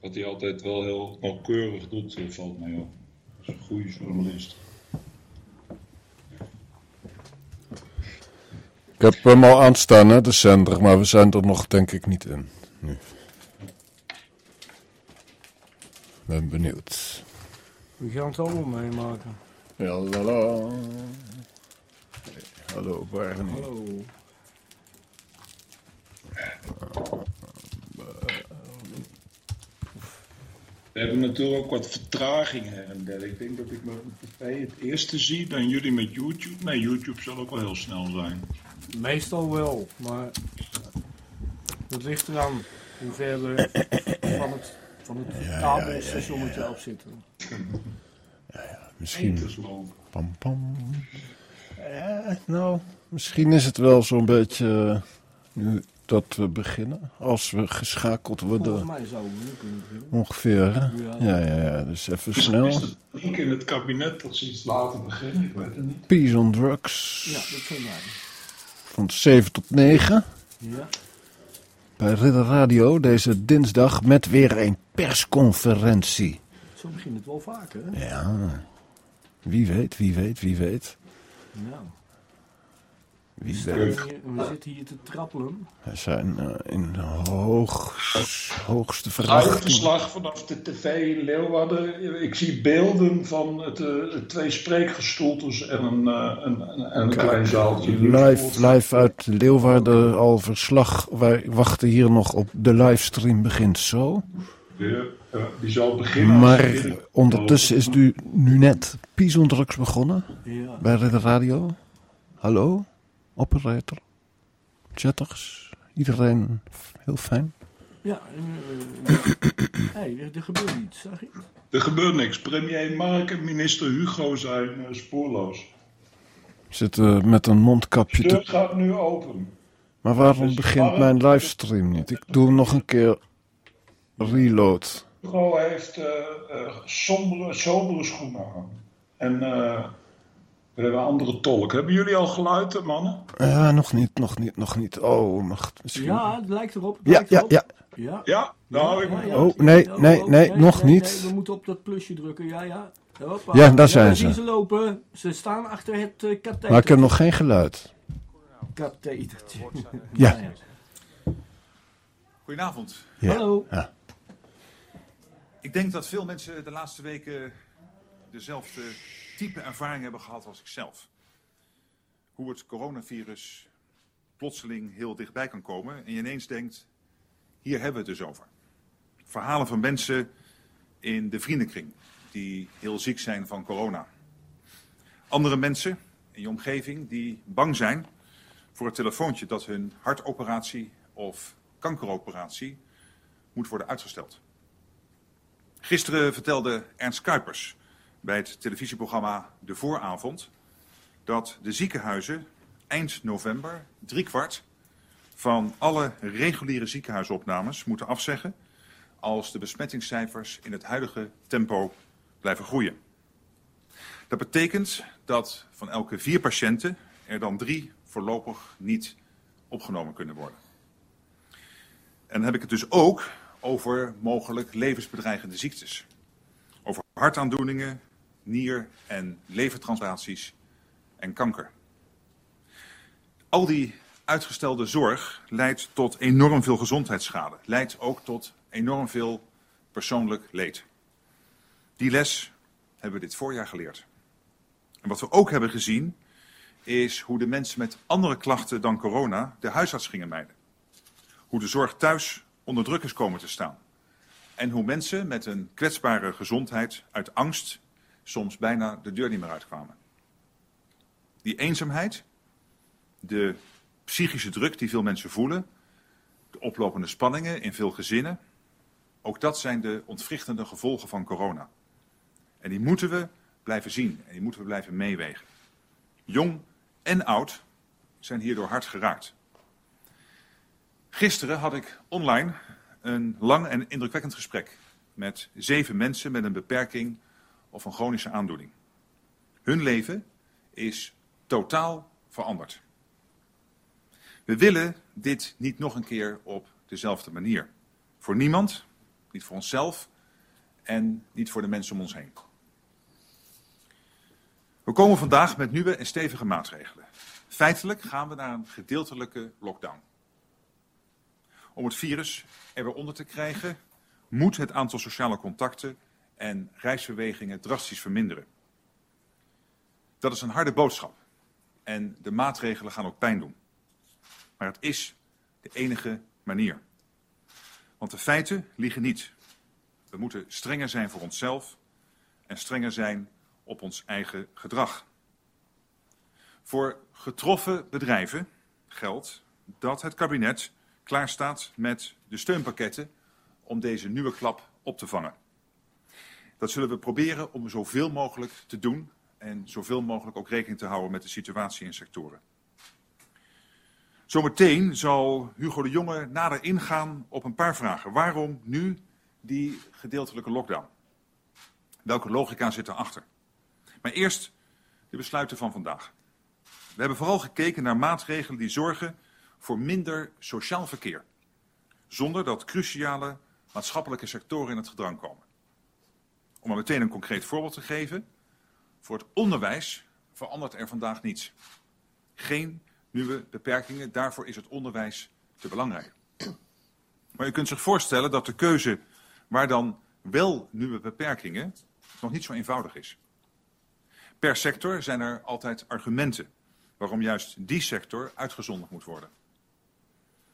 Wat hij altijd wel heel nauwkeurig doet, eh, valt mij op. Dat is een goede journalist. Ik heb hem al aanstaan, hè, de zender, maar we zijn er nog denk ik niet in. Nu. Ben benieuwd. We gaan het allemaal meemaken. Ja, la, la. Hallo Barney. Hallo. We hebben natuurlijk ook wat vertraging her en der. Ik denk dat ik met tv het eerste zie, dan jullie met YouTube. Nee, YouTube zal ook wel heel snel zijn. Meestal wel, maar het ligt eraan hoe ver we van het, van het kabelstationnetje af zitten. Misschien. Pam, pam. Eh, nou, misschien is het wel zo'n beetje eh, nu dat we beginnen. Als we geschakeld Volgens worden. mij zou het nu kunnen beginnen. Ongeveer, hè? Ja. Ja, ja. Dus even Is snel. het link in het kabinet dat ze iets laten beginnen? Ik weet het niet. Peace on Drugs. Ja, dat zijn wij. Van 7 tot 9. Ja. Bij Ridder Radio deze dinsdag met weer een persconferentie. Zo begint het wel vaker, hè? Ja, wie weet, wie weet, wie weet. Ja. Wie We, weet. staan hier- we zitten hier te trappelen. We zijn eh, in de hoog, hoogste verwachting. Uitgeslag vanaf de tv in Leeuwarden. Ik zie beelden van het, eh, twee spreekgestoeltes en een, eh, een, een, en een klein zaaltje. Live, live uit Leeuwarden al verslag. Wij wachten hier nog op de livestream begint zo. Ja, die zal beginnen. Maar ondertussen is nu, nu net Pison Drugs begonnen Ja. bij Ridder Radio. Hallo, operator, chatters, iedereen heel fijn. Ja. eh, eh, hey, er, er gebeurt iets, zag je? Er gebeurt niks. Premier Mark en minister Hugo zijn eh, spoorloos. Zitten met een mondkapje De te... deur gaat nu open. Maar waarom begint mijn livestream niet? Ik doe hem nog een keer reload. Hugo heeft eh eh, sombere, sobere schoenen aan. En eh, we hebben een andere tolk. Hebben jullie al geluid, mannen? Ja, nog niet, nog niet, nog niet. Oh, mag misschien. Ja, het lijkt erop. het ja, lijkt ja, erop. ja. Ja. Ja, nou, ik Ja, ja. Oh, nee, nee, nee, nog niet. nee, we moeten op dat plusje drukken, ja, ja. Hoppa. Ja, daar zijn ze. ze lopen. Ze staan achter het uh, katheter. Maar ik heb nog geen geluid. Kathetertje. Ja. Goedenavond. Ja. Hallo. Ja. Ik denk dat veel mensen de laatste weken dezelfde type ervaring hebben gehad als ik zelf. Hoe het coronavirus plotseling heel dichtbij kan komen en je ineens denkt, hier hebben we het dus over. Verhalen van mensen in de vriendenkring die heel ziek zijn van corona. Andere mensen in je omgeving die bang zijn voor het telefoontje dat hun hartoperatie of kankeroperatie moet worden uitgesteld. Gisteren vertelde Ernst Kuipers bij het televisieprogramma De Vooravond dat de ziekenhuizen eind november driekwart van alle reguliere ziekenhuisopnames moeten afzeggen als de besmettingscijfers in het huidige tempo blijven groeien. Dat betekent dat van elke vier patiënten er dan drie voorlopig niet opgenomen kunnen worden. En dan heb ik het dus ook over mogelijk levensbedreigende ziektes. Over hartaandoeningen, nier- en levertransplantaties en kanker. Al die uitgestelde zorg leidt tot enorm veel gezondheidsschade. Leidt ook tot enorm veel persoonlijk leed. Die les hebben we dit voorjaar geleerd. En wat we ook hebben gezien is hoe de mensen met andere klachten dan corona de huisarts gingen mijden. Hoe de zorg thuis onder druk is komen te staan. En hoe mensen met een kwetsbare gezondheid uit angst soms bijna de deur niet meer uitkwamen. Die eenzaamheid, de psychische druk die veel mensen voelen, de oplopende spanningen in veel gezinnen, ook dat zijn de ontwrichtende gevolgen van corona. En die moeten we blijven zien en die moeten we blijven meewegen. Jong en oud zijn hierdoor hard geraakt. Gisteren had ik online een lang en indrukwekkend gesprek met zeven mensen met een beperking of een chronische aandoening. Hun leven is totaal veranderd. We willen dit niet nog een keer op dezelfde manier. Voor niemand niet voor onszelf en niet voor de mensen om ons heen. We komen vandaag met nieuwe en stevige maatregelen. Feitelijk gaan we naar een gedeeltelijke lockdown. Om het virus er weer onder te krijgen, moet het aantal sociale contacten en reisbewegingen drastisch verminderen. Dat is een harde boodschap en de maatregelen gaan ook pijn doen. Maar het is de enige manier. Want de feiten liegen niet. We moeten strenger zijn voor onszelf en strenger zijn op ons eigen gedrag. Voor getroffen bedrijven geldt dat het kabinet klaarstaat met de steunpakketten om deze nieuwe klap op te vangen. Dat zullen we proberen om zoveel mogelijk te doen en zoveel mogelijk ook rekening te houden met de situatie in sectoren. Zometeen zal Hugo de Jonge nader ingaan op een paar vragen. Waarom nu die gedeeltelijke lockdown? Welke logica zit erachter? Maar eerst de besluiten van vandaag. We hebben vooral gekeken naar maatregelen die zorgen voor minder sociaal verkeer. Zonder dat cruciale maatschappelijke sectoren in het gedrang komen. Om maar meteen een concreet voorbeeld te geven. Voor het onderwijs verandert er vandaag niets. Geen nieuwe beperkingen, daarvoor is het onderwijs te belangrijk. Maar u kunt zich voorstellen dat de keuze waar dan wel nieuwe beperkingen nog niet zo eenvoudig is. Per sector zijn er altijd argumenten waarom juist die sector uitgezonderd moet worden.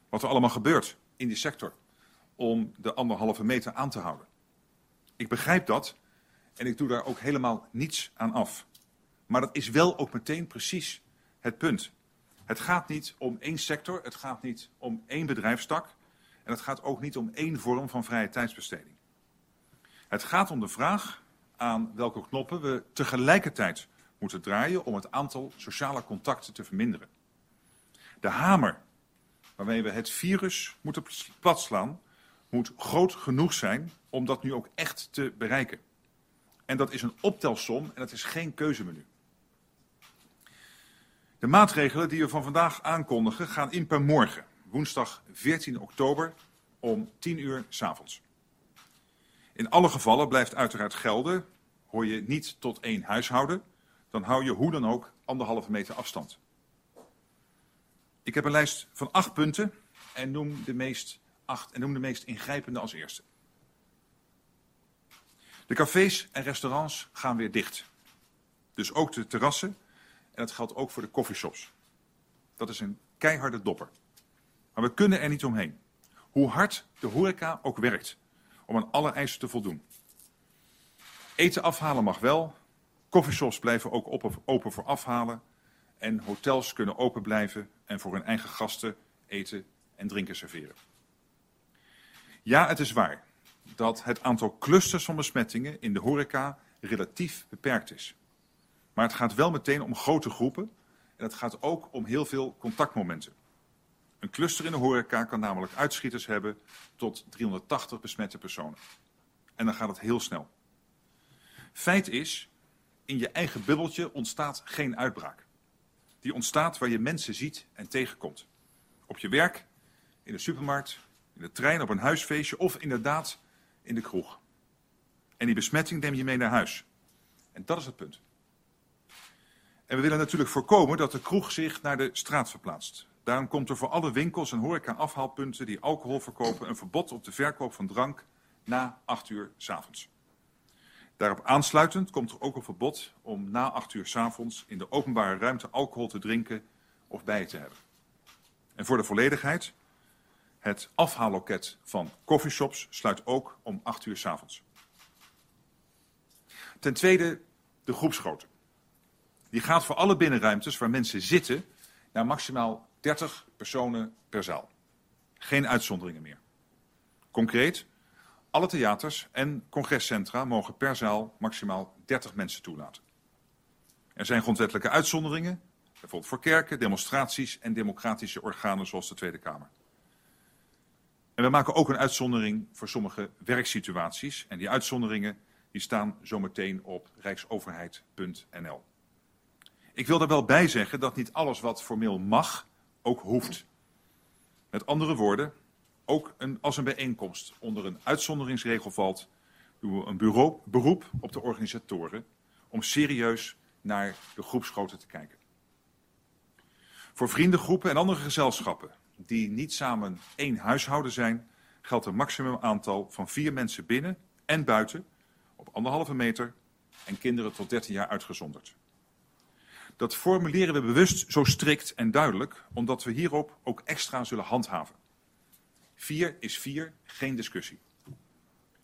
Wat er allemaal gebeurt in die sector om de anderhalve meter aan te houden. Ik begrijp dat en ik doe daar ook helemaal niets aan af. Maar dat is wel ook meteen precies het punt. Het gaat niet om één sector, het gaat niet om één bedrijfstak en het gaat ook niet om één vorm van vrije tijdsbesteding. Het gaat om de vraag aan welke knoppen we tegelijkertijd moeten draaien om het aantal sociale contacten te verminderen. De hamer waarmee we het virus moeten platslaan, moet groot genoeg zijn om dat nu ook echt te bereiken. En dat is een optelsom en dat is geen keuzemenu. De maatregelen die we van vandaag aankondigen gaan in per morgen, woensdag 14 oktober om 10 uur s avonds. In alle gevallen blijft uiteraard gelden, hoor je niet tot één huishouden, dan hou je hoe dan ook anderhalve meter afstand. Ik heb een lijst van acht punten en noem de meest, en noem de meest ingrijpende als eerste. De cafés en restaurants gaan weer dicht. Dus ook de terrassen en dat geldt ook voor de coffeeshops. Dat is een keiharde dopper. Maar we kunnen er niet omheen. Hoe hard de horeca ook werkt om aan alle eisen te voldoen. Eten afhalen mag wel. Coffeeshops blijven ook open voor afhalen. En hotels kunnen open blijven en voor hun eigen gasten eten en drinken serveren. Ja, het is waar dat het aantal clusters van besmettingen in de horeca relatief beperkt is. Maar het gaat wel meteen om grote groepen en het gaat ook om heel veel contactmomenten. Een cluster in de horeca kan namelijk uitschieters hebben tot 380 besmette personen. En dan gaat het heel snel. Feit is, in je eigen bubbeltje ontstaat geen uitbraak. Die ontstaat waar je mensen ziet en tegenkomt. Op je werk, in de supermarkt, in de trein, op een huisfeestje of inderdaad in de kroeg. En die besmetting neem je mee naar huis. En dat is het punt. En we willen natuurlijk voorkomen dat de kroeg zich naar de straat verplaatst. Daarom komt er voor alle winkels en horeca-afhaalpunten die alcohol verkopen een verbod op de verkoop van drank na 8 uur s avonds. Daarop aansluitend komt er ook een verbod om na 8 uur s avonds in de openbare ruimte alcohol te drinken of bij te hebben. En voor de volledigheid, het afhaalloket van coffeeshops sluit ook om 8 uur s avonds. Ten tweede de groepsgrootte. Die gaat voor alle binnenruimtes waar mensen zitten naar maximaal 30 personen per zaal. Geen uitzonderingen meer. Concreet, alle theaters en congrescentra mogen per zaal maximaal 30 mensen toelaten. Er zijn grondwettelijke uitzonderingen, bijvoorbeeld voor kerken, demonstraties en democratische organen zoals de Tweede Kamer. En we maken ook een uitzondering voor sommige werksituaties. En die uitzonderingen die staan zometeen op rijksoverheid.nl. Ik wil er wel bij zeggen dat niet alles wat formeel mag, ook hoeft. Met andere woorden, ook een, als een bijeenkomst onder een uitzonderingsregel valt, doen we een beroep op de organisatoren om serieus naar de groepsgrootte te kijken. Voor vriendengroepen en andere gezelschappen die niet samen één huishouden zijn, geldt een maximum aantal van vier mensen binnen en buiten op anderhalve meter en kinderen tot 13 jaar uitgezonderd. Dat formuleren we bewust zo strikt en duidelijk, omdat we hierop ook extra zullen handhaven. Vier is vier, geen discussie.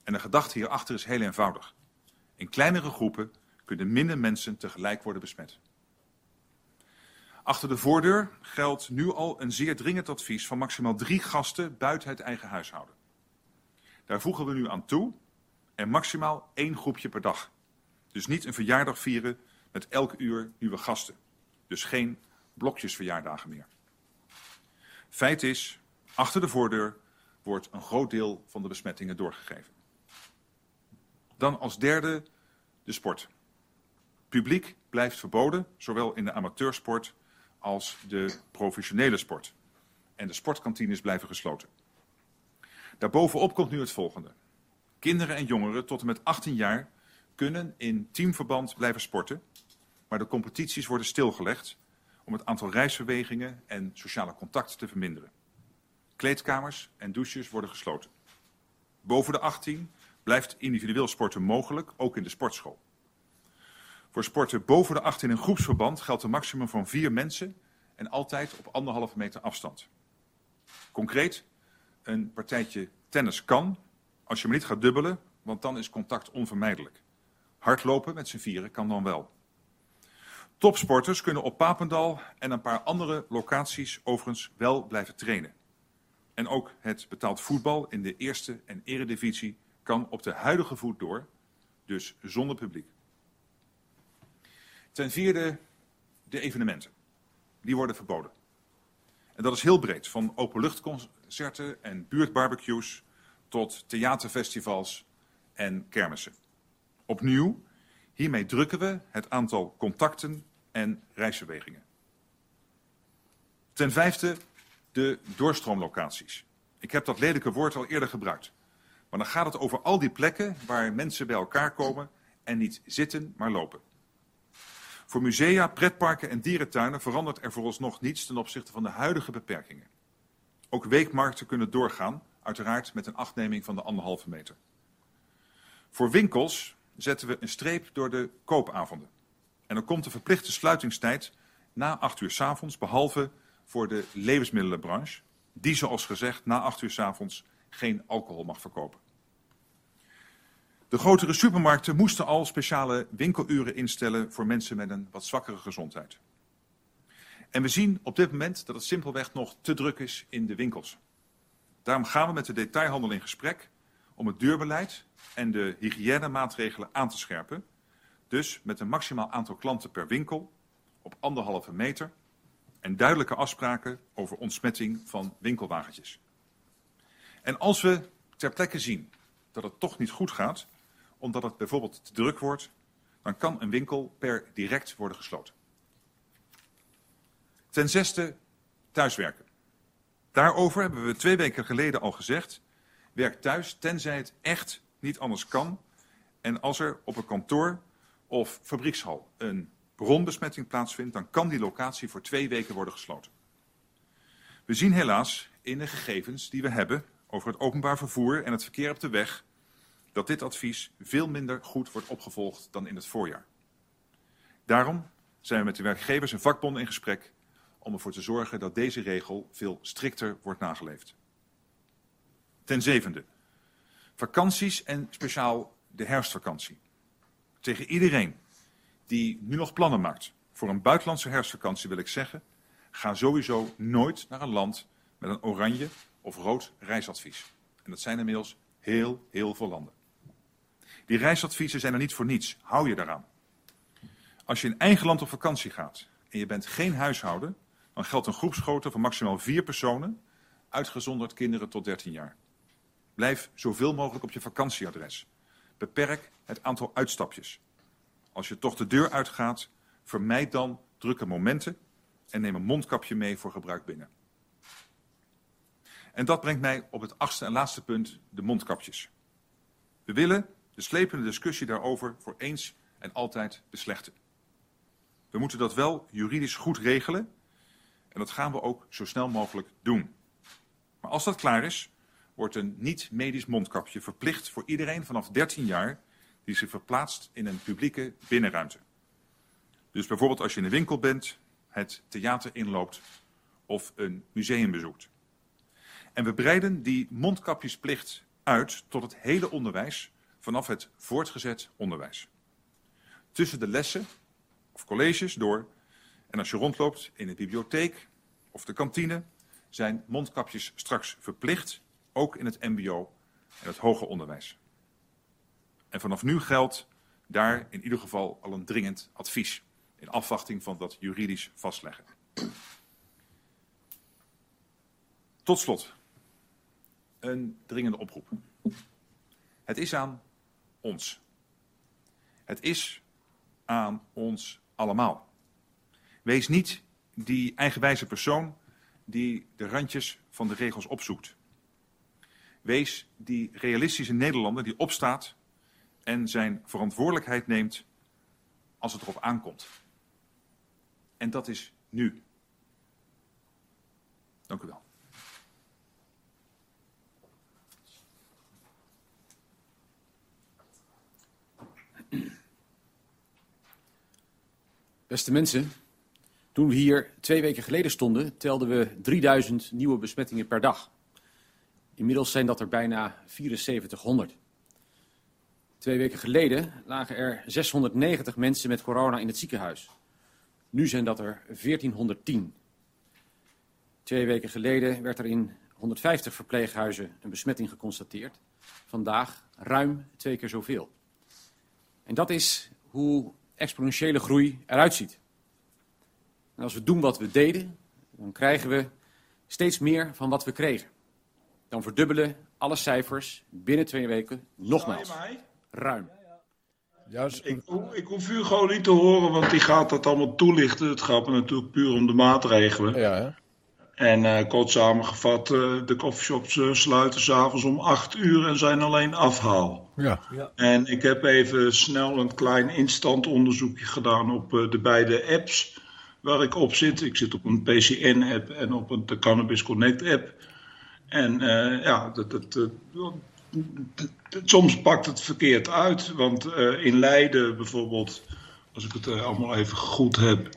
En de gedachte hierachter is heel eenvoudig. In kleinere groepen kunnen minder mensen tegelijk worden besmet. Achter de voordeur geldt nu al een zeer dringend advies van maximaal drie gasten buiten het eigen huishouden. Daar voegen we nu aan toe en maximaal één groepje per dag. Dus niet een verjaardag vieren met elk uur nieuwe gasten. Dus geen blokjesverjaardagen meer. Feit is, achter de voordeur wordt een groot deel van de besmettingen doorgegeven. Dan als derde de sport. Publiek blijft verboden, zowel in de amateursport als de professionele sport. En de sportkantines blijven gesloten. Daarbovenop komt nu het volgende. Kinderen en jongeren tot en met 18 jaar kunnen in teamverband blijven sporten, maar de competities worden stilgelegd om het aantal reisbewegingen en sociale contacten te verminderen. Kleedkamers en douches worden gesloten. Boven de 18 blijft individueel sporten mogelijk, ook in de sportschool. Voor sporten boven de 18 in groepsverband geldt een maximum van vier mensen en altijd op anderhalve meter afstand. Concreet, een partijtje tennis kan, als je maar niet gaat dubbelen, want dan is contact onvermijdelijk. Hardlopen met z'n vieren kan dan wel. Topsporters kunnen op Papendal en een paar andere locaties overigens wel blijven trainen. En ook het betaald voetbal in de eerste en eredivisie kan op de huidige voet door, dus zonder publiek. Ten vierde de evenementen. Die worden verboden. En dat is heel breed, van openluchtconcerten en buurtbarbecues tot theaterfestivals en kermissen. Opnieuw, hiermee drukken we het aantal contacten en reisbewegingen. Ten vijfde de doorstroomlocaties. Ik heb dat lelijke woord al eerder gebruikt. Maar dan gaat het over al die plekken waar mensen bij elkaar komen en niet zitten, maar lopen. Voor musea, pretparken en dierentuinen verandert er vooralsnog niets ten opzichte van de huidige beperkingen. Ook weekmarkten kunnen doorgaan, uiteraard met een achtneming van de anderhalve meter. Voor winkels zetten we een streep door de koopavonden. En dan komt de verplichte sluitingstijd na acht uur s avonds, behalve voor de levensmiddelenbranche, die zoals gezegd na acht uur s avonds geen alcohol mag verkopen. De grotere supermarkten moesten al speciale winkeluren instellen voor mensen met een wat zwakkere gezondheid. En we zien op dit moment dat het simpelweg nog te druk is in de winkels. Daarom gaan we met de detailhandel in gesprek om het deurbeleid en de hygiënemaatregelen aan te scherpen. Dus met een maximaal aantal klanten per winkel op anderhalve meter en duidelijke afspraken over ontsmetting van winkelwagentjes. En als we ter plekke zien dat het toch niet goed gaat, omdat het bijvoorbeeld te druk wordt, dan kan een winkel per direct worden gesloten. Ten zesde, thuiswerken. Daarover hebben we twee weken geleden al gezegd, werk thuis tenzij het echt niet anders kan en als er op een kantoor of fabriekshal een bronbesmetting plaatsvindt, dan kan die locatie voor twee weken worden gesloten. We zien helaas in de gegevens die we hebben over het openbaar vervoer en het verkeer op de weg dat dit advies veel minder goed wordt opgevolgd dan in het voorjaar. Daarom zijn we met de werkgevers en vakbonden in gesprek om ervoor te zorgen dat deze regel veel strikter wordt nageleefd. Ten zevende, vakanties en speciaal de herfstvakantie. Tegen iedereen die nu nog plannen maakt voor een buitenlandse herfstvakantie wil ik zeggen, ga sowieso nooit naar een land met een oranje of rood reisadvies. En dat zijn inmiddels heel, heel veel landen. Die reisadviezen zijn er niet voor niets. Hou je daaraan. Als je in eigen land op vakantie gaat en je bent geen huishouden, dan geldt een groepsgrootte van maximaal vier personen, uitgezonderd kinderen tot 13 jaar. Blijf zoveel mogelijk op je vakantieadres. Beperk het aantal uitstapjes. Als je toch de deur uitgaat, vermijd dan drukke momenten en neem een mondkapje mee voor gebruik binnen. En dat brengt mij op het achtste en laatste punt, de mondkapjes. We willen de slepende discussie daarover voor eens en altijd beslechten. We moeten dat wel juridisch goed regelen en dat gaan we ook zo snel mogelijk doen. Maar als dat klaar is, wordt een niet-medisch mondkapje verplicht voor iedereen vanaf 13 jaar die zich verplaatst in een publieke binnenruimte. Dus bijvoorbeeld als je in een winkel bent, het theater inloopt of een museum bezoekt. En we breiden die mondkapjesplicht uit tot het hele onderwijs vanaf het voortgezet onderwijs. Tussen de lessen of colleges door en als je rondloopt in de bibliotheek of de kantine zijn mondkapjes straks verplicht, ook in het mbo en het hoger onderwijs. En vanaf nu geldt daar in ieder geval al een dringend advies in afwachting van dat juridisch vastleggen. Tot slot, een dringende oproep. Het is aan ons. Het is aan ons allemaal. Wees niet die eigenwijze persoon die de randjes van de regels opzoekt. Wees die realistische Nederlander die opstaat en zijn verantwoordelijkheid neemt als het erop aankomt. En dat is nu. Dank u wel. Beste mensen, toen we hier twee weken geleden stonden, telden we 3000 nieuwe besmettingen per dag. Inmiddels zijn dat er bijna 7400. Twee weken geleden lagen er 690 mensen met corona in het ziekenhuis. Nu zijn dat er 1410. Twee weken geleden werd er in 150 verpleeghuizen een besmetting geconstateerd. Vandaag ruim twee keer zoveel. En dat is hoe exponentiële groei eruit ziet. En als we doen wat we deden, dan krijgen we steeds meer van wat we kregen. Dan verdubbelen alle cijfers binnen twee weken nogmaals. Ruim. Juist. Ik, ik hoef u gewoon niet te horen, want die gaat dat allemaal toelichten. Het gaat me natuurlijk puur om de maatregelen. Ja, hè? En uh, kort samengevat, uh, de coffeeshops uh, sluiten s'avonds om 8 uur en zijn alleen afhaal. Ja. Ja. En ik heb even snel een klein instandonderzoekje gedaan op de beide apps waar ik op zit. Ik zit op een PCN-app en op een de Cannabis Connect-app. En ja, dat, dat, soms pakt het verkeerd uit. Want in Leiden bijvoorbeeld, als ik het allemaal even goed heb...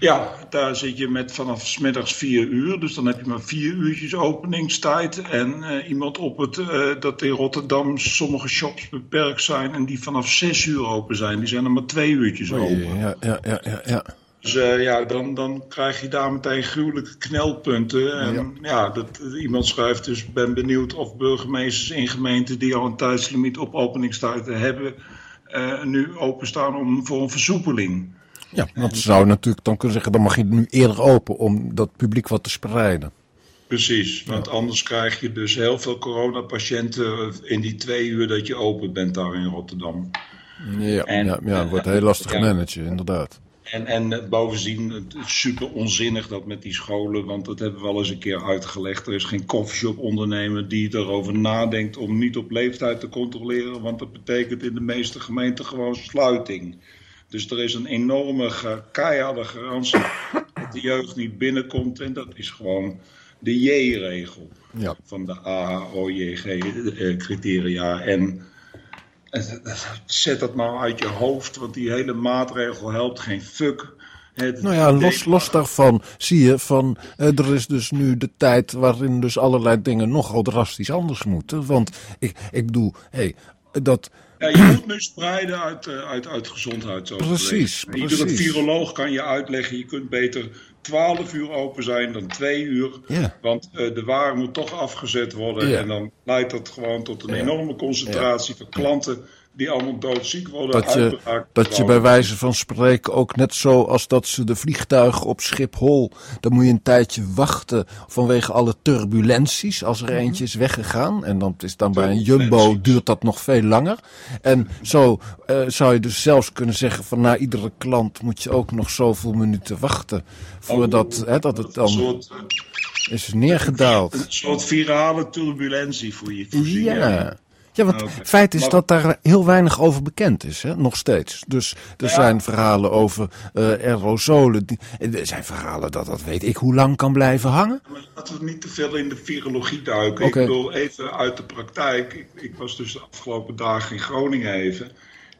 Ja, daar zit je met vanaf smiddags vier uur. Dus dan heb je maar vier uurtjes openingstijd. En uh, iemand op het, uh, dat in Rotterdam sommige shops beperkt zijn en die vanaf zes uur open zijn. Die zijn er maar twee uurtjes Oei, open. Ja, ja, ja, ja, ja. Dus uh, ja, dan, dan krijg je daar meteen gruwelijke knelpunten. En ja, ja dat, iemand schrijft dus, ben benieuwd of burgemeesters in gemeenten die al een tijdslimiet op openingstijden hebben, nu openstaan om, voor een versoepeling. Ja, want ze zou natuurlijk dan kunnen zeggen, dan mag je nu eerder open om dat publiek wat te spreiden. Precies, want ja. anders krijg je dus heel veel coronapatiënten in die twee uur dat je open bent daar in Rotterdam. Ja, en, ja, ja het wordt heel lastig ja, managen, inderdaad. En, en bovendien, het is super onzinnig dat met die scholen, want dat hebben we al eens een keer uitgelegd. Er is geen koffieshop ondernemer die erover nadenkt om niet op leeftijd te controleren, want dat betekent in de meeste gemeenten gewoon sluiting. Dus er is een enorme keiharde garantie dat de jeugd niet binnenkomt. En dat is gewoon de J-regel ja. van de AHOJG-criteria. En zet dat nou uit je hoofd, want die hele maatregel helpt geen fuck. Het nou ja, los, los daarvan zie je van, uh, er is dus nu de tijd waarin dus allerlei dingen nogal drastisch anders moeten. Want ik, ik bedoel, hé, hey, dat... Ja, je moet nu spreiden uit, uit, uit gezondheid. Precies, precies. Iedere viroloog kan je uitleggen, je kunt beter 12 uur open zijn dan 2 uur. Ja. Want uh, de waar moet toch afgezet worden. Ja. En dan leidt dat gewoon tot een enorme concentratie van klanten die allemaal doodziek worden. Dat je, dat je bij wijze van spreken ook net zo als dat ze de vliegtuigen op Schiphol, dan moet je een tijdje wachten vanwege alle turbulenties als er eentje is weggegaan. En dan is dan bij een jumbo duurt dat nog veel langer. En zo eh, zou je dus zelfs kunnen zeggen van na iedere klant moet je ook nog zoveel minuten wachten voordat hè, dat het Een dan... soort, is neergedaald. Een soort virale turbulentie voor je voorzien. Ja. Ja, want Oké. feit is Maar- dat daar heel weinig over bekend is, hè? nog steeds. Dus er zijn verhalen over eh, aerosolen. Die, er zijn verhalen dat dat weet ik hoe lang kan blijven hangen. Maar laten we niet te veel in de virologie duiken. Ik bedoel, even uit de praktijk. Ik, ik was dus de afgelopen dagen in Groningen even.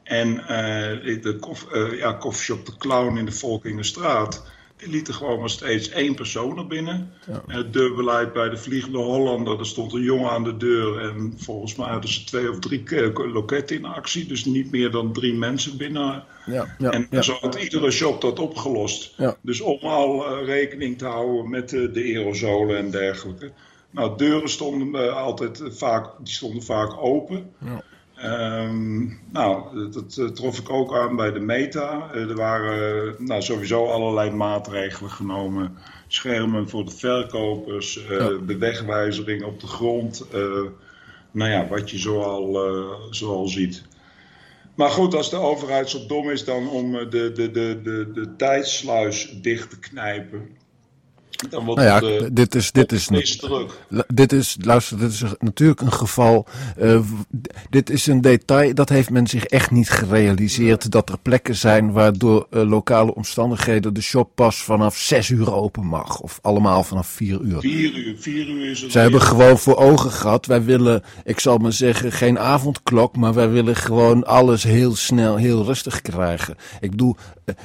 En eh, de eh, ja, koffieshop De Clown in de Volkingenstraat... die lieten gewoon maar steeds één persoon naar binnen. En Het deurbeleid bij de Vliegende Hollander... er stond een jongen aan de deur... en volgens mij hadden ze twee of drie ke- loketten in actie. Dus niet meer dan drie mensen binnen... Ja, ja, en ja. zo had iedere shop dat opgelost. Ja. Dus om al eh, rekening te houden met eh, de aerosolen en dergelijke. Nou, deuren stonden eh, altijd eh, vaak, die stonden vaak open. Ja. Ehm, nou, dat, dat, eh, trof ik ook aan bij de Meta. Eh, er waren nou, sowieso allerlei maatregelen genomen. Schermen voor de verkopers, Ja. de wegwijzering op de grond. nou ja, wat je zoal, zoal ziet. Maar goed, als de overheid zo dom is dan om de, de, de, de, de tijdsluis dicht te knijpen, Nou ja, eh, dit is, dit is, druk. Dit is, luister, dit is natuurlijk een geval. eh, dit is een detail, dat heeft men zich echt niet gerealiseerd. Dat er plekken zijn waar door eh, lokale omstandigheden de shop pas vanaf zes uur open mag. Of allemaal vanaf vier uur. Vier uur, vier uur is het. Ze hebben gewoon voor ogen gehad. Wij willen, ik zal maar zeggen, geen avondklok, maar wij willen gewoon alles heel snel, heel rustig krijgen. Ik bedoel,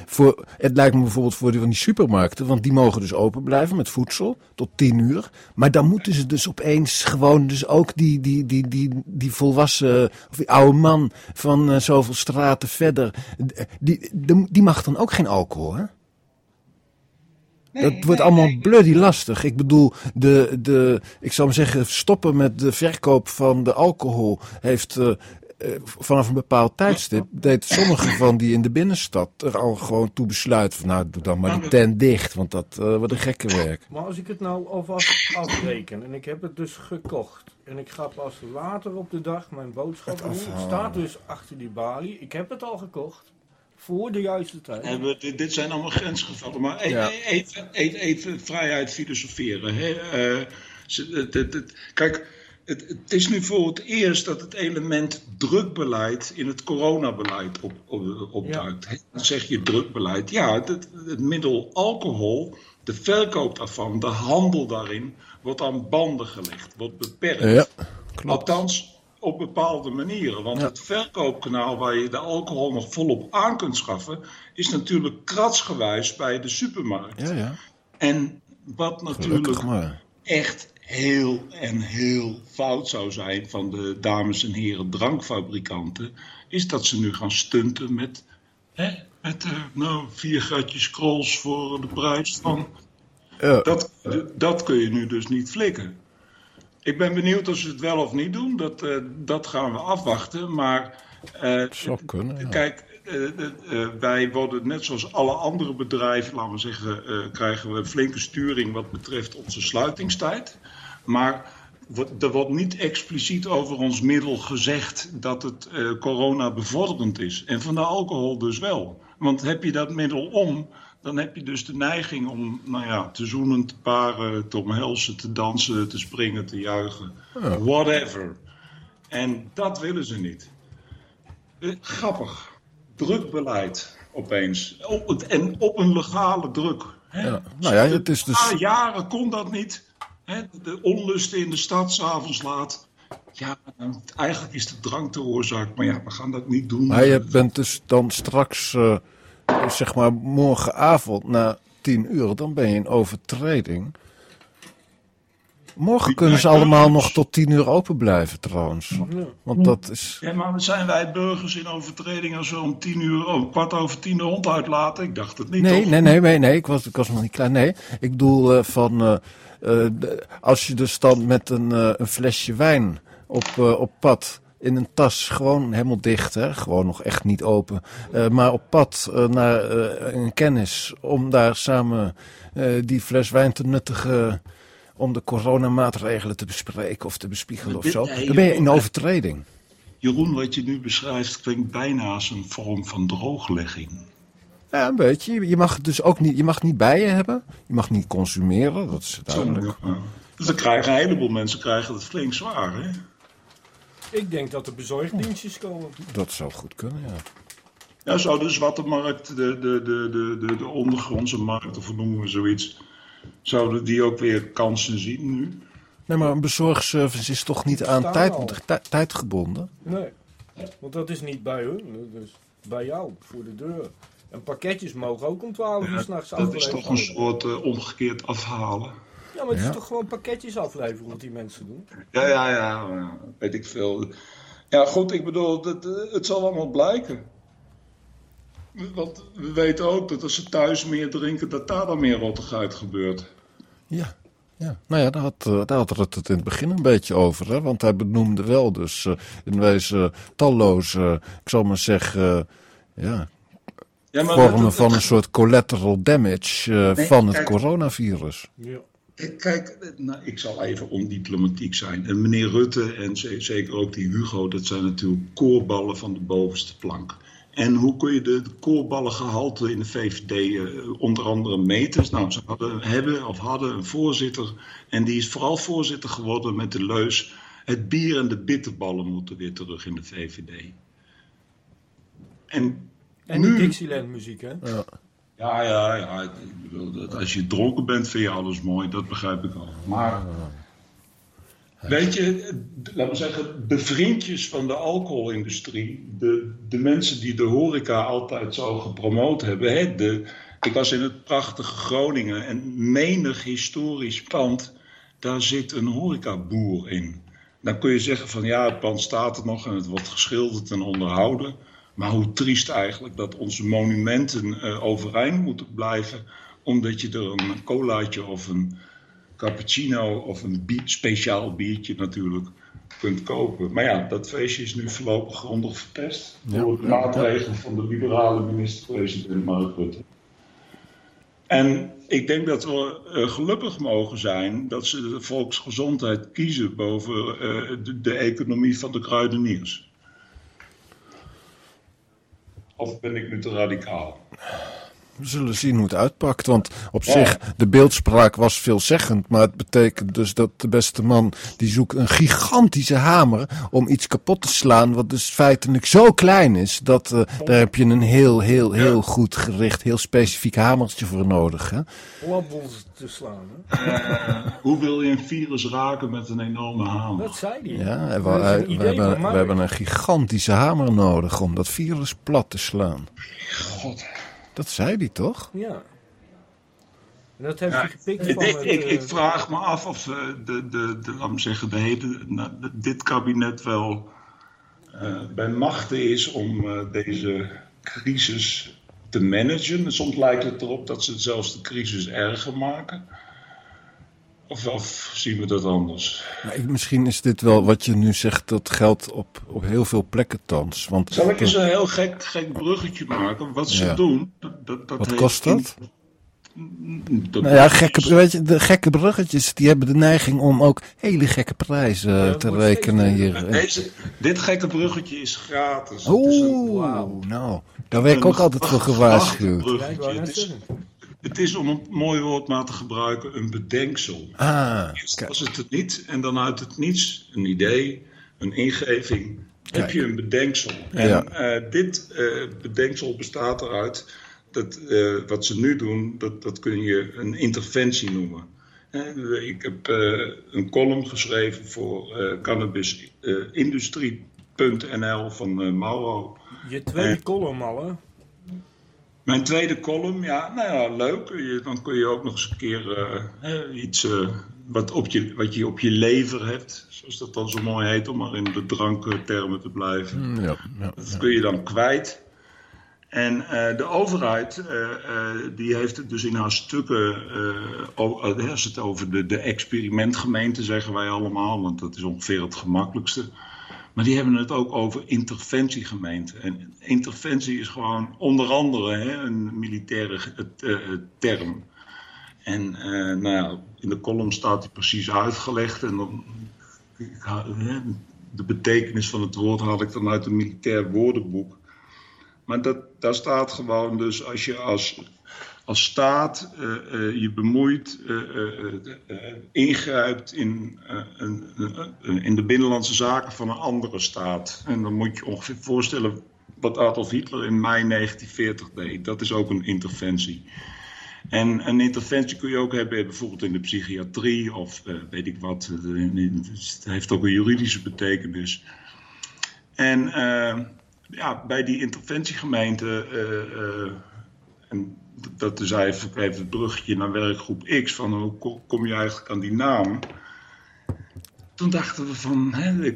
voor, het lijkt me bijvoorbeeld voor die van die supermarkten, want die mogen dus open blijven met voedsel tot tien uur. Maar dan moeten ze dus opeens gewoon, dus ook die, die, die, die, die volwassen, of die oude man van eh, zoveel straten verder, eh, die, die, die mag dan ook geen alcohol, hè? Het wordt allemaal bloody lastig. Ik bedoel, de, de, ik zou maar zeggen, stoppen met de verkoop van de alcohol heeft eh, vanaf een bepaald tijdstip, deed sommigen van die in de binnenstad er al gewoon toe besluiten van nou, doe dan maar die tent dicht, want dat eh, wordt een gekke werk. Maar als ik het nou alvast afreken en ik heb het dus gekocht en ik ga pas later op de dag mijn boodschappen doen. Het staat dus achter die balie. Ik heb het al gekocht voor de juiste tijd. En we- dit, dit zijn allemaal grensgevallen. Maar e- Ja. e- even, even, even vrijheid filosoferen. Hè? Eh, kijk, het, het is nu voor het eerst dat het element drukbeleid in het coronabeleid op, op, opduikt. Dan zeg je drukbeleid. Ja, het, het, middel alcohol, de verkoop daarvan, de handel daarin, wordt aan banden gelegd, wordt beperkt. Ja, klopt. Althans, op bepaalde manieren. Want Ja. het verkoopkanaal waar je de alcohol nog volop aan kunt schaffen, is natuurlijk kratsgewijs bij de supermarkt. Ja, ja, En wat natuurlijk echt heel en heel fout zou zijn van de dames en heren drankfabrikanten, is dat ze nu gaan stunten met, hè, met eh, nou, vier gatjes krols voor de prijs van Ja. dat, dat kun je nu dus niet flikken. Ik ben benieuwd of ze het wel of niet doen. Dat, eh, dat gaan we afwachten. Maar Zou kunnen, ja. kijk, wij worden net zoals alle andere bedrijven, laten we zeggen, eh, krijgen we flinke sturing wat betreft onze sluitingstijd. Maar er wordt niet expliciet over ons middel gezegd dat het eh, corona bevorderend is. En van de alcohol dus wel. Want heb je dat middel om, dan heb je dus de neiging om nou ja, te zoenen, te paren, te omhelzen, te dansen, te springen, te juichen. Whatever. En dat willen ze niet. Eh, grappig. Drukbeleid opeens. Op het, en op een legale druk. Hè? Ja. Nou ja, het is dus- Ah, jaren kon dat niet. Hè? De onlusten in de stad s'avonds laat. Ja, eigenlijk is de drank de oorzaak. Maar ja, we gaan dat niet doen. Maar je bent dus dan straks, eh, zeg maar morgenavond na tien uur, dan ben je in overtreding. Morgen kunnen ze allemaal nog tot tien uur open blijven trouwens. Want dat is... Ja, maar zijn wij burgers in overtreding als we om tien uur, om kwart over tien de hond uitlaten? Ik dacht het niet, Nee, toch? nee, nee, nee, nee, ik was, ik was nog niet klaar. Nee, ik bedoel eh, van, eh, eh, als je dus dan met een, eh, een flesje wijn op, eh, op pad in een tas, gewoon helemaal dicht, hè, gewoon nog echt niet open, eh, maar op pad naar eh, een kennis om daar samen eh, die fles wijn te nuttigen om de coronamaatregelen te bespreken of te bespiegelen of zo, dan ben je in joh. overtreding. Jeroen, wat je nu beschrijft klinkt bijna als een vorm van drooglegging. Ja, een beetje. Je mag het dus ook niet, je mag niet bij je hebben. Je mag niet consumeren, dat is duidelijk. Ja. Dus dan krijgen een heleboel mensen krijgen het flink zwaar, hè? Ik denk dat er bezorgdienstjes komen. Dat zou goed kunnen, ja. Ja, zou de zwarte markt, de, de, de, de, de, de ondergrondse markt, of noemen we zoiets, zouden die ook weer kansen zien nu? Nee, maar een bezorgservice is toch niet aan tijd, gebonden? Nee, want dat is niet bij hun, dat is bij jou, voor de deur. En pakketjes mogen ook om 12 uur s'nachts Dat is toch een soort eh, omgekeerd afhalen. Ja, maar het Ja. is toch gewoon pakketjes afleveren wat die mensen doen? Ja, ja, ja, weet ik veel. Ja, goed, ik bedoel, dat, eh, het zal allemaal blijken. Want we weten ook dat als ze thuis meer drinken, dat daar dan meer rottigheid gebeurt. Ja. Ja, nou ja, daar had, eh, daar had het het in het begin een beetje over. Hè? Want hij benoemde wel dus eh, in wezen talloze, ik zal maar zeggen, eh, ja, Ja, maar vormen dat- van een soort collateral damage eh, Nee, van het coronavirus. Ja. Kijk, nou, ik zal even ondiplomatiek zijn. En meneer Rutte en ze- zeker ook die Hugo, dat zijn natuurlijk koorballen van de bovenste plank. En hoe kun je de, koorballengehalte in de VVD eh, onder andere meten? Nou, ze hadden, hebben of hadden een voorzitter. En die is vooral voorzitter geworden met de leus. Het bier en de bitterballen moeten weer terug in de VVD. En En die nu- Dixieland muziek, hè? ja, ja, ja. Ik bedoel, dat als je dronken bent, vind je alles mooi. Dat begrijp ik al. Maar, weet je, laten we zeggen, de vriendjes van de alcoholindustrie, de, de mensen die de horeca altijd zo gepromoot hebben. Hè, de, ik was in het prachtige Groningen en menig historisch pand, daar zit een horecaboer in. Dan kun je zeggen van ja, het pand staat er nog en het wordt geschilderd en onderhouden. Maar hoe triest eigenlijk dat onze monumenten eh, overeind moeten blijven. Omdat je er een colaatje of een cappuccino of een bier- speciaal biertje natuurlijk kunt kopen. Maar ja, dat feestje is nu voorlopig grondig verpest. Door de maatregelen van de liberale minister-president Mark Rutte. En ik denk dat we eh, gelukkig mogen zijn dat ze de volksgezondheid kiezen boven eh, de, de economie van de kruideniers. Of ben ik nu te radicaal? We zullen zien hoe het uitpakt. Want op zich, de beeldspraak was veelzeggend. Maar het betekent dus dat de beste man. die zoekt een gigantische hamer. om iets kapot te slaan. wat dus feitelijk zo klein is. dat eh, daar heb je een heel, heel, heel goed gericht. heel specifiek hamertje voor nodig. Hè? Te slaan, hè? Hoe wil je een virus raken met een enorme hamer? Dat zei hij. Ja, we, we hebben, we hebben een gigantische hamer nodig. om dat virus plat te slaan. God. Dat zei hij toch? Ja. En dat heeft Ja, hij gepikt ik, van ik, het, ik, eh, ik vraag me af of eh, de, de, de, laat me zeggen, de hele, de- dit kabinet wel eh, bij machten is om eh, deze crisis te managen. Soms lijkt het erop dat ze zelfs de crisis erger maken. Of, of zien we dat anders? Ik- misschien is dit wel wat je nu zegt. dat geldt op, op heel veel plekken thans. Want Zal ik eens een heel gek, gek bruggetje maken? Wat ze Ja. doen, dat, dat, dat Wat kost dat? dat Nou ja, gekke, weet je, de gekke bruggetjes die hebben de neiging om ook hele gekke prijzen Ja, te rekenen hier. Deze, dit gekke bruggetje is gratis. Het is een- Oeh, nou, daar werd ik ook altijd voor gewaarschuwd. Het is, om een mooi woord maar te gebruiken, een bedenksel. Ah, Eerst was het het niet en dan uit het niets een idee, een ingeving, heb Kijk. je een bedenksel. Ja. En eh, dit eh, bedenksel bestaat eruit dat eh, wat ze nu doen, dat, dat kun je een interventie noemen. Ik heb eh, een column geschreven voor eh cannabisindustrie.nl van eh, Mauro. Je tweede Eh. column al, hè? Mijn tweede column, ja, nou ja, leuk. Je- Dan kun je ook nog eens een keer eh, iets eh, wat, op je, wat je op je lever hebt, zoals dat dan zo mooi heet, om maar in de dranktermen te blijven. ja, ja, Dat kun je dan kwijt. En eh, de overheid, die heeft het dus in haar stukken, als het over de, de experimentgemeente zeggen wij allemaal, want dat is ongeveer het gemakkelijkste. Maar die hebben het ook over interventiegemeenten. En interventie is gewoon onder andere hè, een militaire eh, eh, term. En eh, nou in de column staat die precies uitgelegd. En dan, ik de betekenis van het woord haal ik dan uit een militair woordenboek. Maar dat, daar staat gewoon dus als je als, als staat uh, uh, je bemoeit, uh, ingrijpt in, in de binnenlandse zaken van een andere staat. En dan moet je ongeveer voorstellen wat Adolf Hitler in mei 1940 deed. Dat is ook een interventie. En een interventie kun je ook hebben bijvoorbeeld in de psychiatrie of weet ik wat. Het heeft ook een juridische betekenis. En ja, bij die interventiegemeente, en dat is even, even het bruggetje naar werkgroep X, van hoe kom je eigenlijk aan die naam? Toen dachten we van, hè,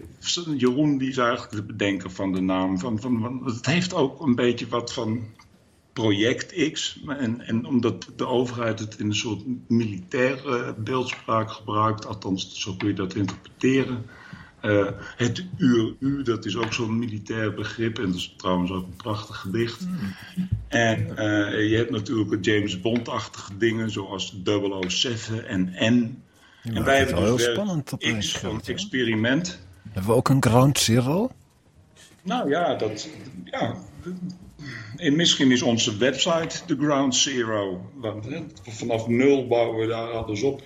Jeroen die is eigenlijk de bedenker van de naam. Van, van, van, het heeft ook een beetje wat van project X. En, en omdat de overheid het in een soort militaire beeldspraak gebruikt, althans zo kun je dat interpreteren uh, het uur u, dat is ook zo'n militair begrip. En dat is trouwens ook een prachtig gedicht. En uh, je hebt natuurlijk James Bond-achtige dingen, zoals 007 en N. Ja, en wij hebben heel dus spannend op X van experiment. Hebben we ook een Ground Zero? Nou ja, dat, ja. En misschien is onze website de Ground Zero. Want, hè, vanaf nul bouwen we daar alles op.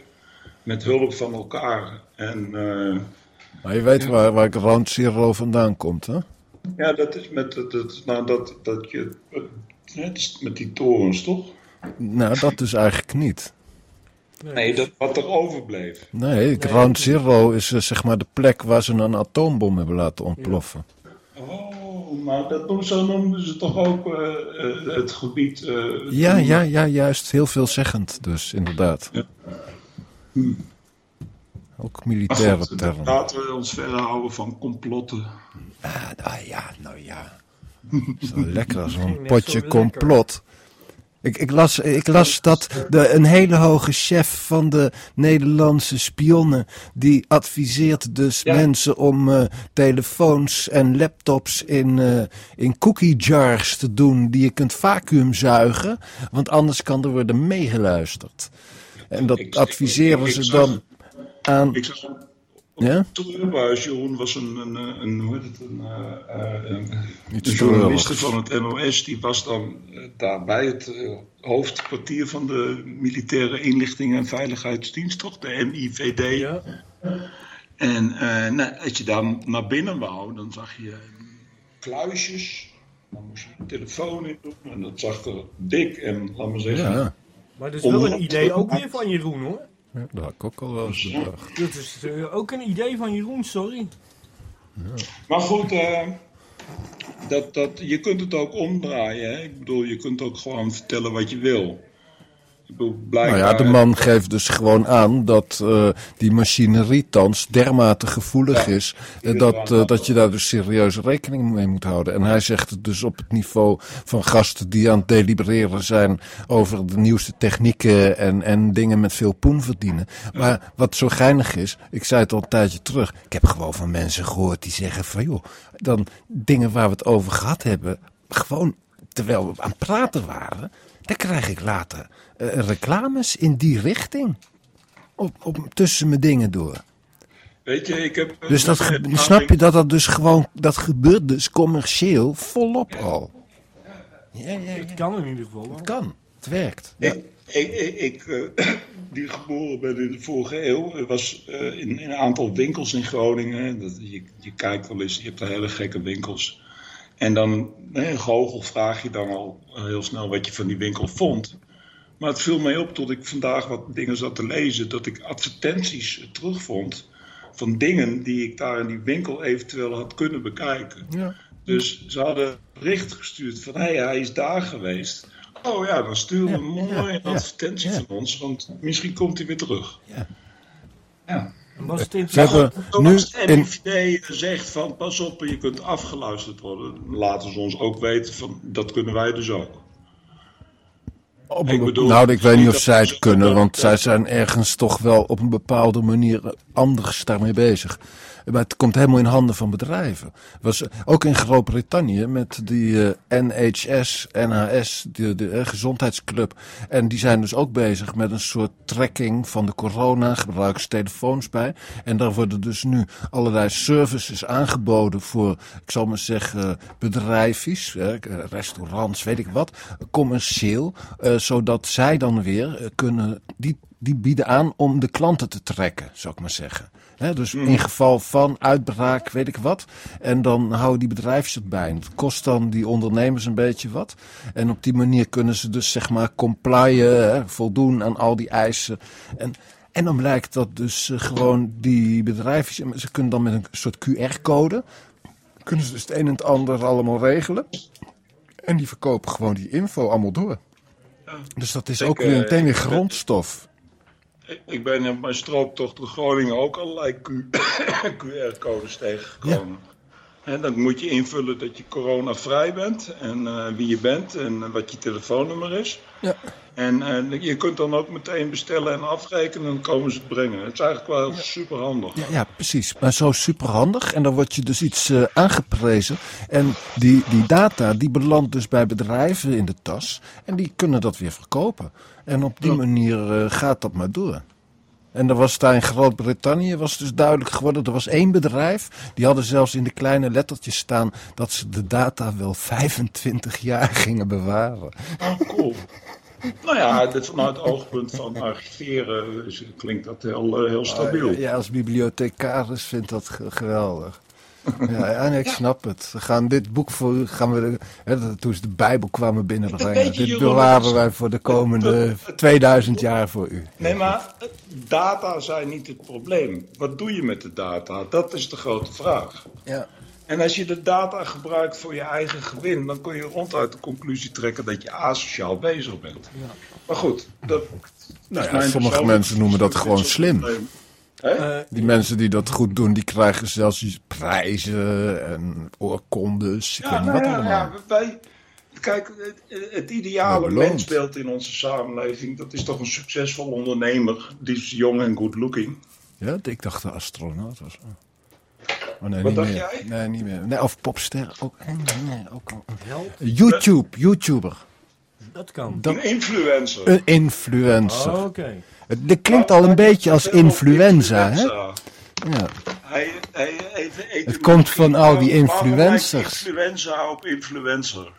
Met hulp van elkaar. En... Uh, maar je weet waar, waar Ground Zero vandaan komt, hè? Ja, dat is met, dat, nou, dat, dat je, met die torens, toch? Nou, dat is eigenlijk niet. Nee, dat, wat er overbleef. Nee, Ground Zero is uh, zeg maar de plek waar ze een atoombom hebben laten ontploffen. Oh, maar dat, zo noemden ze toch ook uh, uh, het gebied... ja, ja, ja, juist. Heel veelzeggend dus, inderdaad. Ja. Hm. Ook militaire termen. Laten we ons verder houden van complotten. Ah, nou ja, nou ja. Zo lekker, zo'n potje complot. Ik, ik, las, ik las dat de, een hele hoge chef van de Nederlandse spionnen... die adviseert dus ja. mensen om uh, telefoons en laptops in, uh, in cookie jars te doen... die je kunt vacuümzuigen, want anders kan er worden meegeluisterd. En dat ik, adviseren ik, ze dan aan... Ik zag ja? Treurbuis, Jeroen, was een, een, een, hoe heet het, een, uh, een, een journalist van het NOS. Die was dan uh, daar bij het hoofdkwartier van de Militaire Inlichting en Veiligheidsdienst, toch? De MIVD. Ja. En nou, als je daar naar binnen wou, dan zag je kluisjes. Dan moest je je telefoon in doen. En dat zag er dik en, laat maar zeggen... Ja. Maar dat is wel een idee ook weer van Jeroen, hoor. Ja, dat had ik ook al wel eens bedacht. Dat is uh, ook een idee van Jeroen, sorry. Ja. Maar goed, uh, dat, dat, je kunt het ook omdraaien. Hè? Ik bedoel, je kunt ook gewoon vertellen wat je wil. Nou ja, de man geeft dus gewoon aan dat uh, die machinerie thans dermate gevoelig ja, is. Uh, dat, uh, dat je daar dus serieus rekening mee moet houden. En hij zegt het dus op het niveau van gasten die aan het delibereren zijn over de nieuwste technieken en, en dingen met veel poen verdienen. Maar wat zo geinig is, ik zei het al een tijdje terug. Ik heb gewoon van mensen gehoord die zeggen van joh, dan dingen waar we het over gehad hebben, gewoon terwijl we aan het praten waren dan krijg ik later reclames in die richting. Op, op, tussen mijn dingen door. Weet je, ik heb... Dus dat, ge- snap je dat dat dus gewoon... Dat gebeurt dus commercieel volop al. Ja, ja, ja. Het kan in ieder geval. Het kan. Het werkt. Ja. Ik, ik, ik uh, die geboren ben in de vorige eeuw, was uh, in, in, een aantal winkels in Groningen. Dat, je, je kijkt wel eens, je hebt daar hele gekke winkels. En dan, een goochel, vraag je dan al heel snel wat je van die winkel vond. Maar het viel mij op tot ik vandaag wat dingen zat te lezen, dat ik advertenties terugvond van dingen die ik daar in die winkel eventueel had kunnen bekijken. Ja. Dus ze hadden bericht gestuurd van hé, hey, hij is daar geweest. Oh ja, dan sturen we een mooie ja, advertentie van ons, want misschien komt hij weer terug. Ja. ja. Was het We hebben nu als het zegt van pas op, je kunt afgeluisterd worden. Laten ze ons ook weten van dat kunnen wij dus ook. Op ik bedoel, nou, ik weet niet of zij het kunnen, want zij zijn ergens toch wel op een bepaalde manier anders daarmee bezig. Maar het komt helemaal in handen van bedrijven. Was ook in Groot-Brittannië met die eh, NHS, NHS, de, de eh, gezondheidsclub. En die zijn dus ook bezig met een soort tracking van de corona. Gebruiken telefoons bij. En daar worden dus nu allerlei services aangeboden voor, ik zal maar zeggen, bedrijfjes, eh, restaurants, weet ik wat, commercieel. zodat zij dan weer kunnen, die, die bieden aan om de klanten te trekken, zou ik maar zeggen. Hè, dus in geval van uitbraak, weet ik wat. En dan houden die bedrijfjes het bij. En Het kost dan die ondernemers een beetje wat. En op die manier kunnen ze dus zeg maar complyen, voldoen aan al die eisen. En, en dan blijkt dat dus eh, gewoon die bedrijfjes, ze kunnen dan met een soort QR-code, kunnen ze dus het een en het ander allemaal regelen. En die verkopen gewoon die info allemaal door. Dus dat is ook weer eh, meteen weer ben- grondstof. Ik- ben op mijn strooptocht door Groningen ook allerlei QR-codes tegengekomen. En dan moet je invullen dat je coronavrij bent en eh, wie je bent en eh, wat je telefoonnummer is. Ja. En eh, je kunt dan ook meteen bestellen en afrekenen en dan komen ze het brengen. Het is eigenlijk wel super handig. Ja, ja, precies. Maar zo superhandig. En dan wordt je dus iets aangeprezen. En die, die data die belandt dus bij bedrijven in de tas. En die kunnen dat weer verkopen. En op die manier eh, gaat dat maar door. En er was daar in Groot-Brittannië was dus duidelijk geworden. Er was één bedrijf. Die hadden zelfs in de kleine lettertjes staan. dat ze de data wel 25 jaar gingen bewaren. Ah, cool. nou ja, dit vanuit het oogpunt van archiveren klinkt dat heel, eh, heel stabiel. Ja, als bibliothecaris vindt dat ge- geweldig. Ja, ja, nee, ik snap het. We gaan dit boek voor u, gaan we, hè, toen ze de Bijbel kwamen binnenbrengen. Dit bewaren wij voor de komende 2000 jaar voor u. Nee, maar eh, data zijn niet het probleem. Wat doe je met de data? Dat is de grote vraag. Ja. En als je de data gebruikt voor je eigen gewin, dan kun je ronduit de conclusie trekken dat je asociaal bezig bent. Maar goed, dat. Nou ja, sommige mensen noemen dat gewoon slim. Eh, Die mensen die dat goed doen, die krijgen zelfs prijzen en oorkondes. Ik Ja, weet niet nou wat ja, allemaal. ja, wij. Kijk, het, het ideale beloond. mensbeeld in onze samenleving, dat is toch een succesvol ondernemer. Die is jong en good looking. Ja, ik dacht de astronaut was. Oh nee, Wat niet dacht meer. jij? Nee, niet meer. Nee, of popster. Ook, nee, nee, ook al. held, YouTube, YouTuber. dat kan. Dat- Een influencer. Een influencer. Oh, Oké. Dit klinkt al een beetje als influenza, hè? Ja. Hij, hij, Het komt van al die influencers. Influenza op influencer.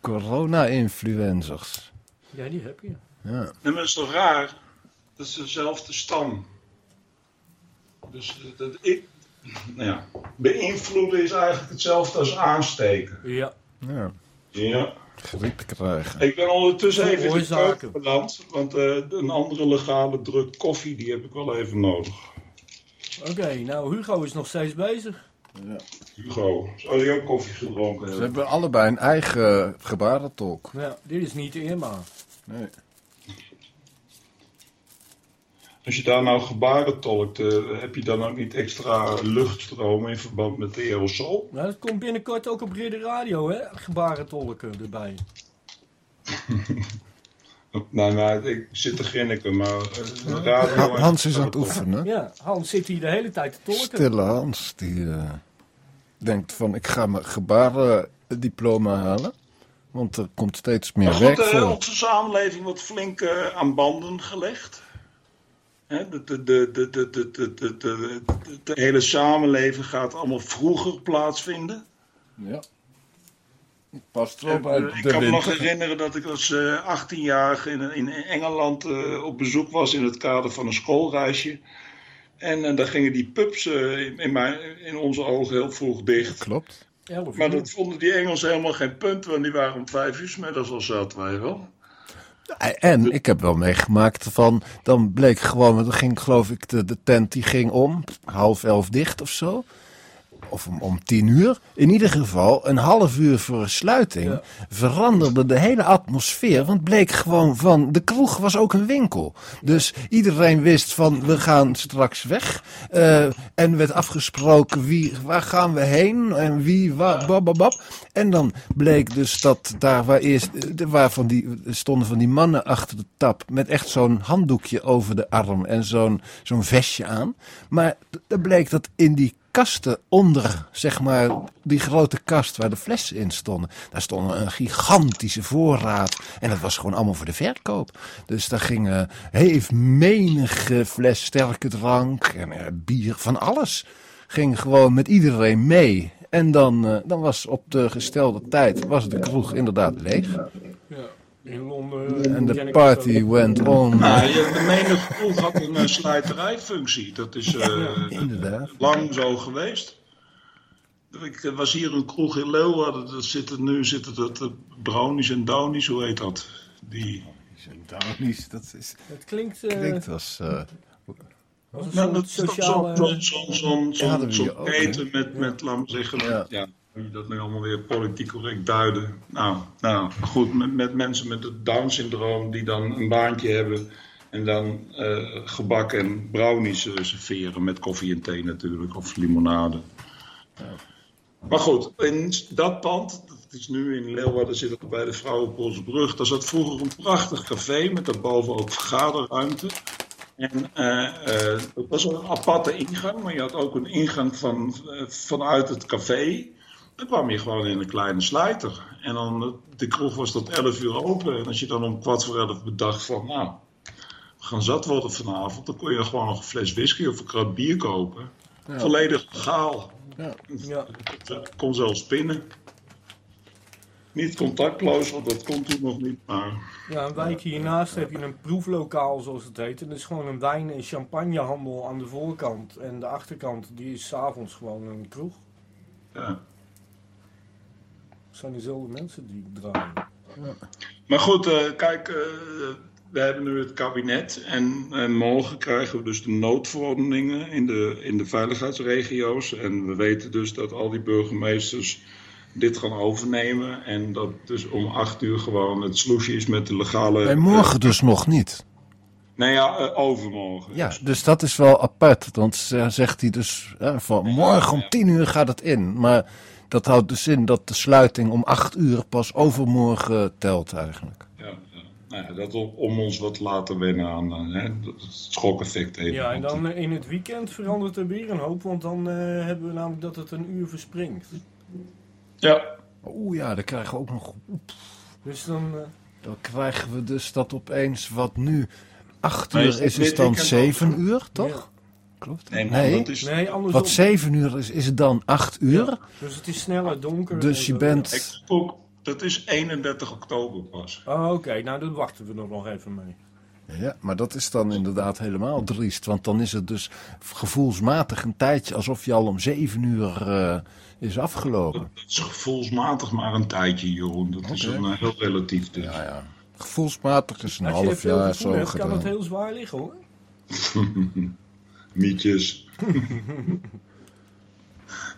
Corona-influencers. Ja, die heb je. Ja. Nee, maar dat is toch raar? Dat is dezelfde stam. Dus dat, dat, ik, nou ja, beïnvloeden is eigenlijk hetzelfde als aansteken. Ja. ja. Ja. Griep krijgen. Ik ben ondertussen even in beland, want eh, een andere legale druk koffie die heb ik wel even nodig. Oké, nou Hugo is nog steeds bezig. Hugo, zou je ook koffie gedronken Ze hebben? hebben allebei een eigen gebarentolk. Ja, dit is niet Irma. Nee. Als je daar nou gebaren tolkt, eh, heb je dan ook niet extra luchtstroom in verband met de aerosol? Nou, dat komt binnenkort ook op Ridder Radio, hè? Gebarentolken erbij. Nou, nou, ik zit te grinniken, maar eh, radio... Ha- Hans is aan het oefenen. Ja, Hans zit hier de hele tijd te tolken. Stille Hans, die eh, denkt van ik ga mijn gebarendiploma halen. Want er komt steeds meer Maar werk goed, eh, voor. onze samenleving wordt flink aan banden gelegd. Hè, de, de, de, de, de, de, de, de, de, de- de hele samenleving gaat allemaal vroeger plaatsvinden. Ja. Past erop uit eh, ik de kan me nog herinneren dat ik als eh 18-jarige in, in Engeland eh, op bezoek was in het kader van een schoolreisje. En eh, daar gingen die pubs eh, in, in, mijn, in onze ogen heel vroeg dicht. Klopt. Maar dat vonden die Engelsen helemaal geen punt, want die waren om vijf uur middags al zat, je wel. En ik heb wel meegemaakt van, dan bleek gewoon, dan ging geloof ik, de, de tent die ging om half elf dicht of zo. Of om, om tien uur. In ieder geval, een half uur voor sluiting Ja. veranderde de hele atmosfeer. Want bleek gewoon van, de kroeg was ook een winkel. Dus iedereen wist van, we gaan straks weg. Eh, en werd afgesproken, wie, waar gaan we heen? En wie, waar, bababab. En dan bleek dus dat daar waar eerst, waar van die, stonden van die mannen achter de tap. Met echt zo'n handdoekje over de arm en zo'n zo'n vestje aan. Maar d- er bleek dat in die kasten onder, zeg maar, die grote kast waar de flessen in stonden. Daar stond een gigantische voorraad. En dat was gewoon allemaal voor de verkoop. Dus daar ging heeft menige fles sterke drank en eh, bier, van alles. Ging gewoon met iedereen mee. En dan, eh, dan was op de gestelde tijd was de kroeg inderdaad leeg. Ja, in Londen. En de party went on. Nou, de menige kroeg had een uh, slijterijfunctie. Dat is eh, Inderdaad. lang zo geweest. Ik er was hier een kroeg in Leeuwarden. Dat zitten, nu zitten dat uh, brownies en downies, hoe heet dat? Die... Downies, dat is, Het klinkt, eh, klinkt als... eh, een Nou, dat is toch zo'n zo, zo, keten met, met, laat zeggen, Ja. ja. Hoe je dat nu allemaal weer politiek correct duiden. Nou, nou goed, met, met mensen met het Down-syndroom die dan een baantje hebben en dan eh, gebak en brownies serveren met koffie en thee natuurlijk, of limonade. Maar goed, in dat pand, dat is nu in Leeuwarden, zit het bij de Vrouwenpolsbrug. Daar zat vroeger een prachtig café met daarboven ook vergaderruimte. En eh, eh, dat was een aparte ingang, maar je had ook een ingang van, vanuit het café. Dan kwam je gewoon in een kleine slijter. En dan, eh, de kroeg was tot 11 uur open. En als je dan om kwart voor elf bedacht van, nou, we gaan zat worden vanavond. Dan kon je gewoon nog een fles whisky of een krat bier kopen. Volledig legaal. Ja. Het kon zelfs pinnen. Niet contactloos, want dat kon toen nog niet. Maar Ja, een wijk hiernaast heb je een proeflokaal, zoals het heet. En dat is gewoon een wijn- en champagnehandel aan de voorkant. En de achterkant, die is s'avonds gewoon een kroeg. ja. Zijn dezelfde mensen die draaien. Maar goed, eh, kijk, eh, we hebben nu het kabinet en, en morgen krijgen we dus de noodverordeningen in de, in de veiligheidsregio's. En we weten dus dat al die burgemeesters dit gaan overnemen. En dat dus om acht uur gewoon het sloesje is met de legale... Nee, morgen dus nog niet. nee, ja, eh, overmorgen. Ja, dus dat is wel apart. Want eh, zegt hij dus eh, van morgen om tien uur gaat het in. Maar dat houdt dus in dat de sluiting om acht uur pas overmorgen telt eigenlijk. Ja, ja. Nou ja, dat om, ons wat te laten wennen aan eh, hè, dat het schokeffect even. Ja, en dan eh, in het weekend verandert er weer een hoop. Want dan eh, hebben we namelijk dat het een uur verspringt. Ja, Oeh ja, dan krijgen we ook nog. Dus dan... eh, Dan krijgen we dus dat opeens wat nu acht uur is is, dan weekend zeven ook? uur, toch? Klopt. nee, Nee, maar dat is... nee, andersom. wat zeven uur is, is het dan acht uur. Dus het is sneller donker. Dus je bent. Ik ook, dat is 31 oktober pas. Oh, Oké, nou dan wachten we er nog even mee. Ja, maar dat is dan inderdaad helemaal driest. Want dan is het dus gevoelsmatig een tijdje alsof je al om zeven uur eh, is afgelopen. Dat is gevoelsmatig maar een tijdje, Jeroen. Dat is Oké. een, eh, heel relatief. Dus. Ja, ja. Gevoelsmatig is een Als je half veel jaar zo hebt, kan het gedaan. heel zwaar liggen hoor. Mietjes.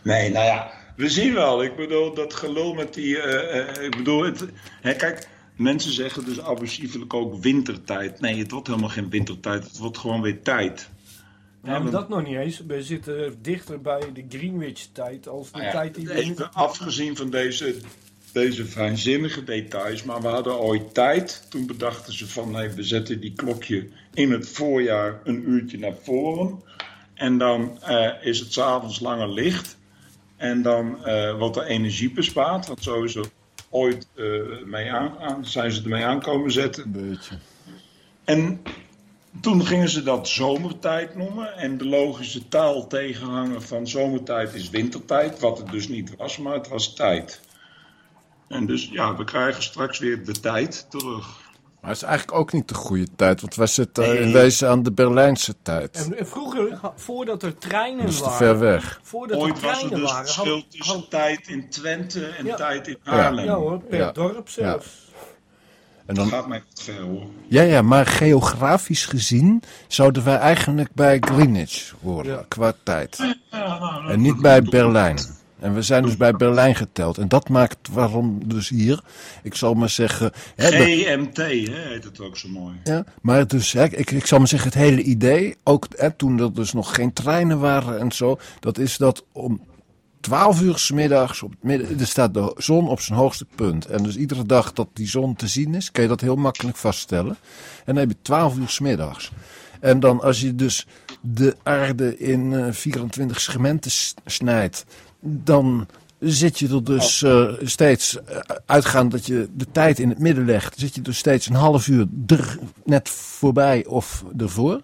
nee, nou ja, we zien wel. Ik bedoel, dat gelul met die... eh, eh, ik bedoel, het, hè, kijk, mensen zeggen dus abusievelijk ook wintertijd. Nee, het wordt helemaal geen wintertijd. Het wordt gewoon weer tijd. Ja, maar dat nog niet eens. We zitten dichter bij de Greenwich-tijd als de ja, tijd die we... even afgezien van deze, deze fijnzinnige details, maar we hadden ooit tijd. Toen bedachten ze van, nee, we zetten die klokje in het voorjaar een uurtje naar voren. En dan eh, is het s'avonds langer licht. En dan eh, wordt er energie bespaard. Want zo is er ooit eh, mee aan, aan- zijn ze ermee aankomen zetten. Een beetje. En toen gingen ze dat zomertijd noemen. En de logische taal tegenhanger van zomertijd is wintertijd. Wat het dus niet was, maar het was tijd. En dus ja, we krijgen straks weer de tijd terug. Maar het is eigenlijk ook niet de goede tijd. Want wij zitten Nee. in wezen aan de Berlijnse tijd. En en vroeger, voordat er treinen Dat is te waren... ver weg. Voordat Ooit er was er treinen dus waren... verschil had- tussen had- tijd in Twente en Ja. tijd in Haarlem. Ja hoor, per Ja. dorp zelfs. En Dat dan, gaat mij wat ver hoor. ja, ja, maar geografisch gezien zouden wij eigenlijk bij Greenwich horen, Ja. qua tijd. Ja, nou, En niet bij Berlijn. En we zijn dus bij Berlijn geteld. En dat maakt waarom dus hier, ik zal maar zeggen... Hè, GMT hè, heet het ook zo mooi. ja, maar dus, hè, ik, ik zal maar zeggen, het hele idee, ook hè, toen er dus nog geen treinen waren en zo, dat is dat om 12 uur 's middags, op het midden, er staat de zon op zijn hoogste punt. En dus iedere dag dat die zon te zien is, kan je dat heel makkelijk vaststellen. En dan heb je 12 uur 's middags. En dan als je dus de aarde in eh, 24 segmenten s- snijdt, dan zit je er dus eh, steeds, eh, uitgaand dat je de tijd in het midden legt, zit je er steeds een half uur er net voorbij of ervoor.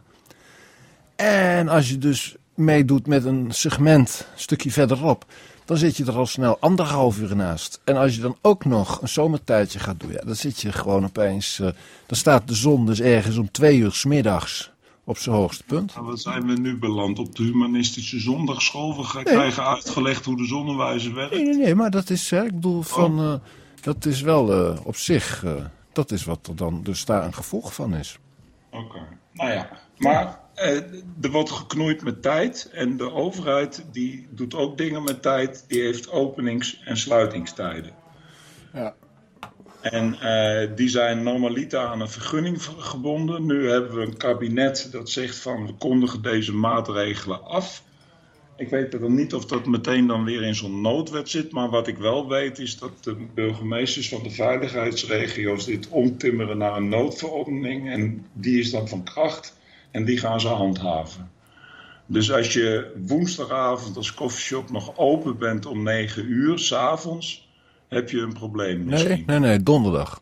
En als je dus meedoet met een segment een stukje verderop, dan zit je er al snel anderhalf uur naast. En als je dan ook nog een zomertijdje gaat doen, ja, dan zit je gewoon opeens. eh, dan staat de zon dus ergens om twee uur 's middags op zijn hoogste punt. Nou, wat zijn we nu beland op de humanistische zondagschool? We gaan krijgen uitgelegd hoe de zonnewijzer werkt. Nee, nee, nee, maar dat is, hè, ik bedoel, van, eh, dat is wel eh, op zich, eh, dat is wat er dan dus daar een gevolg van is. Oké. Nou ja, maar er wordt geknoeid met tijd. En de overheid die doet ook dingen met tijd. Die heeft openings- en sluitingstijden. Ja. En eh, die zijn normaliter aan een vergunning ver- gebonden. Nu hebben we een kabinet dat zegt van we kondigen deze maatregelen af. Ik weet dan niet of dat meteen dan weer in zo'n noodwet zit. Maar wat ik wel weet is dat de burgemeesters van de veiligheidsregio's dit omtimmeren naar een noodverordening. En die is dan van kracht en die gaan ze handhaven. Dus als je woensdagavond als koffieshop nog open bent om 9 uur, s'avonds, heb je een probleem misschien. Nee, nee, nee, donderdag.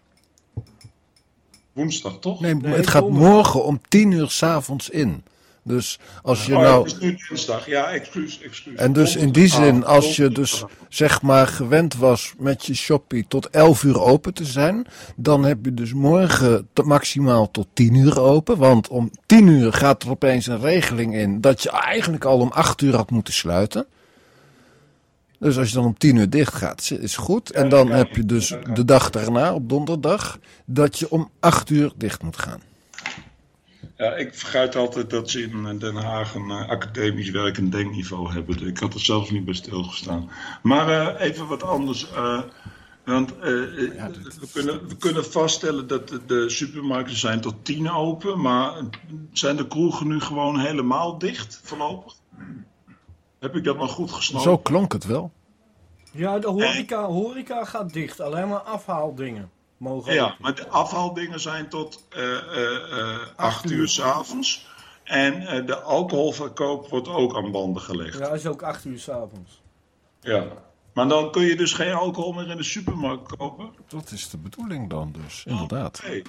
Woensdag toch? Nee, Nee, het gaat donderdag. morgen om tien uur s'avonds in. Dus als je Oh, nou. het is nu dinsdag. Ja, excuus, excuus. En dus in die zin, als je dus zeg maar gewend was met je shoppie tot 11 uur open te zijn, dan heb je dus morgen maximaal tot 10 uur open. Want om 10 uur gaat er opeens een regeling in dat je eigenlijk al om 8 uur had moeten sluiten. Dus als je dan om 10 uur dicht gaat, is goed. En dan heb je dus de dag daarna, op donderdag, dat je om 8 uur dicht moet gaan. Ja, ik vergeet altijd dat ze in Den Haag een eh, academisch werk en denkniveau hebben. Ik had er zelfs niet bij stilgestaan. Maar eh, even wat anders. eh, want we, kunnen, we kunnen vaststellen dat de, de supermarkten zijn tot tien open. Maar zijn de kroegen nu gewoon helemaal dicht voorlopig? Heb ik dat maar goed gesnapt? Zo klonk het wel. Ja, de horeca, horeca gaat dicht. Alleen maar afhaaldingen mogen Ja, open. maar de afhaaldingen zijn tot eh eh, eh, acht uur. uur s'avonds. En eh, de alcoholverkoop wordt ook aan banden gelegd. Ja, is ook 8 uur s'avonds. Ja. Maar dan kun je dus geen alcohol meer in de supermarkt kopen. Dat is de bedoeling dan dus, inderdaad. Nee.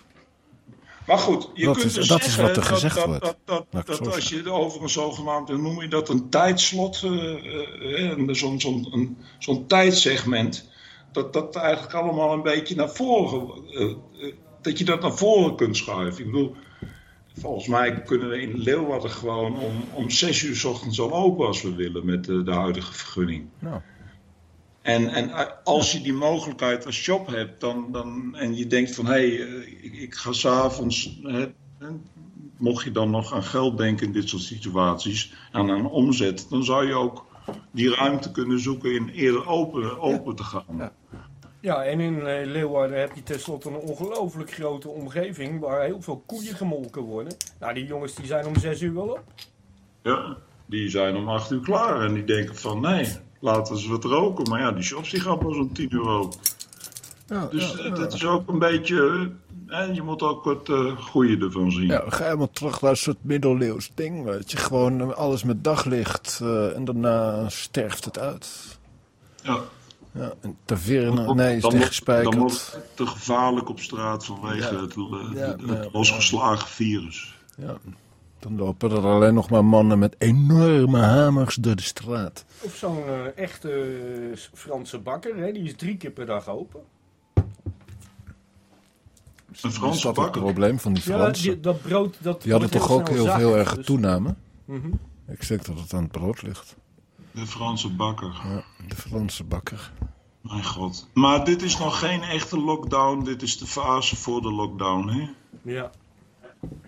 Maar goed, je Dat kunt is- dus dat is zeggen wat er gezegd dat, wordt. Dat, dat, zo als je over een zogenaamd, hoe noem je dat, een tijdslot, eh, zo'n zo'n tijdsegment, dat dat eigenlijk allemaal een beetje naar voren, dat je dat naar voren kunt schuiven. Ik bedoel, volgens mij kunnen we in Leeuwarden gewoon om, om zes uur 's ochtends al open als we willen met de, de huidige vergunning. Nou. En, en als je die mogelijkheid als shop hebt, dan, dan, en je denkt van hé, hey, eh, ik, ik ga s'avonds, mocht je dan nog aan geld denken in dit soort situaties, en aan omzet, dan zou je ook die ruimte kunnen zoeken in eerder open, open te gaan. Ja, en in eh, Leeuwarden heb je tenslotte een ongelooflijk grote omgeving waar heel veel koeien gemolken worden. Nou, die jongens die zijn om 6 uur wel op. Ja, die zijn om acht uur klaar en die denken van nee, laten ze wat roken. Maar ja, die shops die gaan pas om tien uur open. Ja, Dus ja, eh, dat is ook een beetje, eh, je moet ook het eh goede ervan zien. Ja, we gaan helemaal terug naar een soort middeleeuws ding. Dat je gewoon alles met daglicht en daarna sterft het uit. Ja. Ja, en taverne, nee, is dan, wordt- dan dichtgespijkerd. wordt te gevaarlijk op straat vanwege Ja. het, Ja, het ja, losgeslagen virus. Ja. Dan lopen er alleen nog maar mannen met enorme hamers door de straat. Of zo'n eh, echte eh, Franse bakker, hè, die is drie keer per dag open. Een is Franse dat het bakker. probleem van die Ja, Fransen? die, Die, dat brood, dat hadden wordt toch ook heel, zacht, heel erg dus- toename? Mhm. Ik denk dat het aan het brood ligt. De Franse bakker. Ja, de Franse bakker. Mijn god. Maar dit is nog geen echte lockdown. Dit is de fase voor de lockdown. Hè? Ja.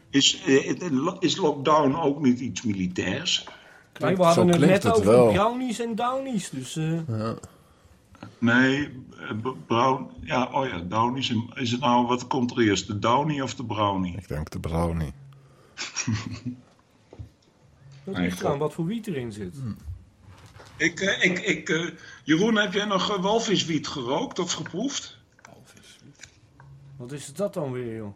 Is, eh, is lockdown ook niet iets militairs? We hadden het net het over wel. brownies en downies, dus... eh, Nee, eh, brown. Ja, oh ja, Downy. Is, is het nou, wat komt er eerst? De Downy of de Brownie? Ik denk de brownie. dat ligt aan wat voor wiet erin zit. Ik, eh, ik, ik, eh, Jeroen, heb jij nog walviswiet gerookt of geproefd? Wat is dat dan weer, joh?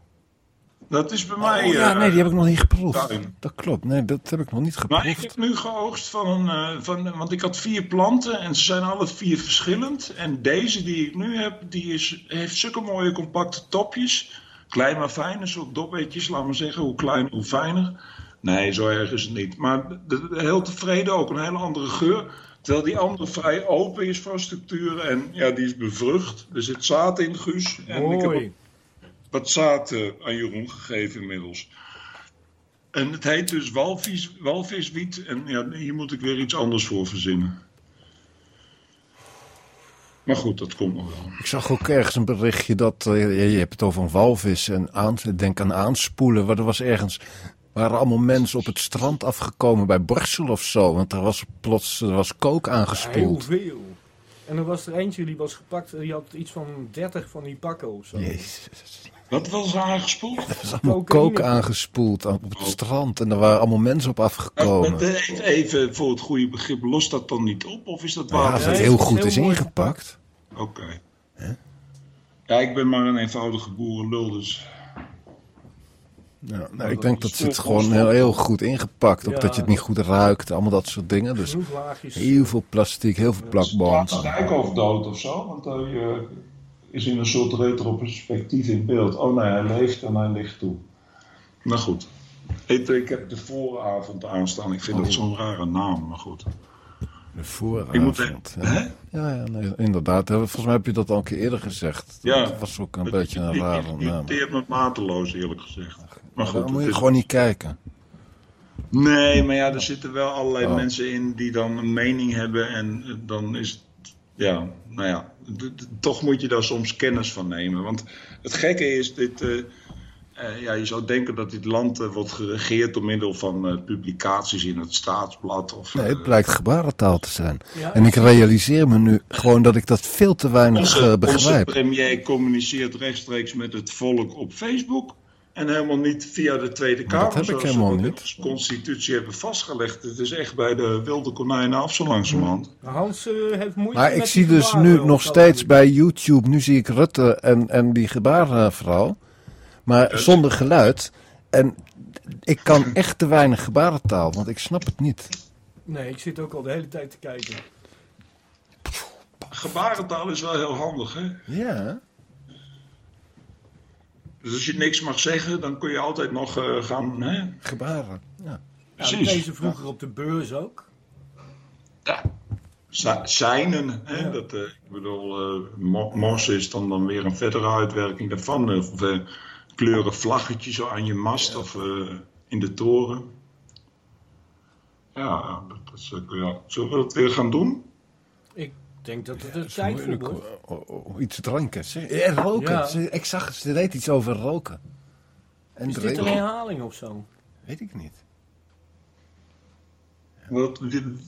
Dat is bij mij... Oh, ja, eh, nee, die heb ik nog niet geproefd. tuin. Dat klopt, nee, dat heb ik nog niet Maar ik geproefd. heb nu geoogst van een. eh, van, want ik had vier planten en ze zijn alle vier verschillend. En deze die ik nu heb, die is, heeft zulke mooie compacte topjes. Klein maar fijn, een soort dopetjes, laat maar zeggen. Hoe kleiner, hoe fijner. Nee, zo erg is het niet. Maar de- de- heel tevreden ook, een hele andere geur. Terwijl die andere vrij open is van structuur. En ja, die is bevrucht. Er zit zaad in, Guus. En ik heb Mooi. Wat zaad eh, aan Jeroen gegeven inmiddels. En het heet dus walvis, walviswiet. En ja, hier moet ik weer iets anders voor verzinnen. Maar goed, dat komt nog wel. Ik zag ook ergens een berichtje dat, eh, je, hebt het over een walvis en aan, denk aan aanspoelen. Maar er was ergens, waren allemaal mensen op het strand afgekomen bij Borsel of zo. Want er was plots, er was kook Heel aangespoeld. veel. En er was er eentje die was gepakt, die had iets van 30 van die pakken of zo. Jezus. Wat was er aangespoeld? Er was allemaal kook aangespoeld aan- op het strand. En er waren allemaal mensen op afgekomen. even, even voor het goede begrip, lost dat dan niet op? Of is dat Ja, waar? als Nee, het het heel is goed is ingepakt. Oké. Ja, ik ben maar een eenvoudige boerenlul, dus... Ja, nou, ik denk is dat ze het gewoon heel, heel goed ingepakt. Ook Ja. dat je het niet goed ruikt. Allemaal dat soort dingen. Dus heel veel plastic, heel veel plakband. De Dijkhoff dood of zo, want hij eh, is in een soort retroperspectief in beeld. Oh nee, hij leeft en hij ligt toe. Nou goed. Ik, ik heb de vooravond aanstaan. Ik vind dat zo'n rare naam, maar goed. De Ik moet vooravond. Hè? Ja, ja, ja nee, inderdaad. Volgens mij heb je dat al een keer eerder gezegd. Ja. Dat was ook een beetje een rare Het naam. irriteert me mateloos, eerlijk gezegd. Maar goed, Dan moet het je is- gewoon niet kijken. Nee, maar ja, er zitten wel allerlei Oh. mensen in die dan een mening hebben. En dan is het, ja, nou ja, toch moet je daar soms kennis van nemen. Want het gekke is, dit, eh, eh, ja, je zou denken dat dit land eh, wordt geregeerd door middel van eh, publicaties in het staatsblad. Of, Nee, eh, het blijkt gebarentaal te zijn. Ja, En ik realiseer me nu gewoon dat ik dat veel te weinig onze, eh, onze begrijp. premier communiceert rechtstreeks met het volk op Facebook. En helemaal niet via de Tweede Kamer. dat heb ik zoals helemaal we in niet. de constitutie hebben vastgelegd. Het is echt bij de wilde konijnen af zo langzamerhand. Hans eh, heeft moeite Maar met ik zie dus nu nog steeds bij YouTube, nu zie ik Rutte en, en die gebarenvrouw, maar zonder geluid. En ik kan echt te weinig gebarentaal, want ik snap het niet. Nee, ik zit ook al de hele tijd te kijken. Gebarentaal is wel heel handig, hè? Ja, Dus als je niks mag zeggen, dan kun je altijd nog eh, gaan, hè? gebaren. Ja. Ja, Precies. deze vroeger op de beurs ook. Ja. Seinen, hè? Ja. Dat, eh, ik bedoel, eh, mo- mos is dan, dan weer een verdere uitwerking daarvan. Of eh, kleuren vlaggetjes aan je mast of eh, in de toren. Ja, dat is, ja. zullen we dat weer gaan doen? Ik denk dat het Het is tijd voor moeilijk wordt. o- o- o- iets drinken. Zeg. Ja, roken. Ja. Ze- Ik zag, ze deed iets over roken. En Is dit een drinken. herhaling of zo? Weet ik niet. Wat,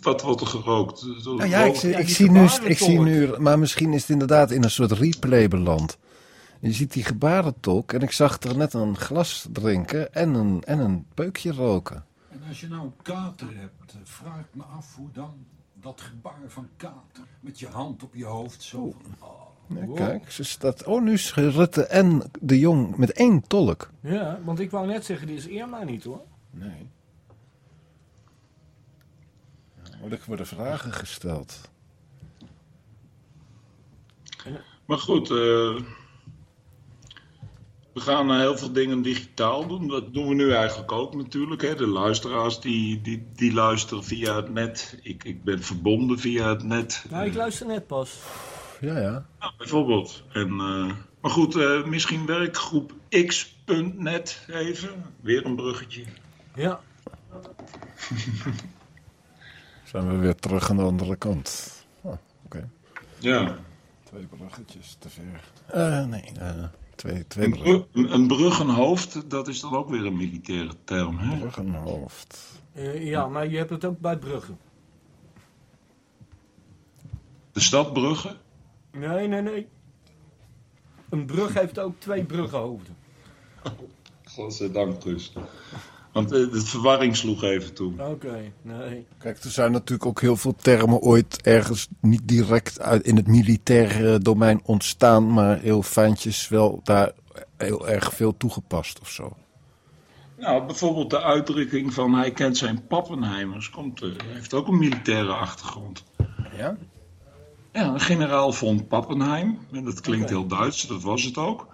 wat wordt er gerookt? Nou ja, ik, zie- Ja, ik die zie nu, ik zie nu, maar misschien is het inderdaad in een soort replay beland. Je ziet die gebarentolk en ik zag er net een glas drinken en een, en een peukje roken. En als je nou een kater hebt, eh, vraag ik me af hoe dan dat gebaar van kater. Met je hand op je hoofd zo van, oh. Ja, Kijk, ze staat, oh nu is Rutte en de Jong met één tolk. Ja, want ik wou net zeggen, die is Irma niet hoor. Nee. Er worden vragen gesteld. Maar goed, eh, we gaan eh, heel veel dingen digitaal doen. Dat doen we nu eigenlijk ook natuurlijk. Hè. De luisteraars die, die, die luisteren via het net. Ik, ik ben verbonden via het net. Nou, ik luister net pas. Ja, ja. Ja, bijvoorbeeld. En, eh, maar goed, eh, misschien werkgroep x.net even. Weer een bruggetje. Ja, Zijn we weer terug aan de andere kant. Oh, Oké. Ja. Twee bruggetjes te ver. Eh, nee, eh, twee, twee Een, bruggen. bru- een, een bruggenhoofd, dat is dan ook weer een militaire term. Hè? Bruggenhoofd. Eh, ja, maar je hebt het ook bij Brugge. De stad Brugge. Nee, nee, nee. Een brug heeft ook twee bruggenhoofden. Godzijdank dus. Want eh, de verwarring sloeg even toe. Oké, nee. Kijk, er zijn natuurlijk ook heel veel termen ooit ergens niet direct uit in het militaire domein ontstaan, maar heel fijntjes wel daar heel erg veel toegepast of zo. Nou, bijvoorbeeld de uitdrukking van hij kent zijn Pappenheimers, komt, eh, heeft ook een militaire achtergrond. Ja? Ja, een generaal von Pappenheim. En dat klinkt heel Duits, dat was het ook.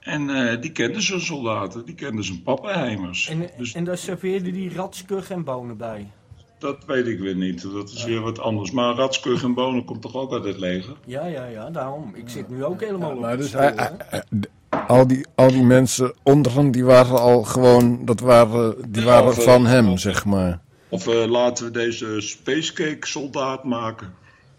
En eh, die kenden zijn soldaten, die kenden zijn Pappenheimers. En, dus en daar serveerde die ratskug en bonen bij. dat weet ik weer niet, dat is weer wat anders. Maar Ratskug en Bonen komt toch ook uit het leger? Ja, ja, ja, daarom. Ik zit nu ook helemaal op Nou, de dus school, hij- hij- al, die, al die mensen onder hem, die waren al gewoon, dat waren, die Ja, waren of, eh, van hem, of- zeg maar. Of eh, laten we deze Spacecake soldaat maken?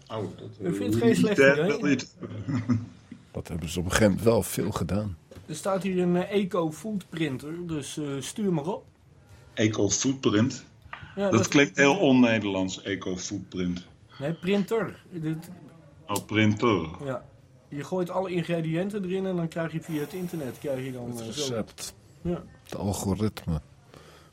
Oh, dat, Ik vind het hoe geen slecht idee. Dat hebben ze op een gegeven moment wel veel gedaan. Er staat hier een eh, eco-food printer, dus eh, stuur maar op. Eco-footprint. Ja, Dat klinkt heel on-Nederlands, eco-footprint. Nee, printer. Dit, Oh, printer. ja. Je gooit alle ingrediënten erin en dan krijg je via het internet krijg je dan Het eh, zo. recept, Ja. het algoritme.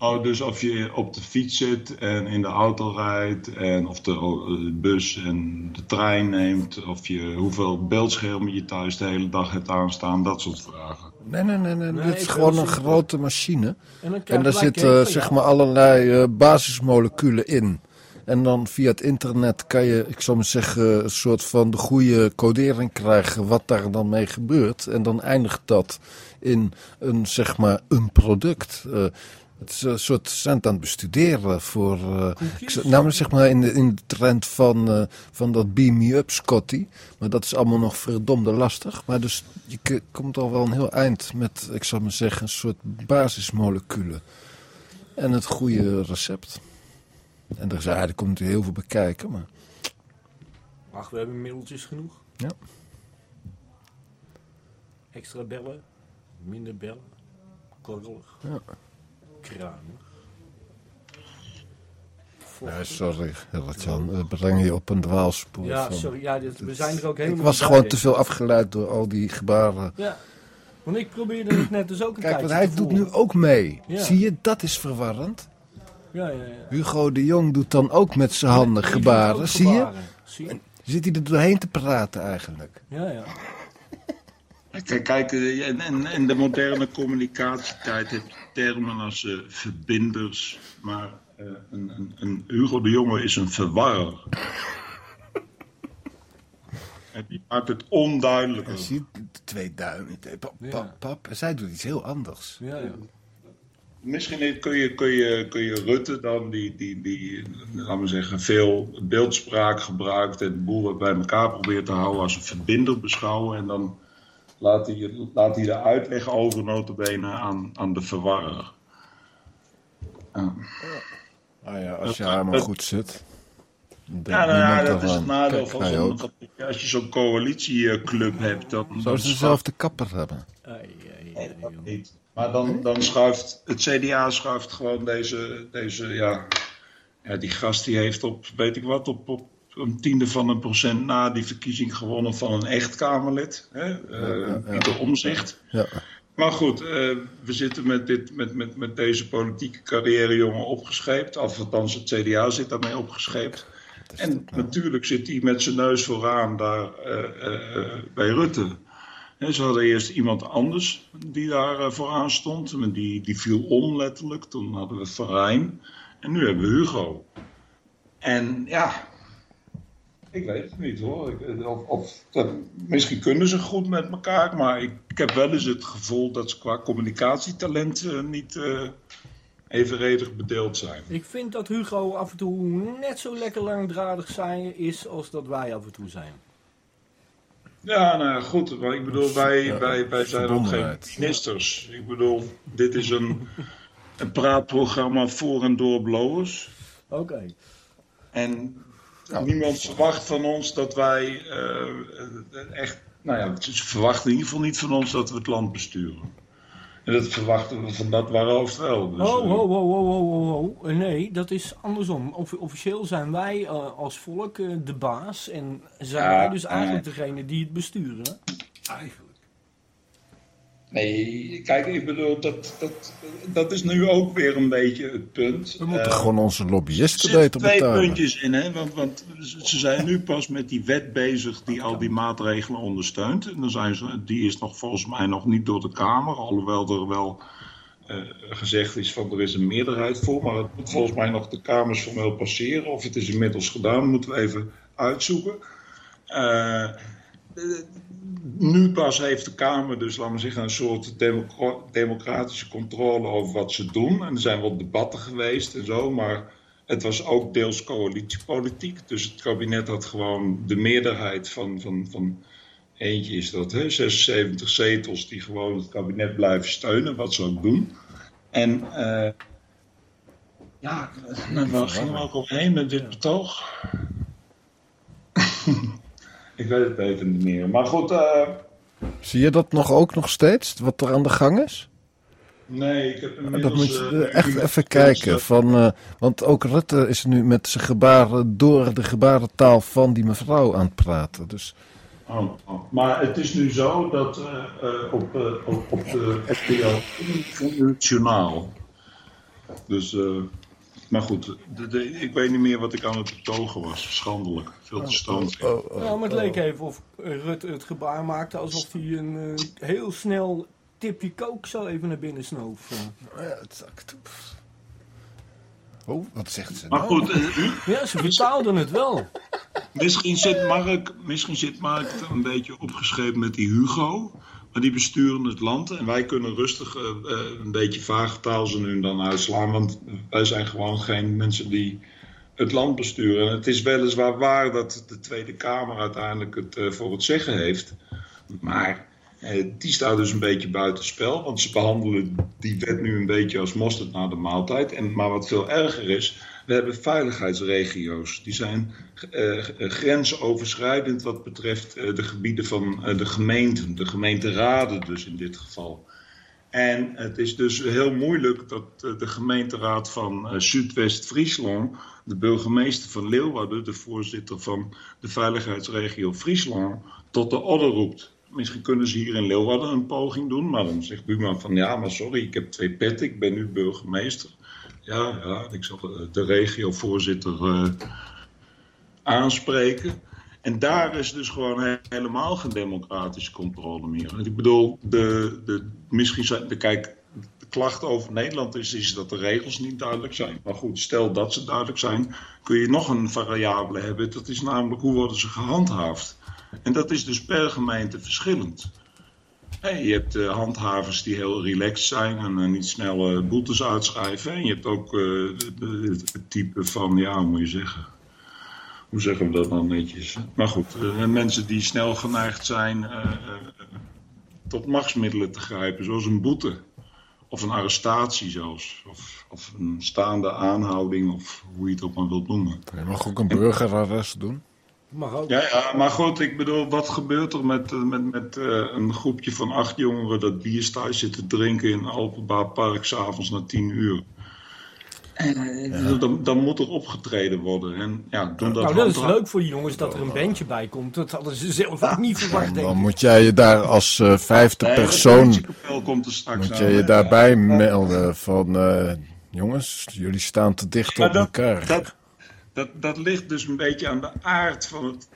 Oh, dus of je op de fiets zit en in de auto rijdt, en of de, oh, de bus en de trein neemt, of je hoeveel beeldschermen je thuis de hele dag hebt aanstaan, dat soort vragen. Nee, nee, nee, nee, Nee, dit is gewoon een grote machine. En, daar zitten zeg maar allerlei eh, basismoleculen in. En dan via het internet kan je, ik zou maar zeggen, een soort van de goede codering krijgen wat daar dan mee gebeurt. En dan eindigt dat in een, zeg maar, een product. Eh, het is een soort cent aan het bestuderen voor, eh, ik zou- namelijk zeg maar in de, in de trend van, eh, van dat beam me up Scotty. Maar dat is allemaal nog verdomde lastig. Maar dus je komt al wel een heel eind met, ik zou maar zeggen, een soort basismoleculen. En het goede recept. En er, is, ja, er komt heel veel bekijken, maar... Ach, we hebben middeltjes genoeg. Ja. Extra bellen, minder bellen, korrelig, Ja. Vochtig. sorry, Gerrit-Jan. We brengen je op een dwaalspoor. Ja, van- sorry. Ja, dit, we zijn er ook Ik helemaal was bij, gewoon te ik. veel afgeleid door al die gebaren. Ja, want ik probeerde het net dus ook een Kijk, want hij doet nu ook mee. Ja. Zie je, dat is verwarrend. Ja, ja, ja. Hugo de Jong doet dan ook met zijn handen gebaren. Zie je? gebaren. Zie je? Zit hij er doorheen te praten eigenlijk? Ja, ja. Kijk, kijk eh, en, de moderne communicatietijd heeft termen als eh, verbinders, maar eh, een, een, een Hugo de Jonge is een verwarrer. En die maakt het onduidelijker. Je ziet de twee duimen. Pap, pap, pap. Zij doet iets heel anders. ja, ja. Misschien kun je, kun je, kun je Rutte dan, die, die, die laten we zeggen, veel beeldspraak gebruikt en de boel wat bij elkaar probeert te houden als een verbinder beschouwen. En dan laat hij, laat hij de uitleg over notabene aan, aan de verwarrer. Ja. Ah ja, als je haar maar goed zit. Ja, nou ja, dat is het nadeel van zo'n... Als je zo'n coalitieclub hebt, dan... Zou ze dezelfde kapper hebben? Ai, ai, ai, Dat joh. niet. Maar dan, dan schuift het CDA schuift gewoon deze, deze ja, ja, die gast die heeft op, weet ik wat, op, op een tiende van een procent na die verkiezing gewonnen van een echt Kamerlid. Hè? eh, Pieter Omzicht. Ja. Maar goed, eh, we zitten met, dit, met, met, met deze politieke carrièrejongen opgescheept. Althans, het CDA zit daarmee opgescheept. En natuurlijk zit hij met zijn neus vooraan daar eh, eh, eh, bij Rutte. Ze hadden eerst iemand anders die daar eh, vooraan stond. Die, die viel om letterlijk. Toen hadden we Van Rijn. En nu hebben we Hugo. En ja, ik weet het niet hoor. Ik- Of, of, dat- misschien kunnen ze goed met elkaar. Maar ik, ik heb wel eens het gevoel dat ze qua communicatietalent eh, niet eh, evenredig bedeeld zijn. Ik vind dat Hugo af en toe net zo lekker langdradig zijn is als dat wij af en toe zijn. Ja, nou goed. Maar ik bedoel, wij, Ja, wij, wij zijn ook geen ministers. Ik bedoel, dit is een, een praatprogramma voor en door blowers. Oké. En Ja. niemand verwacht van ons dat wij eh, echt... Nou ja, ze verwachten in ieder geval niet van ons dat we het land besturen. En dat verwachten we van dat waarhoofd wel. Dus, Oh, ho, ho, ho, ho. Eh, Nee, dat is andersom. Offi- officieel zijn wij eh, als volk eh, de baas en zijn Ja, wij dus eigenlijk nee. degene die het besturen. Eigenlijk. Nee, kijk, ik bedoel, dat, dat, dat is nu ook weer een beetje het punt. We moeten Eh, gewoon onze Er lobbyisten beter twee betalen. puntjes in, hè? Want, want ze zijn nu pas met die wet bezig die al die maatregelen ondersteunt. En dan zijn ze, die is nog volgens mij nog niet door de Kamer, alhoewel er wel eh, gezegd is van er is een meerderheid voor, maar het moet volgens mij nog de Kamers formeel passeren. Of het is inmiddels gedaan, moeten we even uitzoeken. Eh, nu pas heeft de Kamer dus, laten we zeggen, een soort democra- democratische controle over wat ze doen. En er zijn wel debatten geweest en zo, maar het was ook deels coalitiepolitiek. Dus het kabinet had gewoon de meerderheid van, van, van eentje is dat, hè, 76 zetels die gewoon het kabinet blijven steunen, wat ze ook doen. En eh, ja, nou, waar gingen we ook overheen met dit betoog? Ik weet het even niet meer. Maar goed, eh, Zie je dat nog ook nog steeds, wat er aan de gang is? nee, ik heb inmiddels... Dat moet je eh, echt even kijken. Van, eh, want ook Rutte is nu met zijn gebaren door de gebarentaal van die mevrouw aan het praten. Dus Oh, oh. Maar het is nu zo dat op, op, op de RTL het journaal. Dus, eh, maar goed, de, de- ik weet niet meer wat ik aan het betogen was. Schandelijk, veel te stoot. Nou, maar het leek even of Rutte het gebaar maakte alsof hij een eh, heel snel tipje kook zo even naar binnen snoof. ja, het zakt. Oh, wat zegt ze Maar nou? goed, eh, Ja, ze vertaalden het wel. misschien zit Mark, misschien zit Mark een beetje opgeschreven met die Hugo. Maar die besturen het land en wij kunnen rustig eh, eh, een beetje vage taal ze nu dan uitslaan. Want wij zijn gewoon geen mensen die het land besturen. En het is weliswaar waar dat de Tweede Kamer uiteindelijk het eh, voor het zeggen heeft. Maar eh, die staat dus een beetje buitenspel. Want ze behandelen die wet nu een beetje als mosterd na de maaltijd. En, maar wat veel erger is, we hebben veiligheidsregio's. Die zijn eh, grensoverschrijdend wat betreft eh, de gebieden van eh, de gemeenten. De gemeenteraden dus in dit geval. En het is dus heel moeilijk dat eh, de gemeenteraad van eh, Zuidwest-Friesland, de burgemeester van Leeuwarden, de voorzitter van de veiligheidsregio Friesland, tot de orde roept. Misschien kunnen ze hier in Leeuwarden een poging doen, maar dan zegt Buurman van ja, maar sorry, ik heb twee petten, ik ben nu burgemeester. Ja, ja, ik zal eh, de regiovoorzitter eh, aanspreken. En daar is dus gewoon he- helemaal geen democratische controle meer. Ik bedoel, de, de, misschien zijn, de, kijk, de klacht over Nederland is, is dat de regels niet duidelijk zijn. Maar goed, stel dat ze duidelijk zijn, kun je nog een variabele hebben. Dat is namelijk hoe worden ze gehandhaafd. En dat is dus per gemeente verschillend. Hé, je hebt eh, handhavers die heel relaxed zijn en eh, niet snel eh, boetes uitschrijven. En je hebt ook het type van, ja, moet je zeggen hoe zeggen we dat nou netjes? Maar goed, mensen die snel geneigd zijn tot machtsmiddelen te grijpen, zoals een boete. Of een arrestatie zelfs. Of, of een staande aanhouding, of hoe je het ook maar wilt noemen. Je mag ook een burgerarrest doen. Mag ook. Ja, ja, maar goed, ik bedoel, wat gebeurt er met, eh, met, met eh, een groepje van acht jongeren dat bier thuis zit te drinken in een openbaar park s'avonds na tien uur? Eh, dan, dan moet er opgetreden worden. En ja, doen dat Nou, dat is leuk voor die jongens dat er een bandje bij komt. Dat hadden ze zelf ook niet verwacht, denk Dan ik. moet jij je daar als eh, vijfde Nee, persoon komt er straks moet aan, je daarbij melden van eh, jongens, jullie staan te dicht op dat, elkaar. Dat, dat, dat ligt dus een beetje aan de aard van het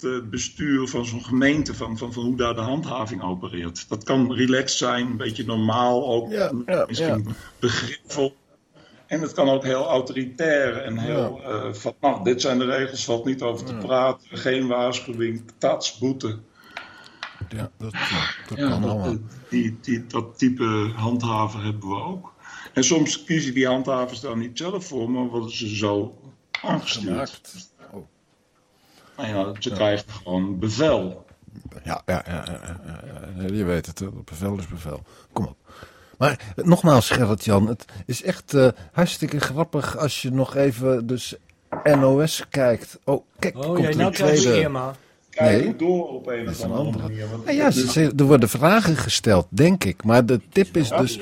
eh, bestuur van zo'n gemeente, van, van, van hoe daar de handhaving opereert. Dat kan relaxed zijn, een beetje normaal ook, Ja, ja, misschien begripvol. En het kan ook heel autoritair en heel eh, van, nou, dit zijn de regels, valt niet over te praten, geen waarschuwing, tats, boete. Ja, dat, ja, dat Ja, kan dat, allemaal. die, die, dat type handhaven hebben we ook. En soms kiezen die handhavers daar niet zelf voor, maar worden ze zo aangestuurd. Gemaakt. Oh. Nou ja, ze krijgen gewoon bevel. Ja, ja, ja, ja, ja, ja, ja, je weet het, hè. bevel is bevel. Kom op. Maar nogmaals, Gerrit-Jan, het is echt eh, hartstikke grappig als je nog even dus NOS kijkt. Oh, kijk, Oh, komt jij nou krijg je. Irma. Kijk Nee. door op een of is een andere andere. manier. want Ah, ja, ze, ze- er worden vragen gesteld, denk ik. Maar de tip is dus,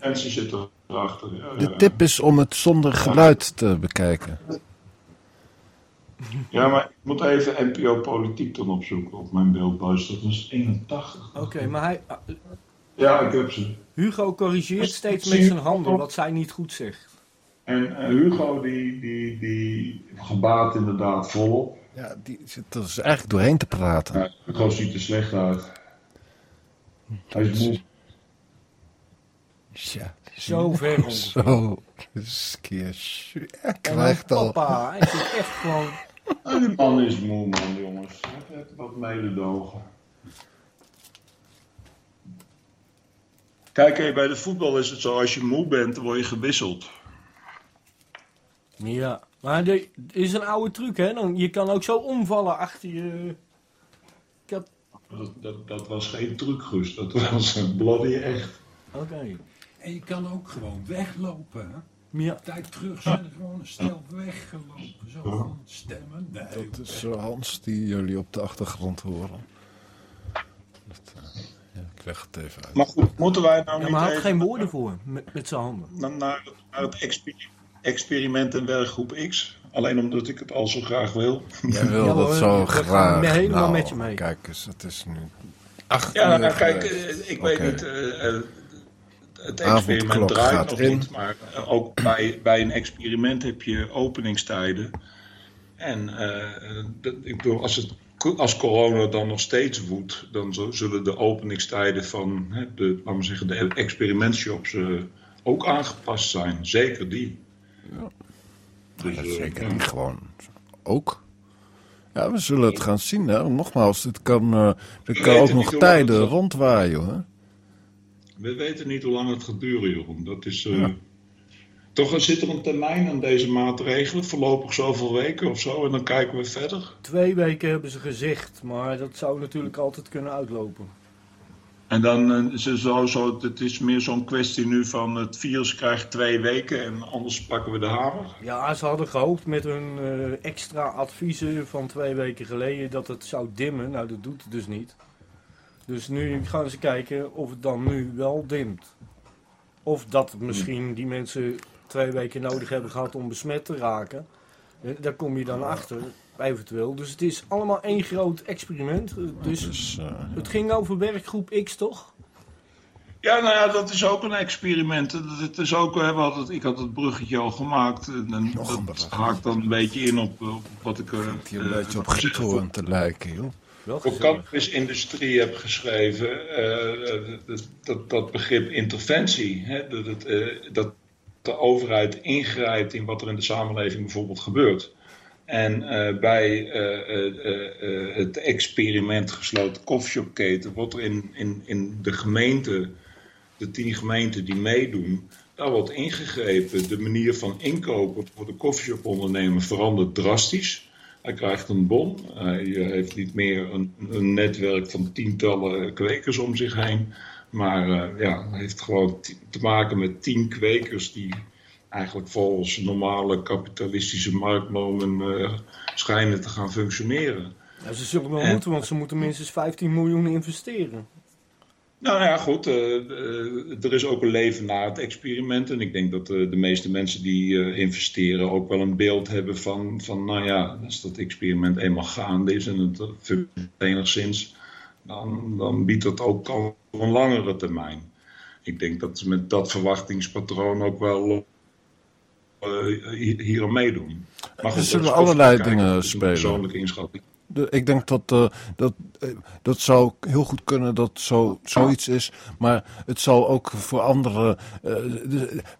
Mensen zitten erachter. Ja, ja, de tip is om het zonder geluid te bekijken. Ja, maar ik moet even NPO Politiek dan opzoeken op mijn beeldbuis. Dat is 81. Oké, maar hij, ah, Ja, ik heb ze. Hugo corrigeert steeds met zijn handen wat zij niet goed zegt. En eh, Hugo die, die, die gebaat inderdaad volop. Ja, die zit er dus eigenlijk doorheen te praten. Ja, Hugo ziet er slecht uit. Hij is moe. Ja, Zo ver. Zo. Dus keer. Hij krijgt al. papa, hij zit echt gewoon... Ah, die man is moe, man, jongens. Heb wat mededogen. Kijk, hé, bij de voetbal is het zo, als je moe bent, dan word je gewisseld. Ja, maar dit is een oude truc, hè? Dan, je kan ook zo omvallen achter je... Ik had... Dat, dat, dat was geen truc, Guus. Dat was een bloody echt. Oké. En je kan ook gewoon weglopen. Hè? Ja. Tijd terug zijn er gewoon een stel weggelopen. Zo van stemmen. Nee, Dat is eh, Hans die jullie op de achtergrond horen. Dat, eh, ja, ik leg het even uit. Maar goed, moeten wij nou Ja, niet maar hij had geen woorden voor, met, met zijn handen. naar, naar het, naar het exper- experiment en werkgroep X? Alleen omdat ik het al zo graag wil. Jij wil Ja, dat zo graag. helemaal nou, met je mee. Kijk eens, het is nu acht Ja, nou, kijk, eh, ik weet niet. Het experiment draait gaat nog in. niet, maar eh, ook bij, bij een experiment heb je openingstijden. En eh, ik bedoel, als, het, als corona dan nog steeds woedt, dan zullen de openingstijden van hè, de, laten we zeggen, de experimentshops eh, ook aangepast zijn. Zeker die. Dus, Ja, zeker ja. niet gewoon. Ook. Ja, we zullen het gaan zien. Hè. Nogmaals, het kan, eh er kan ook nog tijden rondwaaien. Hoor. We weten niet hoe lang het gaat duren, Jeroen. Dat is. eh, Toch zit er een termijn aan deze maatregelen, voorlopig zoveel weken of zo, en dan kijken we verder. Twee weken hebben ze gezegd, maar dat zou natuurlijk altijd kunnen uitlopen. En dan eh, is het zo, zo, het is meer zo'n kwestie nu van het virus krijgt twee weken en anders pakken we de hamer. Ja, ze hadden gehoopt met hun eh, extra adviezen van twee weken geleden dat het zou dimmen. Nou, dat doet het dus niet. Dus nu gaan ze kijken of het dan nu wel dimt. Of dat misschien die mensen twee weken nodig hebben gehad om besmet te raken. Eh, Daar kom je dan achter, eventueel. Dus het is allemaal één groot experiment. Eh, Dus eh, het ging over werkgroep X, toch? Ja, nou ja, dat is ook een experiment. Dat- Het is ook, hè, het- ik had het bruggetje al gemaakt. En, dat brug. haakt dan een beetje in op, op wat ik... eh, die een beetje op Giethoorn te lijken, joh. Voor cannabisindustrie heb geschreven, eh, eh, dat, dat, dat begrip interventie, hè, dat, het, eh, dat de overheid ingrijpt in wat er in de samenleving bijvoorbeeld gebeurt. En bij het experiment gesloten koffieshopketen wordt er in, in, in de gemeente, de tien gemeenten die meedoen, daar wordt ingegrepen. De manier van inkopen voor de koffieshopondernemer verandert drastisch. Hij krijgt een bon. Hij eh, heeft niet meer een, een netwerk van tientallen kwekers om zich heen. Maar eh, ja, hij heeft gewoon te maken met tien kwekers die eigenlijk volgens normale kapitalistische marktnormen eh, schijnen te gaan functioneren. Ja, ze zullen wel En- moeten, want ze moeten minstens 15 miljoen investeren. Nou ja, goed. eh, eh, er is ook een leven na het experiment. En ik denk dat eh, de meeste mensen die investeren ook wel een beeld hebben van, van, nou ja, als dat experiment eenmaal gaande is en het functioneert enigszins, dan, dan biedt dat ook voor een langere termijn. Ik denk dat ze met dat verwachtingspatroon ook wel hier, hier aan meedoen. Maar Er goed, zullen dat is allerlei dingen spelen. persoonlijke inschatting. Ik denk dat, eh, dat eh, dat zou heel goed kunnen dat zo, zoiets is. Maar het zal ook voor anderen. eh,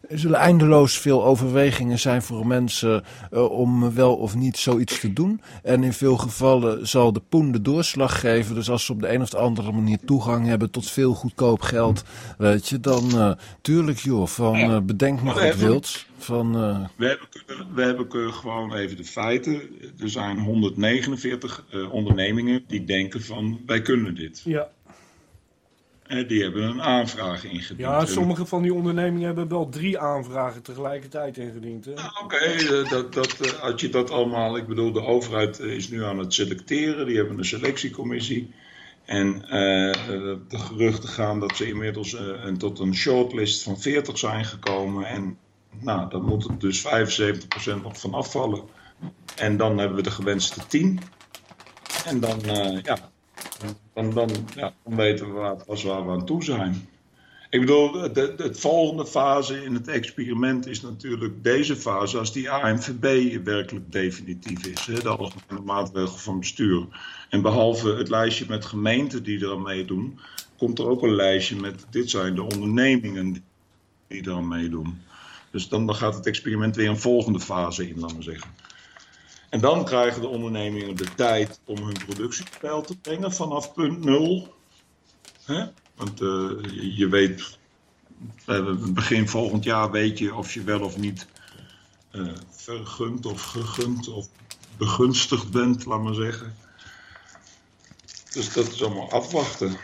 er zullen eindeloos veel overwegingen zijn voor mensen om wel of niet zoiets te doen. En in veel gevallen zal de poen de doorslag geven. Dus als ze op de een of de andere manier toegang hebben tot veel goedkoop geld. Weet je, dan tuurlijk joh, van bedenk wat Even- wilt. Van, eh, We hebben, kunnen- we hebben kunnen gewoon even de feiten. Er zijn 149 eh, ondernemingen die denken van wij kunnen dit. Ja, En die hebben een aanvraag ingediend. ja sommige van die ondernemingen hebben wel drie aanvragen tegelijkertijd ingediend. Hè? Nou, Oké, eh, dat, dat, eh, als je dat allemaal... Ik bedoel, de overheid eh, is nu aan het selecteren. Die hebben een selectiecommissie. En eh, eh, de geruchten gaan dat ze inmiddels eh, een- tot een shortlist van 40 zijn gekomen. En nou, dan moet er dus 75% nog van afvallen. En dan hebben we de gewenste 10. En dan, eh, ja, dan, dan, ja, weten we waar, pas waar we aan toe zijn. Ik bedoel, de, de, de volgende fase in het experiment is natuurlijk deze fase als die ANVB werkelijk definitief is. Hè, de algemene maatregel van bestuur. En behalve het lijstje met gemeenten die er aan meedoen, komt er ook een lijstje met dit zijn de ondernemingen die er aan meedoen. Dus dan, gaat het experiment weer een volgende fase in, laten we zeggen. En dan krijgen de ondernemingen de tijd om hun productie op peil te brengen vanaf punt nul. Hè? Want eh, je, weet, begin volgend jaar weet je of je wel of niet eh, vergund of gegund of begunstigd bent, laat maar zeggen. Dus dat is allemaal afwachten.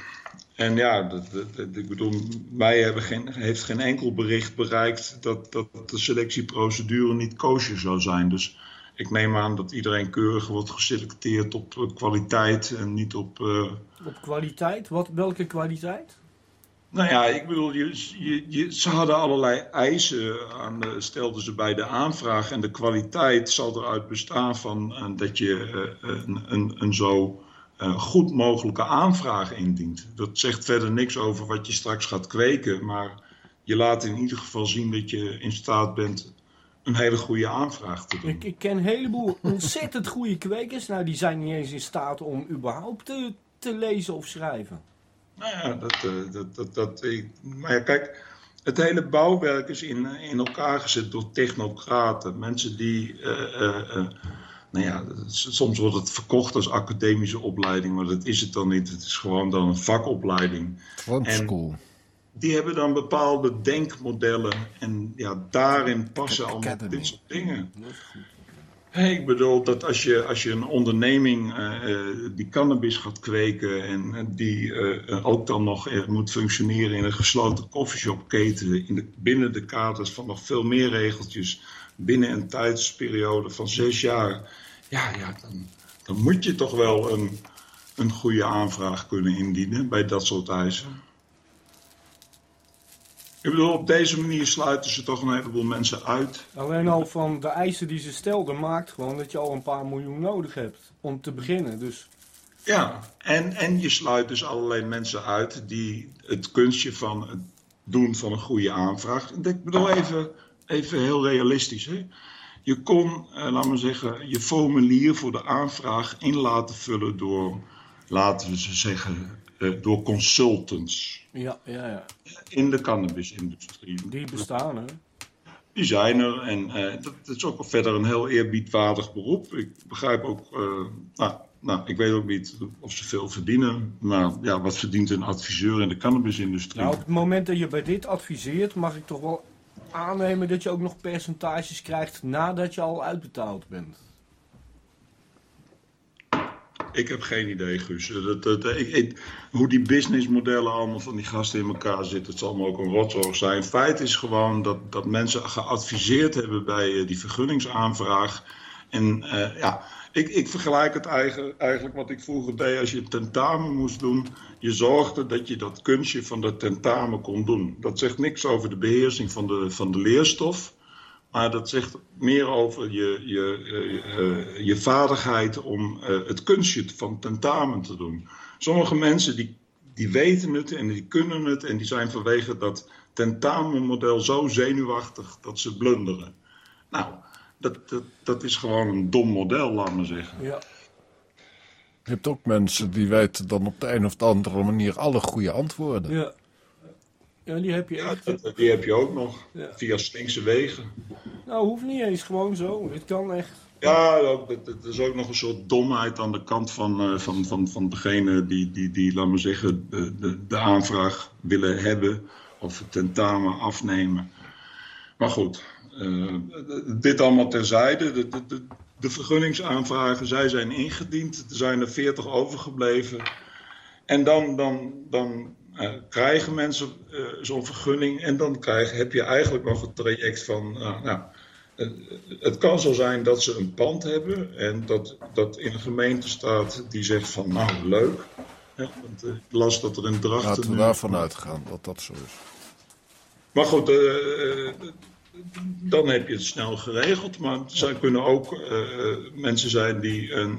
En ja, dat, dat- dat- ik bedoel, mij hebben geen, heeft geen enkel bericht bereikt dat, dat de selectieprocedure niet kosher zou zijn. Dus ik neem aan dat iedereen keurig wordt geselecteerd op eh, kwaliteit en niet op. eh, Op kwaliteit? Wat, welke kwaliteit? nou ja, ik bedoel, je, je, je- ze hadden allerlei eisen, aan de, stelden ze bij de aanvraag. En de kwaliteit zal eruit bestaan van eh, dat je een, een, een zo eh, goed mogelijke aanvraag indient. Dat zegt verder niks over wat je straks gaat kweken, maar je laat in ieder geval zien dat je in staat bent een hele goede aanvraag te doen. Ik, ik ken een heleboel ontzettend goede kwekers. Nou, die zijn niet eens in staat om überhaupt te, te lezen of schrijven. Nou ja, dat, eh, dat, dat, dat, ik- maar ja, kijk, het hele bouwwerk is in, in elkaar gezet door technocraten. Mensen die, eh, nou ja, soms wordt het verkocht als academische opleiding, maar dat is het dan niet. Het is gewoon dan een vakopleiding. School. Die hebben dan bepaalde denkmodellen en ja, daarin passen allemaal dit soort dingen. Hey, ik bedoel dat als je, als je een onderneming eh, eh, die cannabis gaat kweken en die eh, ook dan nog moet functioneren in een gesloten coffeeshopketen in de, binnen de kaders van nog veel meer regeltjes binnen een tijdsperiode van zes jaar, ja, ja dan, dan moet je toch wel een, een goede aanvraag kunnen indienen bij dat soort eisen. Ik bedoel, op deze manier sluiten ze toch een heleboel mensen uit. Alleen al van de eisen die ze stelden maakt gewoon dat je al een paar miljoen nodig hebt om te beginnen. Dus Ja, en, en je sluit dus allerlei mensen uit die het kunstje van het doen van een goede aanvraag. Ik bedoel even, even heel realistisch. Hè? Je kon, eh, laten we zeggen, je formulier voor de aanvraag in laten vullen door, laten we ze zeggen, eh, door consultants ja, ja, ja. in de cannabisindustrie. die bestaan hè. Die zijn er en eh, dat, dat is ook verder een heel eerbiedwaardig beroep. Ik begrijp ook, eh, nou, nou, ik weet ook niet of ze veel verdienen, maar ja, wat verdient een adviseur in de cannabisindustrie? Nou, op het moment dat je bij dit adviseert, mag ik toch wel aannemen dat je ook nog percentages krijgt nadat je al uitbetaald bent. Ik heb geen idee, Guus. Dat, dat, ik, hoe die businessmodellen allemaal van die gasten in elkaar zitten, het zal me ook een rotzorg zijn. Feit is gewoon dat, dat mensen geadviseerd hebben bij eh, die vergunningsaanvraag. En eh, ja, ik, ik vergelijk het eigen, eigenlijk wat ik vroeger deed als je tentamen moest doen. Je zorgde dat je dat kunstje van dat tentamen kon doen. Dat zegt niks over de beheersing van de, van de leerstof. Maar dat zegt meer over je, je, eh, eh, je vaardigheid om eh, het kunstje van tentamen te doen. Sommige mensen die, die weten het en die kunnen het en die zijn vanwege dat tentamenmodel zo zenuwachtig dat ze blunderen. Nou, dat, dat, dat is gewoon een dom model, laat maar zeggen. Ja. Je hebt ook mensen die weten dan op de een of de andere manier alle goede antwoorden. Ja. Ja, die heb je Ja, echt. dat- die heb je ook nog, Ja. via slinkse wegen. Nou, hoeft niet eens gewoon zo. Het kan echt. Ja, dat is ook nog een soort domheid aan de kant van, eh, van, van, van degene die, die, die, laat maar zeggen, de, de, de aanvraag willen hebben of het tentamen afnemen. Maar goed, eh, dit allemaal terzijde. De, de, de, de vergunningsaanvragen, zij zijn ingediend. Er zijn er 40 overgebleven. En dan, dan, dan eh, krijgen mensen eh, zo'n vergunning. En dan krijg, heb je eigenlijk nog het traject van. nou, nou, het, kan zo zijn dat ze een pand hebben. En dat, dat in een gemeente staat die zegt van nou leuk. hè, want ik las dat er in Drachten. Laten we daarvan uitgaan dat dat zo is. maar goed, dan heb je het snel geregeld. Maar zij kunnen ook eh, mensen zijn die een,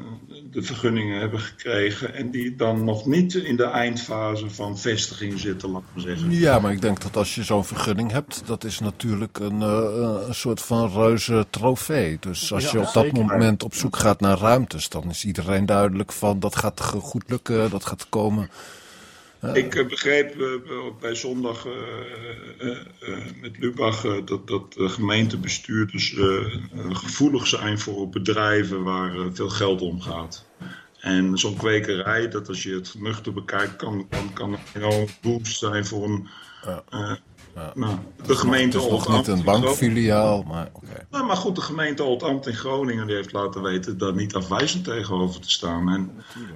de vergunningen hebben gekregen. en die dan nog niet in de eindfase van vestiging zitten, laat maar zeggen. Ja, maar ik denk dat als je zo'n vergunning hebt, dat is natuurlijk een, eh, een soort van reuze trofee. Dus als Ja, je op dat zeker. moment op zoek gaat naar ruimtes, dan is iedereen duidelijk van dat gaat goed lukken, dat gaat komen. Ik eh, begreep eh, bij zondag eh, eh, eh, met Lubach dat, dat de gemeentebestuurders gevoelig zijn voor bedrijven waar veel geld omgaat. En zo'n kwekerij, dat als je het nuchter bekijkt, kan, kan, kan een enorme boost zijn voor een, eh, nou, de gemeente Het is nog Oldambt niet een bankfiliaal, maar oké. Nou, maar goed, de gemeente Oldambt in Groningen die heeft laten weten daar niet afwijzend tegenover te staan. En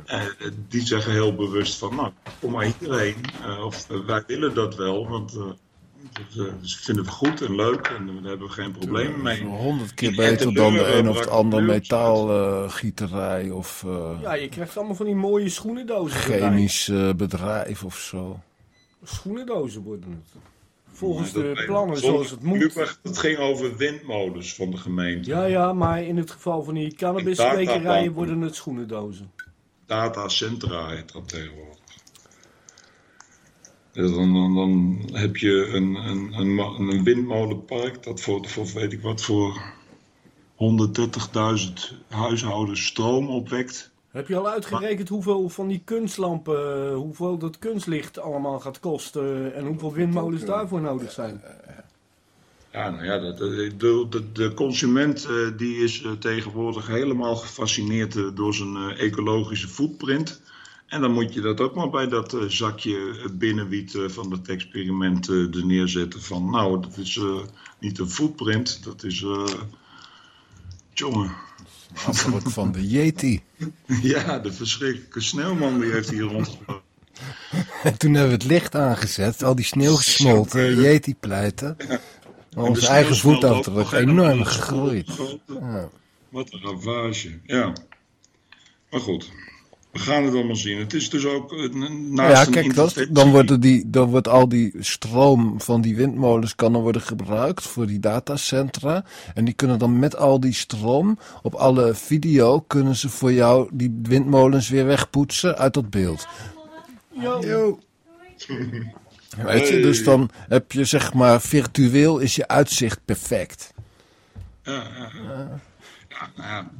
eh, die zeggen heel bewust van, nou, kom maar hierheen. Eh, of eh, wij willen dat wel, want eh, ze vinden het goed en leuk en daar hebben we geen problemen mee. Honderd keer beter dan de een of het ander metaalgieterij of eh, Ja, je krijgt allemaal van die mooie schoenendozen. chemisch eh, bedrijf of zo. Schoenendozen worden het. Volgens dat- de plannen zoals het moet. Het ging over windmolens van de gemeente. Ja, ja, maar in het geval van die cannabiskwekerijen worden het schoenendozen. Datacentra heet dat tegenwoordig. Dan, dan, dan heb je een, een, een windmolenpark dat voor, voor weet ik wat voor 130.000 huishoudens stroom opwekt. Heb je al uitgerekend hoeveel van die kunstlampen, eh, hoeveel dat kunstlicht allemaal gaat kosten en hoeveel windmolens daarvoor nodig zijn? Ja, nou ja, de, de, de, consument eh, die is eh, tegenwoordig helemaal gefascineerd eh, door zijn eh, ecologische footprint. En dan moet je dat ook maar bij dat eh, zakje eh, binnenwiet eh, van het experiment eh, er neerzetten. Van nou, dat is eh, niet een footprint, dat is. eh jongen. Afgelijk van de Yeti. Ja, de verschrikkelijke sneeuwman die heeft hier rondgelopen. En toen hebben we het licht aangezet, al die sneeuw gesmolten, Yeti pleiten. Onze eigen voetafdruk enorm gegroeid. Ja. Wat een ravage. Ja. Maar goed, we gaan het allemaal zien. Het is dus ook eh, n- naast Ja, een kijk, dat, dan, worden die, dan wordt al die stroom van die windmolens kan dan worden gebruikt voor die datacentra. En die kunnen dan met al die stroom op alle video kunnen ze voor jou die windmolens weer wegpoetsen uit dat beeld. Yo. Weet je, dus dan heb je zeg maar virtueel is je uitzicht perfect. Ja, ja, ja. Ja, nou ja.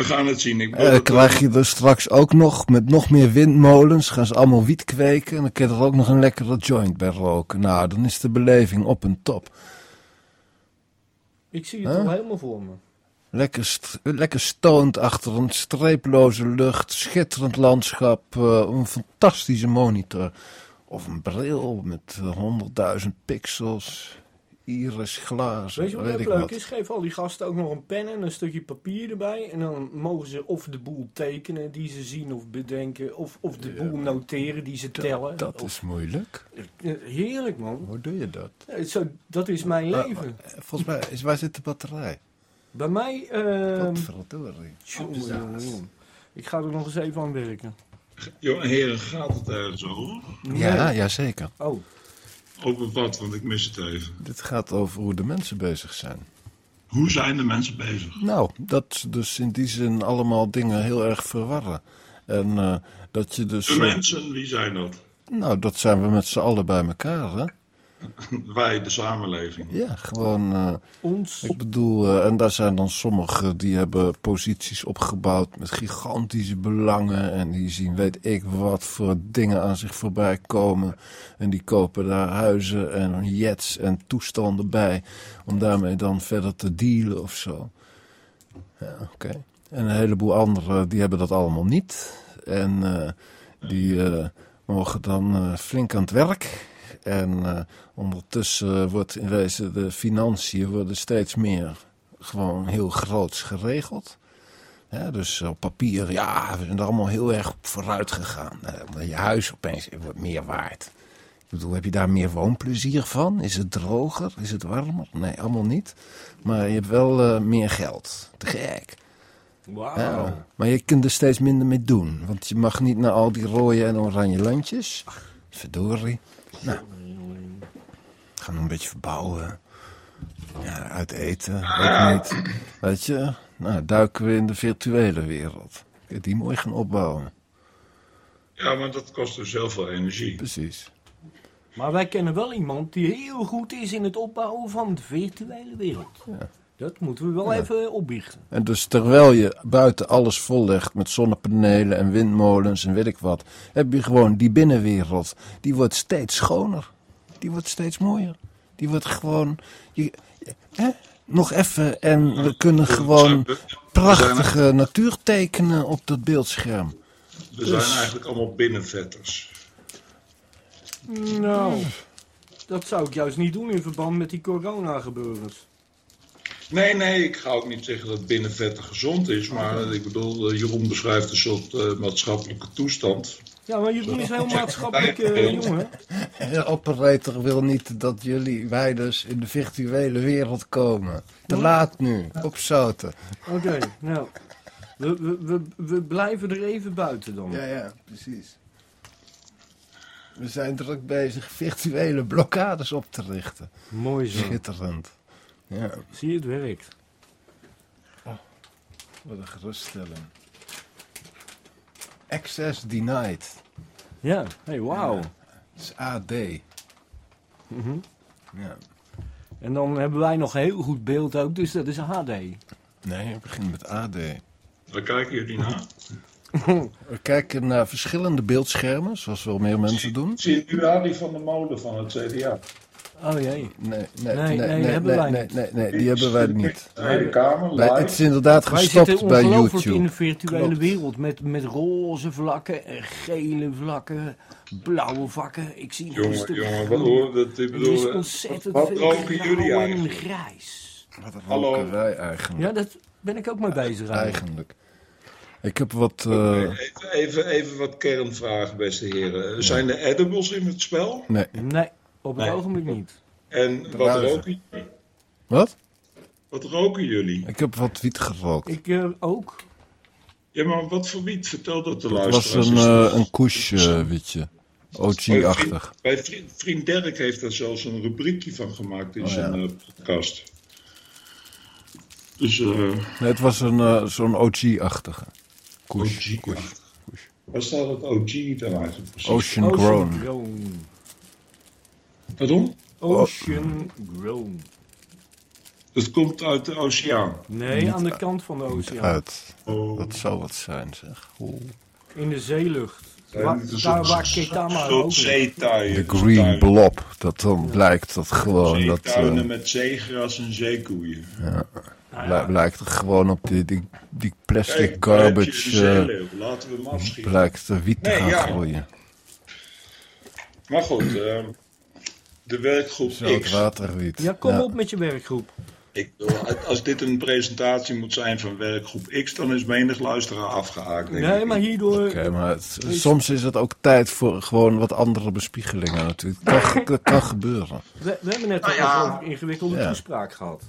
We gaan het zien. Ik En dan krijg je er straks ook nog met nog meer windmolens. Gaan ze allemaal wiet kweken. En dan kun je er ook nog een lekkere joint bij roken. Nou, dan is de beleving op een top. Ik zie het Huh? al helemaal voor me. Lekker, st- lekker stoned achter een streeploze lucht. Schitterend landschap. eh, een fantastische monitor. Of een bril met eh, 100.000 pixels. Iris glazen. Weet je wat weet leuk wat. is? Geef al die gasten ook nog een pen en een stukje papier erbij. En dan mogen ze of de boel tekenen die ze zien of bedenken. Of, of de boel noteren die ze tellen. Dat Of- is moeilijk. Eh, Heerlijk man. Hoe doe je dat? Ja, Zo, dat is mijn Eh, leven. Volgens mij, is, waar zit de batterij? Bij mij... ehm Potverdorie. jongen, jongen, jongen. Ik ga er nog eens even aan werken. Joh, heren, gaat het ergens over? Ja, ja, zeker. Oh, Over wat? Want ik mis het even. Dit gaat over hoe de mensen bezig zijn. Hoe zijn de mensen bezig? Nou, dat dus in die zin allemaal dingen heel erg verwarren. En eh, dat je dus... De eh, mensen, wie zijn dat? nou, dat zijn we met z'n allen bij elkaar, hè? Wij, de samenleving. Ja, gewoon... eh, ons. ik bedoel, eh, en daar zijn dan sommigen die hebben posities opgebouwd met gigantische belangen. En die zien, weet ik wat voor dingen aan zich voorbij komen. En die kopen daar huizen en jets en toestanden bij. Om daarmee dan verder te dealen of zo. Ja, oké. En een heleboel anderen die hebben dat allemaal niet. En eh, die eh, mogen dan eh, flink aan het werk. En eh, ondertussen wordt in wezen de financiën worden steeds meer gewoon heel groots geregeld. Ja, dus op papier, ja, we zijn er allemaal heel erg op vooruit gegaan. Eh, je huis opeens wordt meer waard. Ik bedoel, heb je daar meer woonplezier van? Is het droger? Is het warmer? Nee, allemaal niet. Maar je hebt wel eh, meer geld. Te gek. Wauw. Ja, maar je kunt er steeds minder mee doen. Want je mag niet naar al die rode en oranje landjes. Verdorie. Nou, gaan we een beetje verbouwen. Ja, uit eten, ook niet. Weet je, nou duiken we in de virtuele wereld. Kun je die mooi gaan opbouwen. Ja, maar dat kost dus heel veel energie. Precies. Maar wij kennen wel iemand die heel goed is in het opbouwen van de virtuele wereld. Dat moeten we wel even opbiechten. En dus terwijl je buiten alles vollegt met zonnepanelen en windmolens en weet ik wat, heb je gewoon die binnenwereld. Die wordt steeds schoner. Die wordt steeds mooier. Die wordt gewoon. Je, hè? Nog even en we kunnen gewoon prachtige natuur tekenen op dat beeldscherm. we zijn eigenlijk allemaal binnenvetters. Nou, dat zou ik juist niet doen in verband met die corona-gebeurens. Nee, nee, ik ga ook niet zeggen dat binnenvetten gezond is. Maar eh, ik bedoel, eh, Jeroen beschrijft een soort eh, maatschappelijke toestand. Ja, maar Jeroen is heel maatschappelijk eh, jongen. De operator wil niet dat jullie, wij dus, in de virtuele wereld komen. Te laat nu, opzouten. Oké, nou. We, we, we, we blijven er even buiten dan. Ja, ja, precies. We zijn druk bezig virtuele blokkades op te richten. Mooi zo. Schitterend. Ja, Zie je, het werkt. wat een geruststelling. Access denied. Ja, hey, wauw. Dat is AD. Mhm. Ja. En dan hebben wij nog een heel goed beeld ook, dus dat is een HD. Nee, het begint met AD. Waar kijken jullie naar? We kijken naar verschillende beeldschermen, zoals wel meer mensen doen. Zie je nu aan die van de molen van het CDA? Oh jee. Nee, nee, Nee, nee, hebben wij nee, nee, nee, die hebben wij niet. De Tweede Kamer, Wij- live. het is inderdaad Wij gestopt zitten bij ongelooflijk in de YouTube. virtuele Klopt. wereld. Met, met roze vlakken, en gele vlakken, blauwe vakken. Ik zie nog een Jongen, stuk jongen, wat hoor dat? Ik Er is bedoel, eh, ontzettend wat veel roken jullie eigenlijk? grijs. Wat een Hallo. rokerij eigenlijk. Ja, dat ben ik ook mee bezig eigenlijk. Eigenlijk. Ik heb wat... eh, Even, even, even wat kernvragen, beste heren. Zijn er edibles in het spel? nee. Nee, op het Nee. ogenblik niet. En wat roken jullie? Wat? Wat roken jullie? Ik heb wat wiet gerookt. Ik eh, ook. Ja, maar wat voor wiet? Vertel dat de Het was luisteraars. een, eh een koesje wietje. OG-achtig. Bij vriend, vriend Dirk heeft daar zelfs een rubriekje van gemaakt in Oh, zijn ja. eh, podcast. Dus, eh Nee, het was een, eh, zo'n OG-achtige. Koes. OG. Waar staat het OG dan eigenlijk precies? Ocean Grown. Grown. Pardon? Ocean Grown. Het komt uit de oceaan. Nee, aan de kant van de oceaan. Uit. Oh. Dat zou wat zijn, zeg. Oeh. In de zeelucht. Ja, Waar, daar waar Ketama ook. De green blob. Dat dan blijkt dat gewoon... Dat, eh, met zeegras en zeekoeien. Nou bli- blijkt er gewoon op die, die, die plastic Kijk, garbage... eh, zeeleeuw. Laten we hem afschieten. blijkt er wiet te Nee, gaan ja. groeien. Maar goed, eh, de werkgroep X. Zoutwaterwiet. Ja, kom Ja. op met je werkgroep. Ik, als dit een presentatie moet zijn van werkgroep X, dan is menig luisteraar afgehaakt. Denk Nee, ik. maar hierdoor... Oké, maar het- soms is het ook tijd voor gewoon wat andere bespiegelingen natuurlijk. Dat kan, dat kan gebeuren. We, we hebben net Nou ja. over ingewikkelde Ja. toespraak gehad.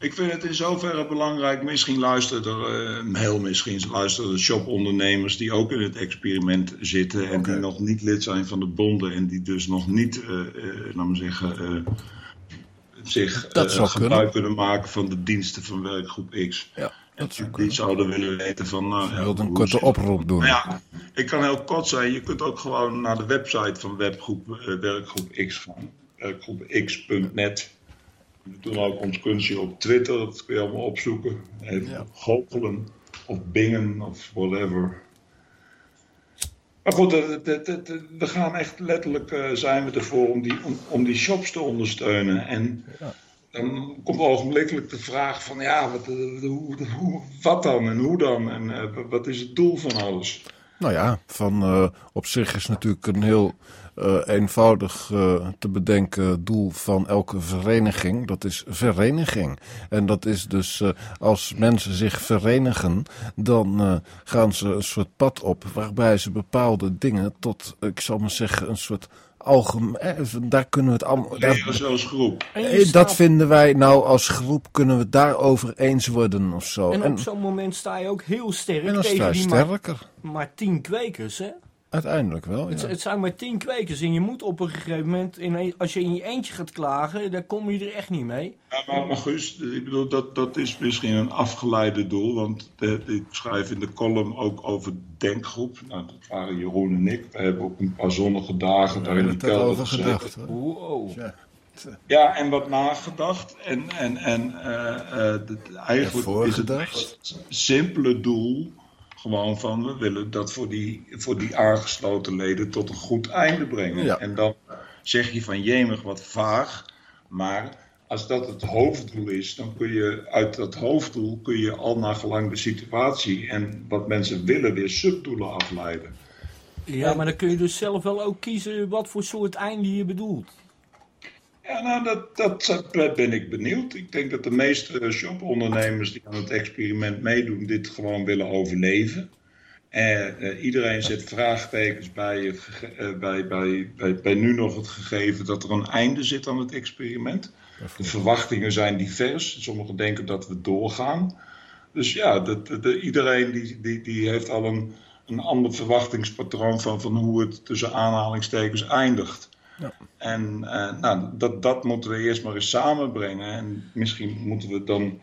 Ik vind het in zoverre belangrijk. Misschien luisteren er, eh, heel misschien luisteren de shopondernemers die ook in het experiment zitten. En die nog niet lid zijn van de bonden. En die dus nog niet, laat maar zeggen, eh, zich eh, gebruik kunnen maken van de diensten van werkgroep X. Ja, dat zou Die zouden willen weten van. Nou, ja, wilde een korte oproep doen. Nou ja, ik kan heel kort zijn. Je kunt ook gewoon naar de website van webgroep, werkgroep X gaan. Werkgroepx.net. We doen ook ons kunstje op Twitter. Dat kun je allemaal opzoeken. Even Ja. goochelen of bingen of whatever. Maar goed, we gaan echt letterlijk eh, zijn we ervoor om die, om, om die shops te ondersteunen. En dan komt ogenblikkelijk de vraag van ja, wat, eh, hoe, hoe, wat dan en hoe dan en eh, wat is het doel van alles? Nou ja, van, op zich is natuurlijk een heel eh, eenvoudig eh, te bedenken doel van elke vereniging. Dat is vereniging. En dat is dus eh, als mensen zich verenigen, dan eh, gaan ze een soort pad op waarbij ze bepaalde dingen tot, ik zal maar zeggen, een soort algemeen. daar kunnen we het allemaal. daar- zoals groep. Dat vinden wij nou als groep, kunnen we het daarover eens worden of zo. en op zo'n moment sta je ook heel sterk en dan sta tegen je die maar, sterker. maar tien kwekers, hè? Uiteindelijk wel. Het, Ja. het zijn maar tien kwekers en je moet op een gegeven moment, in als je in je eentje gaat klagen, dan kom je er echt niet mee. Ja, maar, maar Guus, ik bedoel, dat, dat is misschien een afgeleide doel. Want de- ik schrijf in de column ook over denkgroep. Nou, dat waren Jeroen en ik. We hebben ook een paar zonnige dagen daar in de kelder over gezeten. gedacht. hoor. Wow. Ja. Ja, en wat nagedacht. En, en, en uh, uh, eigenlijk is het het simpele doel gewoon van we willen dat voor die, voor die aangesloten leden tot een goed einde brengen. En dan zeg je van jemig wat vaag, maar als dat het hoofddoel is, dan kun je uit dat hoofddoel kun je al naar gelang de situatie en wat mensen willen weer subdoelen afleiden. Ja, maar dan kun je dus zelf wel ook kiezen wat voor soort einde je bedoelt. Ja, nou, dat, dat ben ik benieuwd. Ik denk dat de meeste shopondernemers die aan het experiment meedoen, dit gewoon willen overleven. Uh, iedereen zet vraagtekens bij, het, uh, bij, bij, bij, bij nu nog het gegeven dat er een einde zit aan het experiment. De verwachtingen zijn divers. Sommigen denken dat we doorgaan. Dus ja, de, iedereen die, die, die heeft al een, een ander verwachtingspatroon van, van hoe het tussen aanhalingstekens eindigt. En uh, nou, dat, dat moeten we eerst maar eens samenbrengen. En misschien moeten we dan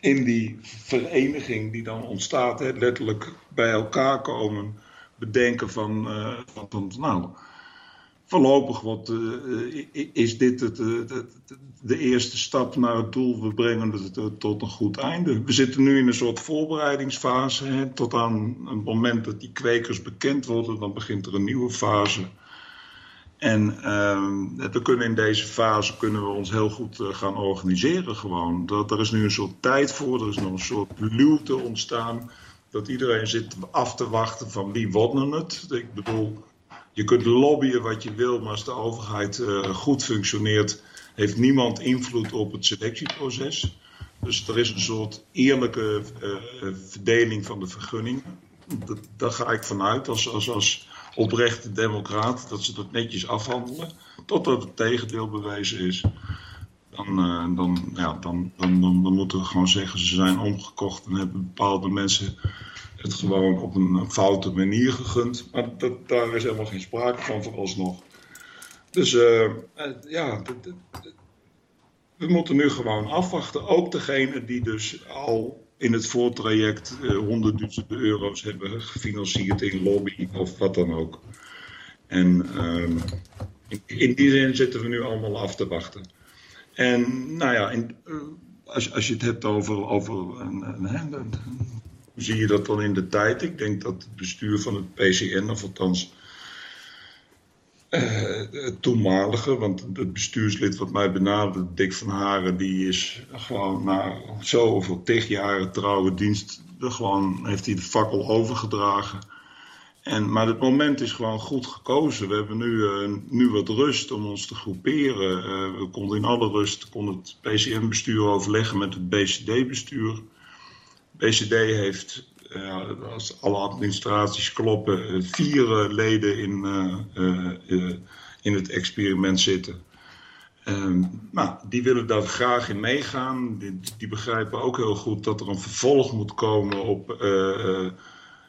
in die vereniging die dan ontstaat, hè, letterlijk bij elkaar komen, bedenken van, uh, van, van nou, voorlopig wat, uh, is dit het, de eerste stap naar het doel. We brengen het tot een goed einde. We zitten nu in een soort voorbereidingsfase. Hè, tot aan het moment dat die kwekers bekend worden, dan begint er een nieuwe fase. En uh, we kunnen in deze fase kunnen we ons heel goed uh, gaan organiseren gewoon. Dat, er is nu een soort tijd voor, er is nog een soort luwte ontstaan. Dat iedereen zit af te wachten van wie won het. Ik bedoel, je kunt lobbyen wat je wil, maar als de overheid uh, goed functioneert, heeft niemand invloed op het selectieproces. Dus er is een soort eerlijke uh, verdeling van de vergunningen. daar ga ik vanuit als, als, als oprechte democraat, dat ze dat netjes afhandelen, totdat het tegendeel bewezen is. Dan, uh, dan, ja, dan, dan, dan, moeten we gewoon zeggen, ze zijn omgekocht en hebben bepaalde mensen het gewoon op een foute manier gegund. Maar dat, daar is helemaal geen sprake van vooralsnog. Dus uh, ja, we moeten nu gewoon afwachten. Ook degene die dus al in het voortraject uh, honderdduizenden euro's hebben gefinancierd in lobby of wat dan ook. En in, in, die zin zitten we nu allemaal af te wachten. En nou ja, in, uh, als, als je het hebt over, over een, een, zie je dat dan in de tijd? Ik denk dat het bestuur van het PCN, of althans uh, toenmalige, want het bestuurslid wat mij benadert, Dick van Haren, die is gewoon na zoveel tig jaren trouwe dienst, gewoon heeft hij de fakkel overgedragen. En, maar het moment is gewoon goed gekozen. We hebben nu, uh, nu wat rust om ons te groeperen. We konden in alle rust kon het PCM-bestuur overleggen met het BCD-bestuur. BCD heeft als alle administraties kloppen, vier uh, leden in, in het experiment zitten. Um, nou, die willen daar graag in meegaan. Die, die, begrijpen ook heel goed dat er een vervolg moet komen op.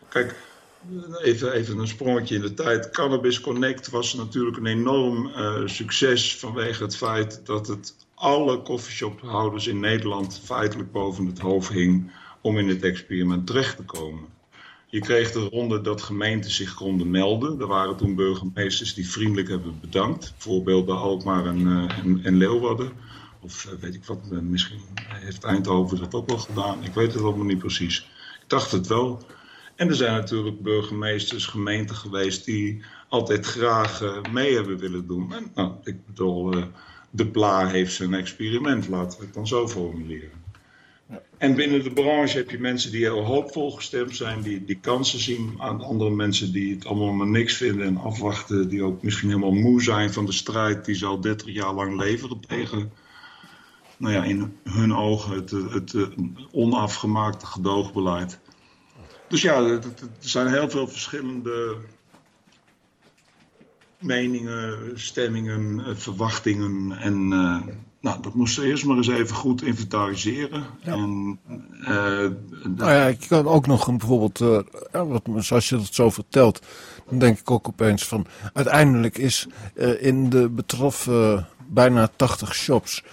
kijk, even, even een sprongetje in de tijd. Cannabis Connect was natuurlijk een enorm succes vanwege het feit dat het alle coffeeshophouders in Nederland feitelijk boven het hoofd hing om in het experiment terecht te komen. Je kreeg de ronde dat gemeenten zich konden melden. Er waren toen burgemeesters die vriendelijk hebben bedankt. Voorbeelden Alkmaar en, uh, en, en Leeuwarden. Of uh, weet ik wat, uh, misschien heeft Eindhoven dat ook wel gedaan. Ik weet het allemaal niet precies. Ik dacht het wel. En er zijn natuurlijk burgemeesters, gemeenten geweest die altijd graag mee hebben willen doen. En, nou, ik bedoel, de PLA heeft zijn experiment, laten we het dan zo formuleren. En binnen de branche heb je mensen die heel hoopvol gestemd zijn, die, die kansen zien aan andere mensen die het allemaal maar niks vinden en afwachten, die ook misschien helemaal moe zijn van de strijd die ze al 30 jaar lang leveren tegen, nou ja, in hun ogen het, het, onafgemaakte gedoogbeleid. Dus ja, er zijn heel veel verschillende meningen, stemmingen, verwachtingen en uh, nou, dat moesten we eerst maar eens even goed inventariseren. Ja. En, uh, nou ja, ik kan ook nog een, bijvoorbeeld, uh, wat, zoals je dat zo vertelt, dan denk ik ook opeens van, uiteindelijk is uh, in de betroffen bijna 80 shops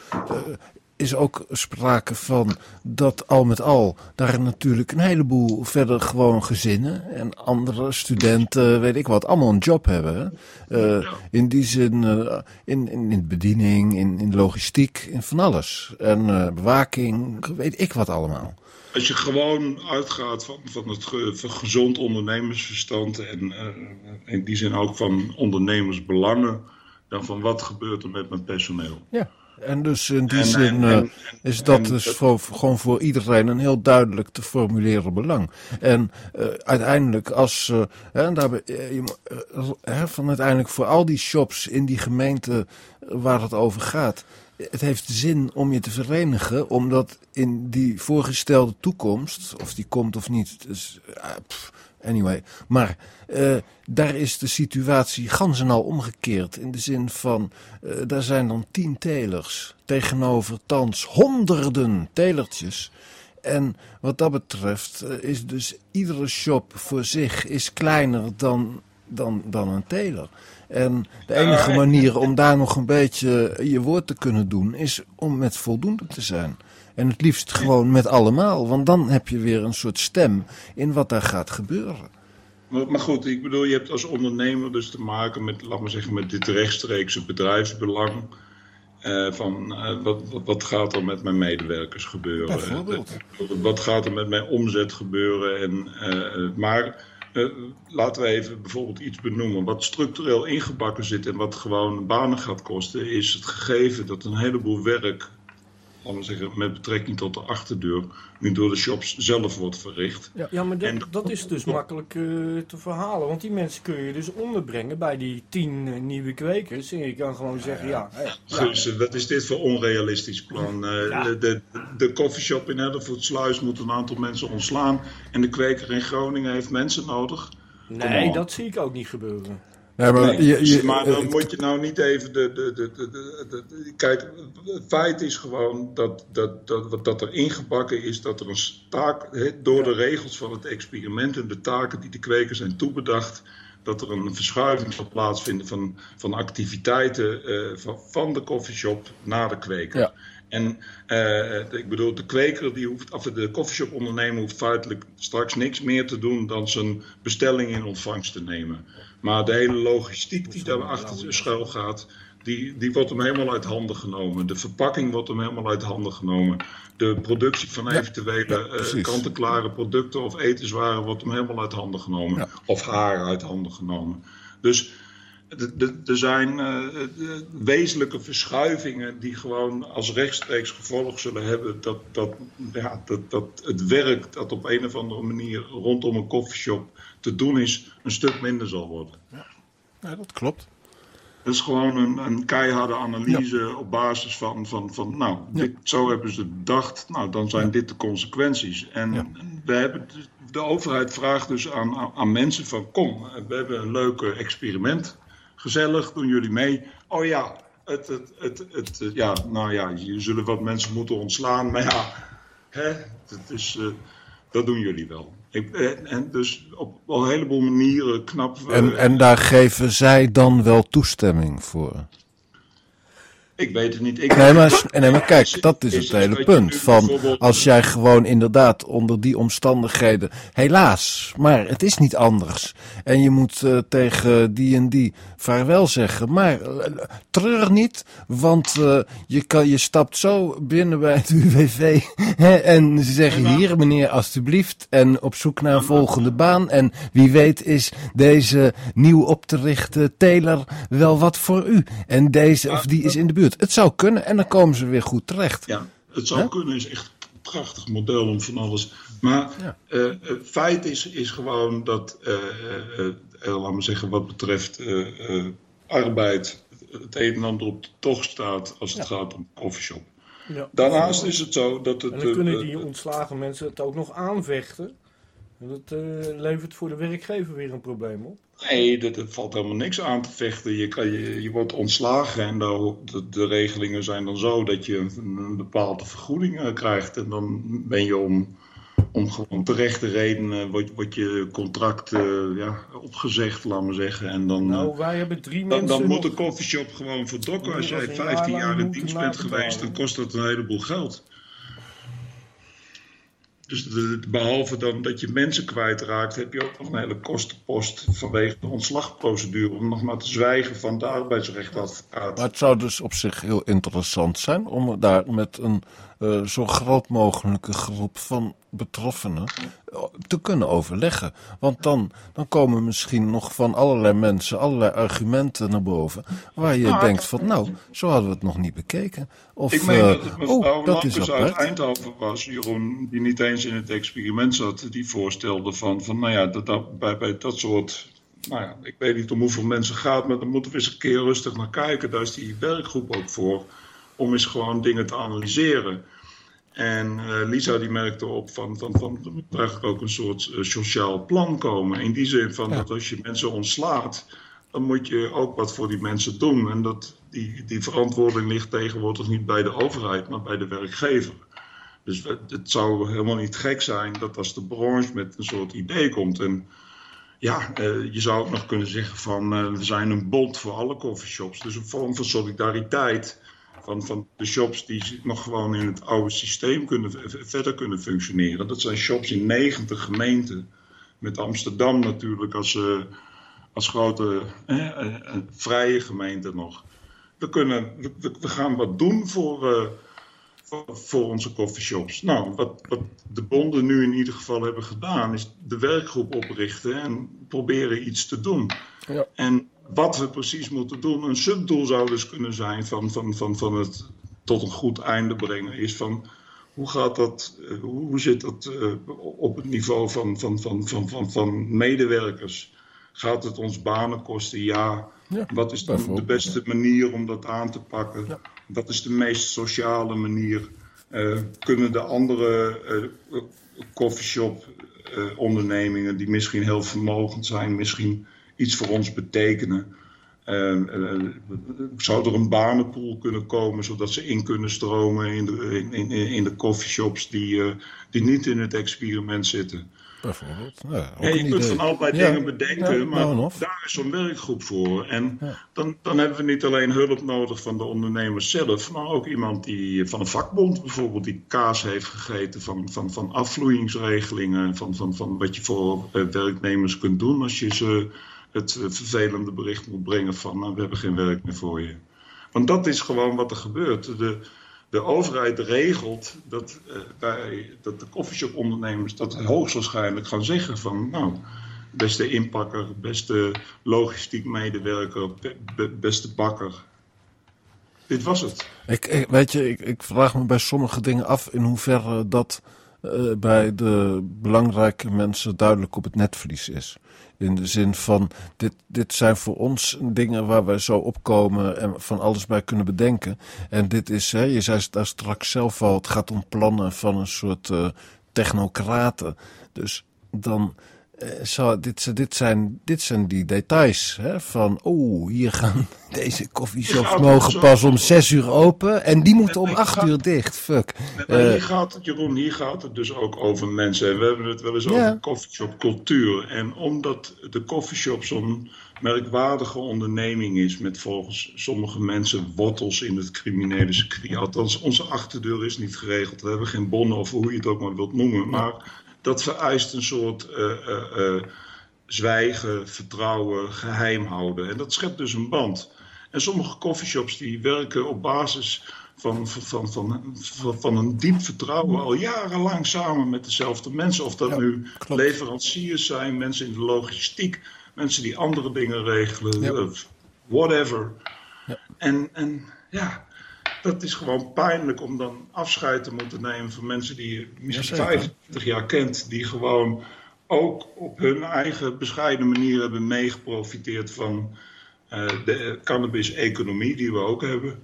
is ook sprake van dat al met al daar natuurlijk een heleboel verder gewoon gezinnen en andere studenten, weet ik wat, allemaal een job hebben. Eh, In die zin, eh, in, in, in bediening, in, in logistiek, in van alles. En eh, bewaking, weet ik wat allemaal. Als je gewoon uitgaat van, van het ge- van gezond ondernemersverstand en eh, in die zin ook van ondernemersbelangen, dan van wat gebeurt er met mijn personeel? Ja. En dus in die En- zin en- eh, en- is dat dus voor, gewoon voor iedereen een heel duidelijk te formuleren belang. En eh, uiteindelijk als, eh, hè, daar, hè, van uiteindelijk voor al die shops in die gemeente waar het over gaat. Het heeft zin om je te verenigen, omdat in die voorgestelde toekomst, of die komt of niet, dus, pff, anyway. Maar eh, daar is de situatie gans en al omgekeerd. In de zin van, eh, daar zijn dan tien telers tegenover thans honderden telertjes. En wat dat betreft eh, is dus iedere shop voor zich is kleiner dan, dan, dan een teler. En de enige manier om daar nog een beetje je woord te kunnen doen, is om met voldoende te zijn. En het liefst gewoon met allemaal, want dan heb je weer een soort stem in wat daar gaat gebeuren. Maar, maar goed, ik bedoel, je hebt als ondernemer dus te maken met, laat maar zeggen, met dit rechtstreekse bedrijfsbelang. Eh, van eh, wat, wat, wat gaat er met mijn medewerkers gebeuren? Bijvoorbeeld. Eh, wat gaat er met mijn omzet gebeuren? En, maar laten we even bijvoorbeeld iets benoemen. Wat structureel ingebakken zit en wat gewoon banen gaat kosten, is het gegeven dat een heleboel werk, laten we zeggen, met betrekking tot de achterdeur, nu door de shops zelf wordt verricht. Ja, maar dat, En- dat is dus makkelijk eh, te verhalen. Want die mensen kun je dus onderbrengen bij die tien eh, nieuwe kwekers. En je kan gewoon zeggen, ja, ja, Dus wat is dit voor onrealistisch plan? Eh, Ja. de, de, coffeeshop in Hellevoetsluis moet een aantal mensen ontslaan. En de kweker in Groningen heeft mensen nodig. nee, dat zie ik ook niet gebeuren. Nee, maar Nee, je, je, maar dan eh, moet je nou niet even de. de, de, kijk, het feit is gewoon dat, dat, dat, dat er ingebakken is dat er een taak. door de regels van het experiment en de taken die de kwekers zijn toebedacht. dat er een verschuiving zal plaatsvinden van, van activiteiten eh, van, van de coffeeshop naar de kweker. Ja. En eh, ik bedoel, de kweker, die hoeft, of de coffeeshop ondernemer hoeft feitelijk straks niks meer te doen dan zijn bestelling in ontvangst te nemen. Maar de hele logistiek die daar achter schuil gaat, die, die wordt hem helemaal uit handen genomen. De verpakking wordt hem helemaal uit handen genomen. De productie van eventuele eh, precies. kant-en-klare producten of etenswaren wordt hem helemaal uit handen genomen. Ja. Of haar uit handen genomen. Dus er zijn eh, eh, wezenlijke verschuivingen die gewoon als rechtstreeks gevolg zullen hebben dat, dat, ja, dat, dat het werk dat op een of andere manier rondom een koffieshop te doen is, een stuk minder zal worden. ja, dat klopt. Dat is gewoon een, een keiharde analyse op basis van, van, van nou, dit, zo hebben ze het bedacht, nou, dan zijn dit de consequenties. En Ja. we hebben, de- overheid vraagt dus aan, aan, mensen van, kom, we hebben een leuk experiment, gezellig, doen jullie mee. Oh ja, het, het, het, het, ja, nou ja, je zullen wat mensen moeten ontslaan, maar ja, hè, het is, eh, dat doen jullie wel. Ik, en, en dus op, op een heleboel manieren knap. eh, En, en daar geven zij dan wel toestemming voor. Ik weet het niet. Ik, Nee, maar, nee, maar kijk, dat is is het hele punt. Van bijvoorbeeld- als jij gewoon inderdaad onder die omstandigheden, helaas, maar het is niet anders. En je moet eh, tegen die en die vaarwel zeggen. Maar eh, treur niet, want eh, je, kan, je stapt zo binnen bij het UWV hè, en ze zeggen hier meneer alstublieft en op zoek naar een volgende baan. En wie weet is deze nieuw op te richten teler wel wat voor u. En deze of die is in de buurt. Het zou kunnen en dan komen ze weer goed terecht. Ja, het zou kunnen, is echt een prachtig model om van alles. Maar Ja. eh, het feit is, is gewoon dat, eh eh, eh, laat me zeggen, wat betreft eh, eh, arbeid, het een en ander op de tocht staat als het gaat om coffeeshop. Ja. Daarnaast is het zo dat het. En dan kunnen die ontslagen mensen het ook nog aanvechten. En Dat eh, levert voor de werkgever weer een probleem op. Nee, dat, er valt helemaal niks aan te vechten. Je, kan, je, je wordt ontslagen en de, de, de regelingen zijn dan zo dat je een, een bepaalde vergoeding eh, krijgt. En dan ben je om om gewoon terechte redenen wordt, wordt je contract eh, ja, opgezegd, laat maar zeggen. En dan, Nou, eh, wij hebben drie dan, mensen dan moet de coffeeshop gewoon verdokken. Als jij een 15 jaar in dienst bent geweest, dan kost dat een heleboel geld. Dus behalve dan dat je mensen kwijtraakt, heb je ook nog een hele kostenpost vanwege de ontslagprocedure. Om nog maar te zwijgen van de arbeidsrechtadvocaat. Maar het zou dus op zich heel interessant zijn om daar met een eh, zo groot mogelijke groep van betroffenen eh, te kunnen overleggen. Want dan, dan komen misschien nog van allerlei mensen allerlei argumenten naar boven. Waar je Nou, denkt van nou, zo hadden we het nog niet bekeken. Of Ik meen eh, dat het mevrouw oh, dat is uit. Eindhoven was, Jeroen, die niet eens in het experiment zat, die voorstelde van, van nou ja, dat, dat, bij, bij dat soort, nou ja, ik weet niet om hoeveel mensen het gaat, maar dan moeten we eens een keer rustig naar kijken. Daar is die werkgroep ook voor, om eens gewoon dingen te analyseren. En eh, Lisa die merkte op van, van, van er moet eigenlijk ook een soort eh, sociaal plan komen. In die zin van dat als je mensen ontslaat, dan moet je ook wat voor die mensen doen. En dat, die, die verantwoording ligt tegenwoordig niet bij de overheid, maar bij de werkgever. Dus het zou helemaal niet gek zijn dat als de branche met een soort idee komt. En ja, eh, je zou ook nog kunnen zeggen van we zijn een bond voor alle coffeeshops. Dus een vorm van solidariteit van, van de shops die nog gewoon in het oude systeem kunnen, verder kunnen functioneren. Dat zijn shops in 90 gemeenten. Met Amsterdam natuurlijk als, eh, als grote eh, eh, vrije gemeente nog. We, kunnen, we, we- gaan wat doen voor, voor, voor onze coffeeshops. Nou, wat, wat de bonden nu in ieder geval hebben gedaan, is de werkgroep oprichten en proberen iets te doen. Ja. En wat we precies moeten doen, een subdoel zou dus kunnen zijn van, van, van, van het tot een goed einde brengen, is van hoe gaat dat, eh, hoe, zit dat eh, op het niveau van, van, van, van, van, van medewerkers? Gaat het ons banen kosten? Ja. Ja, Wat is dan de beste manier om dat aan te pakken? Wat is de meest sociale manier? Eh, kunnen de andere eh coffeeshop ondernemingen die misschien heel vermogend zijn, misschien iets voor ons betekenen? Eh, eh, zou er een banenpool kunnen komen zodat ze in kunnen stromen in de, in, in, de coffeeshops die, eh, die niet in het experiment zitten? Bijvoorbeeld. Nou, ja, je een kunt idee. van allerlei Ja. dingen bedenken, maar nou daar is zo'n werkgroep voor. En dan, dan hebben we niet alleen hulp nodig van de ondernemers zelf, maar ook iemand die van een vakbond bijvoorbeeld, die kaas heeft gegeten van, van, van afvloeingsregelingen, van, van, van wat je voor eh, werknemers kunt doen als je ze het vervelende bericht moet brengen van nou, we hebben geen werk meer voor je. Want dat is gewoon wat er gebeurt. De, de overheid regelt dat, eh, bij, dat de coffeeshop-ondernemers dat hoogstwaarschijnlijk gaan zeggen van nou, beste inpakker, beste logistiek medewerker, be- be- beste bakker. Dit was het. Ik, ik- weet je, ik, ik vraag me bij sommige dingen af in hoeverre dat eh, bij de belangrijke mensen duidelijk op het netvlies is. In de zin van, dit, dit zijn voor ons dingen waar wij zo opkomen en van alles bij kunnen bedenken. En dit is, hè, je zei daar straks zelf al, het gaat om plannen van een soort eh, technocraten. Dus dan eh, zou, dit, dit, zijn, dit zijn die details hè, van, oh, hier gaan deze koffieshops Ja, mogen zo- pas om zes uur open en die moeten om acht uur dicht. Fuck. Maar Eh, hier gaat het, Jeroen, hier gaat het dus ook over mensen. En we hebben het wel eens Ja. over coffeeshop cultuur. En omdat de coffeeshop zo'n merkwaardige onderneming is, met volgens sommige mensen wortels in het criminele circuit. Althans, onze achterdeur is niet geregeld. We hebben geen bonnen of hoe je het ook maar wilt noemen. Maar dat vereist een soort eh, eh, eh, zwijgen, vertrouwen, geheim houden. En dat schept dus een band. En sommige coffeeshops die werken op basis van, van, van, van, van een diep vertrouwen al jarenlang samen met dezelfde mensen. Of dat Ja, nu klopt. leveranciers zijn, mensen in de logistiek, mensen die andere dingen regelen, Ja. whatever. Ja. En, en ja, dat is gewoon pijnlijk om dan afscheid te moeten nemen van mensen die je misschien Jazeker. 25 jaar kent, die gewoon ook op hun eigen bescheiden manier hebben meegeprofiteerd van eh, de cannabis-economie die we ook hebben.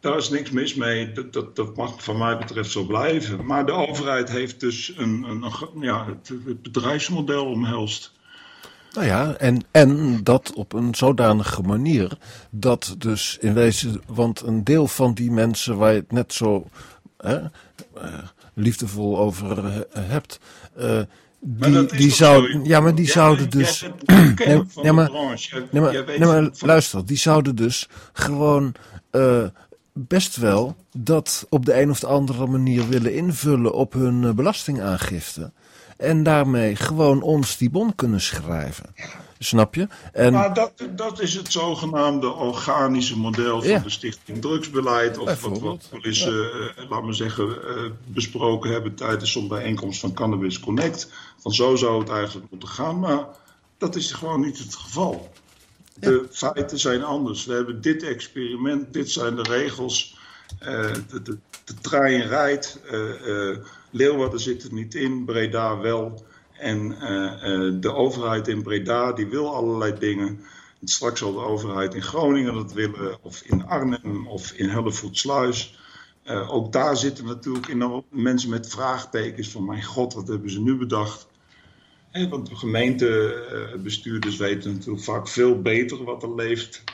Daar is niks mis mee. Dat, dat, dat mag van mij betreft zo blijven. Maar de overheid heeft dus een, een, een ja, het, het bedrijfsmodel omhelst. Nou ja, en, en dat op een zodanige manier dat dus in wezen, want een deel van die mensen waar je het net zo, hè, eh, liefdevol over eh, hebt. eh, die, die zouden, zo? ja, maar die zouden dus. nee, de maar- Nee, maar, nee, luister, die zouden dus gewoon best wel dat op de een of de andere manier willen invullen op hun belastingaangifte. En daarmee gewoon ons die bon kunnen schrijven. Snap je? En, Maar dat, dat is het zogenaamde organische model van Ja. de Stichting Drugsbeleid. Of wat, we eens, eh, we zeggen, eh, besproken hebben tijdens zo'n bijeenkomst van Cannabis Connect. Van zo zou het eigenlijk moeten gaan. Maar dat is gewoon niet het geval. De feiten zijn anders. We hebben dit experiment, dit zijn de regels. Eh, de, de, de trein rijdt. Leeuwarden zit er niet in, Breda wel. En eh, eh, de overheid in Breda die wil allerlei dingen. Straks zal de overheid in Groningen dat willen, of in Arnhem, of in Hellevoetsluis. Eh, ook daar zitten natuurlijk enorm mensen met vraagtekens van mijn god, wat hebben ze nu bedacht? Want de gemeentebestuurders weten natuurlijk vaak veel beter wat er leeft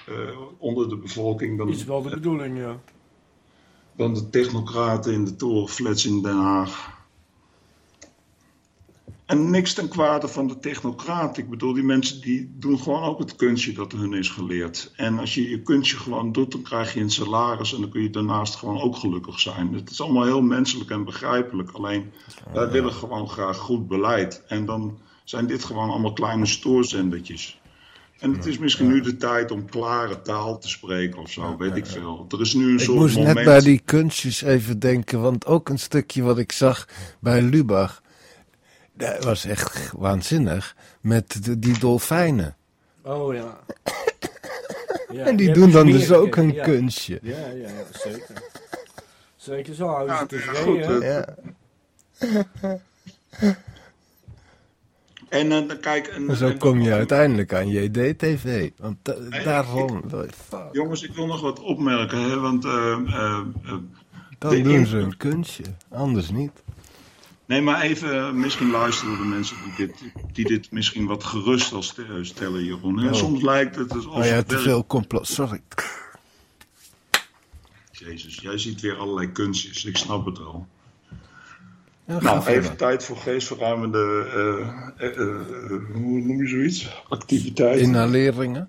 onder de bevolking dan, Is wel de bedoeling, ja. Dan de technocraten in de torenflats in Den Haag. En niks ten kwade van de technocraten. Ik bedoel, die mensen die doen gewoon ook het kunstje dat hun is geleerd. En als je je kunstje gewoon doet, dan krijg je een salaris en dan kun je daarnaast gewoon ook gelukkig zijn. Het is allemaal heel menselijk en begrijpelijk. Alleen, wij willen gewoon graag goed beleid. En dan zijn dit gewoon allemaal kleine stoorzendertjes. En het is misschien nu de tijd om klare taal te spreken of zo, weet ik veel. Er is nu een ik soort moest moment... net bij die kunstjes even denken, want ook een stukje wat ik zag bij Lubach. Dat was echt waanzinnig. Met de- die dolfijnen. Oh ja. Ja, en die doen dan dus ook een ja. kunstje. Ja, ja, ja, zeker. Zeker zo houden ze Ja, het dus goed? Ja. En eh, kijk, en, En zo kom je uiteindelijk aan JD-TV. Want da- daarom, Jongens, ik wil nog wat opmerken, hè, want eh, eh, eh, dan doen ze een kunstje. Anders niet. nee, maar even, eh, misschien luisteren de mensen die dit, die dit misschien wat gerust als ste- stellen, Jeroen. Hè. Oh. Soms lijkt het alsof Oh ja, te veel complot. Sorry. Jezus, jij ziet weer allerlei kunstjes, ik snap het wel. Ja, Nou, verder. even tijd voor geestverruimende, eh, eh, eh, hoe noem je zoiets? Activiteiten. Inhaleringen.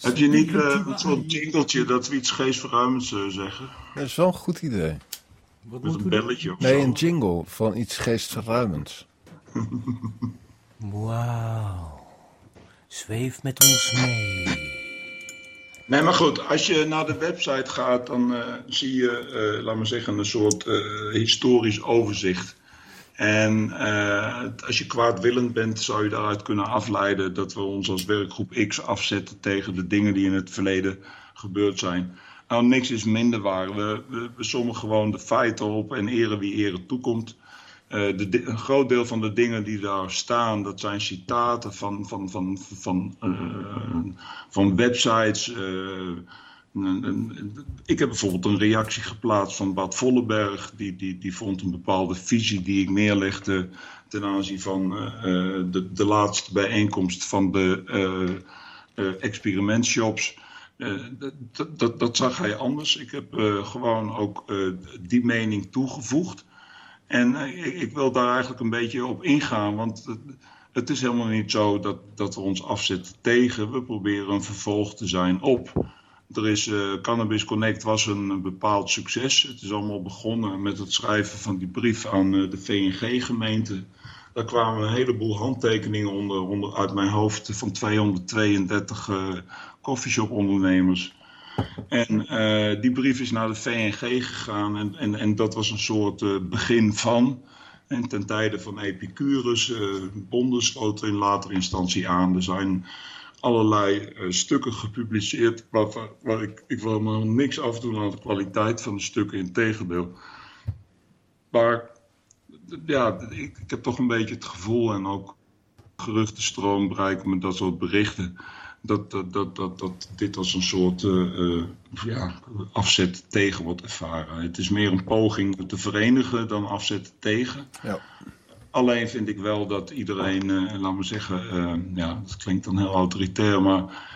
Heb je niet eh, een soort jingletje dat we iets geestverruimends zeggen? Dat is wel een goed idee. Wat Met moet een belletje of Nee, zo. een jingle van iets geestverruimends. Wauw. Zweef met ons mee. Nee, maar goed, als je naar de website gaat, dan eh, zie je, eh laat maar zeggen, een soort eh, historisch overzicht. En als je kwaadwillend bent, zou je daaruit kunnen afleiden dat we ons als werkgroep X afzetten tegen de dingen die in het verleden gebeurd zijn. Nou, niks is minder waar. We, we, we sommen gewoon de feiten op en eren wie eren toekomt. Eh, de, een groot deel van de dingen die daar staan, dat zijn citaten van, van, van, van, eh, van websites. eh, ik heb bijvoorbeeld een reactie geplaatst van Bad Vollenberg. Die, die, die vond een bepaalde visie die ik neerlegde ten aanzien van de, de laatste bijeenkomst van de experimentshops. Eh, dat, dat, dat zag hij anders. Ik heb gewoon ook die mening toegevoegd. En eh, ik, wil daar eigenlijk een beetje op ingaan, want het, het is helemaal niet zo dat, dat we ons afzetten tegen. We proberen een vervolg te zijn op. Er is, eh, Cannabis Connect was een bepaald succes. Het is allemaal begonnen met het schrijven van die brief aan eh, de VNG-gemeente. Daar kwamen een heleboel handtekeningen onder, onder uit mijn hoofd van 232 eh koffieshop-ondernemers. En eh, die brief is naar de VNG gegaan en, en, en dat was een soort eh, begin van. En ten tijde van Epicurus, eh bonden sloten in latere instantie aan. Er zijn allerlei stukken gepubliceerd waar, ik, ik wil helemaal niks afdoen aan de kwaliteit van de stukken, in tegendeel. Maar ja, ik, ik heb toch een beetje het gevoel en ook geruchtenstroom bereiken me dat soort berichten. Dat, dat, dat, dat, dat dit als een soort eh, eh, ja, afzet tegen wordt ervaren. Het is meer een poging te verenigen dan afzet tegen. Ja. Alleen vind ik wel dat iedereen, eh laat me zeggen, eh, ja, dat klinkt dan heel autoritair, maar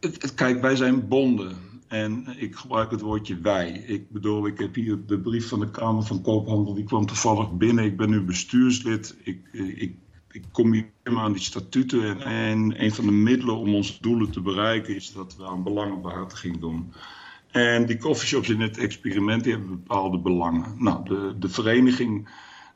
het, het- kijk, wij zijn bonden. En ik gebruik het woordje wij. Ik bedoel, ik heb hier de brief van de Kamer van Koophandel, die kwam toevallig binnen. Ik ben nu bestuurslid. Ik, ik, ik kom hier aan die statuten. En, en een van de middelen om onze doelen te bereiken is dat we aan belangenbehartiging doen. En die coffeeshops in het experiment die hebben bepaalde belangen. Nou, de, de vereniging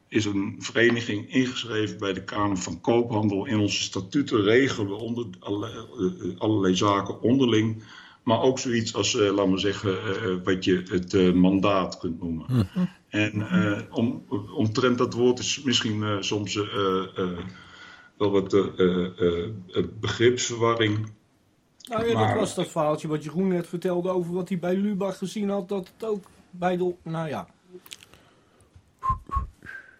is een vereniging ingeschreven bij de Kamer van Koophandel. In onze statuten regelen we onder allerlei, eh, allerlei zaken onderling. Maar ook zoiets als, uh, laten we zeggen, uh, wat je het uh, mandaat kunt noemen. Mm -hmm. En om, omtrent dat woord is misschien soms wel wat begripsverwarring. Nou ja, maar... dat was dat verhaaltje wat Jeroen net vertelde over wat hij bij Lubach gezien had. Dat het ook bij de... Nou ja.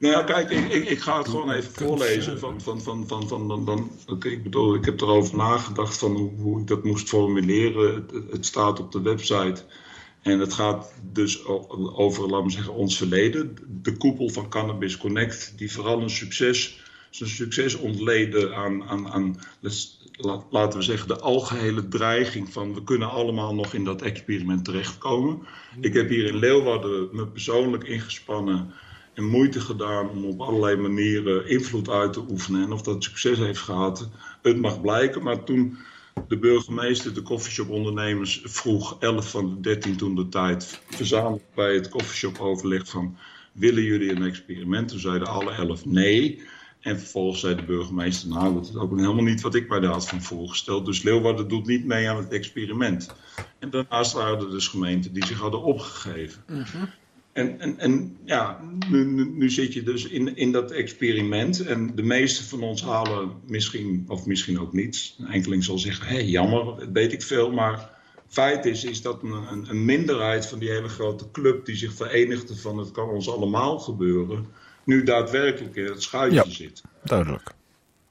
Nou ja, kijk, ik, ik, ik, ga het gewoon even voorlezen. Van, van, van, van, van, dan, dan, ik bedoel, ik heb erover nagedacht van hoe, hoe ik dat moest formuleren. Het, het, staat op de website. En het gaat dus over, laten we zeggen, ons verleden. De koepel van Cannabis Connect, die vooral een succes, zijn succes ontleden aan, aan, aan laten we zeggen, de algehele dreiging van we kunnen allemaal nog in dat experiment terechtkomen. Ik heb hier in Leeuwarden me persoonlijk ingespannen en moeite gedaan om op allerlei manieren invloed uit te oefenen. En of dat succes heeft gehad, het mag blijken. Maar toen de burgemeester de koffieshop-ondernemers vroeg, 11 van de 13 toen de tijd, verzameld bij het koffieshop-overleg van willen jullie een experiment? Toen zeiden alle 11 nee. En vervolgens zei de burgemeester, nou, dat is ook helemaal niet wat ik mij daar had van voorgesteld. Dus Leeuwarden doet niet mee aan het experiment. En daarnaast waren er dus gemeenten die zich hadden opgegeven. -hmm. En, en, en ja, nu, nu, nu, zit je dus in, in dat experiment. En de meeste van ons halen misschien, of misschien ook niet. Een enkeling zal zeggen, hé, hey, jammer, dat weet ik veel. Maar feit is, is dat een, een, minderheid van die hele grote club... die zich verenigde van het kan ons allemaal gebeuren... nu daadwerkelijk in het schuitje ja, zit. duidelijk.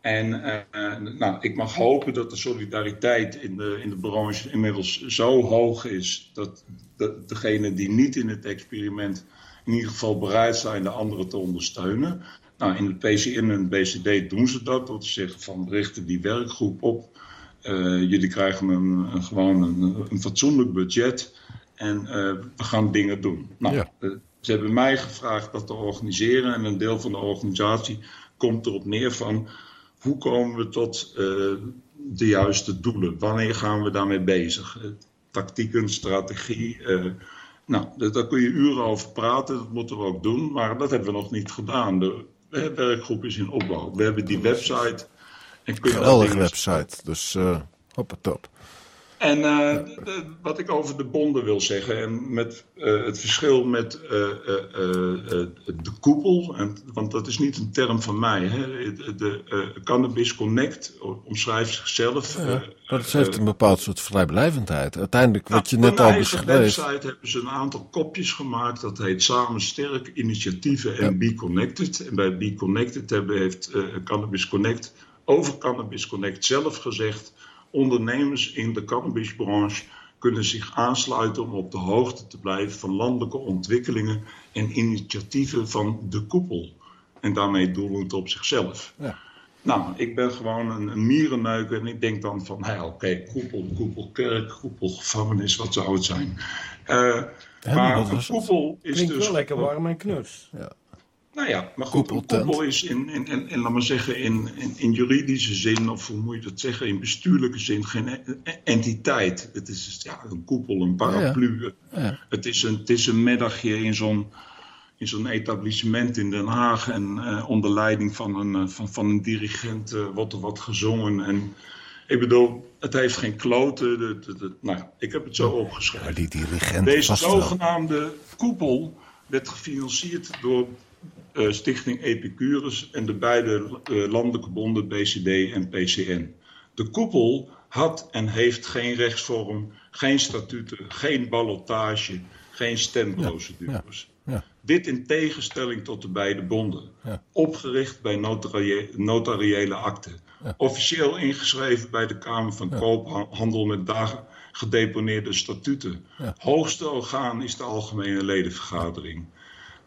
En uh, nou, ik mag hopen dat de solidariteit in de, in de branche inmiddels zo hoog is dat de, degenen die niet in het experiment in ieder geval bereid zijn de anderen te ondersteunen. Nou, in de PCN en de BCD doen ze dat door te zeggen van richten die werkgroep op. Uh, jullie krijgen een, een gewoon een, een, fatsoenlijk budget en uh, we gaan dingen doen. Nou, ja. ze hebben mij gevraagd dat te organiseren en een deel van de organisatie komt erop neer van hoe komen we tot uh, de juiste doelen? Wanneer gaan we daarmee bezig? tactieken, strategie. Uh, nou, daar kun je uren over praten, dat moeten we ook doen. Maar dat hebben we nog niet gedaan. De werkgroep is in opbouw. We hebben die website. En kun je Geweldige website, dus uh, top. En uh, de, wat ik over de bonden wil zeggen, en met uh, het verschil met uh, de koepel, en, want dat is niet een term van mij. Hè, de Cannabis Connect omschrijft zichzelf. Ja, dat heeft een bepaald soort vrijblijvendheid. Uiteindelijk, wat nou, je net al beschreef. Op de website hebben ze een aantal kopjes gemaakt. Dat heet Samen Sterk, Initiatieven en ja. Be Connected. En bij Be Connected hebben, heeft Cannabis Connect over Cannabis Connect zelf gezegd Ondernemers in de cannabisbranche kunnen zich aansluiten om op de hoogte te blijven van landelijke ontwikkelingen en initiatieven van de koepel. En daarmee doelend op zichzelf. Ja. Nou, ik ben gewoon een, een mierenneuker en ik denk dan van, hey, oké, okay, koepel, koepelkerk, koepelgevangenis, wat zou het zijn? Uh, ja, maar een koepel is Klinkt dus... wel lekker warm en knus. Ja. Nou ja, maar goed, een koepel is in, in, in, in, laat maar zeggen, in, in, juridische zin, of hoe moet je dat zeggen, in bestuurlijke zin, geen e-, e-, entiteit. Het is ja, een koepel, een paraplu. Ja, ja. Het, is een, het is een middagje in zo'n in zo'n etablissement in Den Haag en uh, onder leiding van een, van, van een dirigent uh, wordt er wat gezongen. En ik bedoel, het heeft geen kloten. De, de, de, nou, ik heb het zo opgeschreven. Die dirigent Deze zogenaamde koepel werd gefinancierd door Stichting Epicurus en de beide uh, landelijke bonden BCD en PCN. De koepel had en heeft geen rechtsvorm, geen statuten, geen ballotage, geen stemprocedures. Ja, ja, Dit in tegenstelling tot de beide bonden. Opgericht bij notarie notariële akten. Officieel ingeschreven bij de Kamer van Koophandel met dagen gedeponeerde statuten. Hoogste orgaan is de Algemene Ledenvergadering.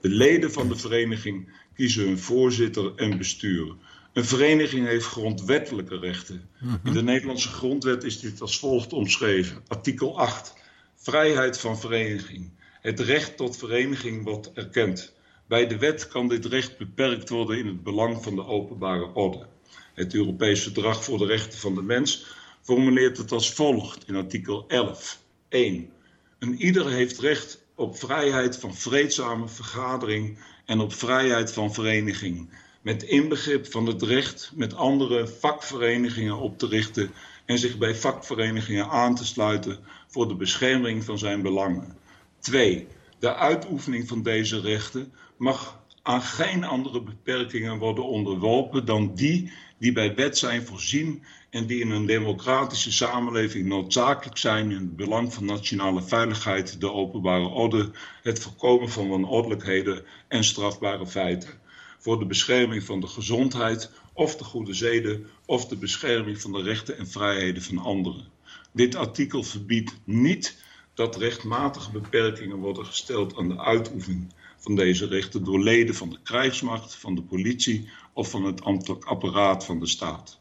De leden van de vereniging kiezen hun voorzitter en bestuur. Een vereniging heeft grondwettelijke rechten. In de Nederlandse grondwet is dit als volgt omschreven. Artikel 8. Vrijheid van vereniging. Het recht tot vereniging wordt erkend. Bij de wet kan dit recht beperkt worden in het belang van de openbare orde. Het Europees Verdrag voor de Rechten van de Mens formuleert het als volgt in artikel 11. 1. Een ieder heeft recht op vrijheid van vreedzame vergadering en op vrijheid van vereniging, met inbegrip van het recht met andere vakverenigingen op te richten en zich bij vakverenigingen aan te sluiten voor de bescherming van zijn belangen. 2. De uitoefening van deze rechten mag aan geen andere beperkingen worden onderworpen dan die die bij wet zijn voorzien en die in een democratische samenleving noodzakelijk zijn in het belang van nationale veiligheid, de openbare orde, het voorkomen van wanordelijkheden en strafbare feiten, voor de bescherming van de gezondheid of de goede zeden of de bescherming van de rechten en vrijheden van anderen. Dit artikel verbiedt niet dat rechtmatige beperkingen worden gesteld aan de uitoefening van deze rechten door leden van de krijgsmacht, van de politie of van het ambtelijk apparaat van de staat.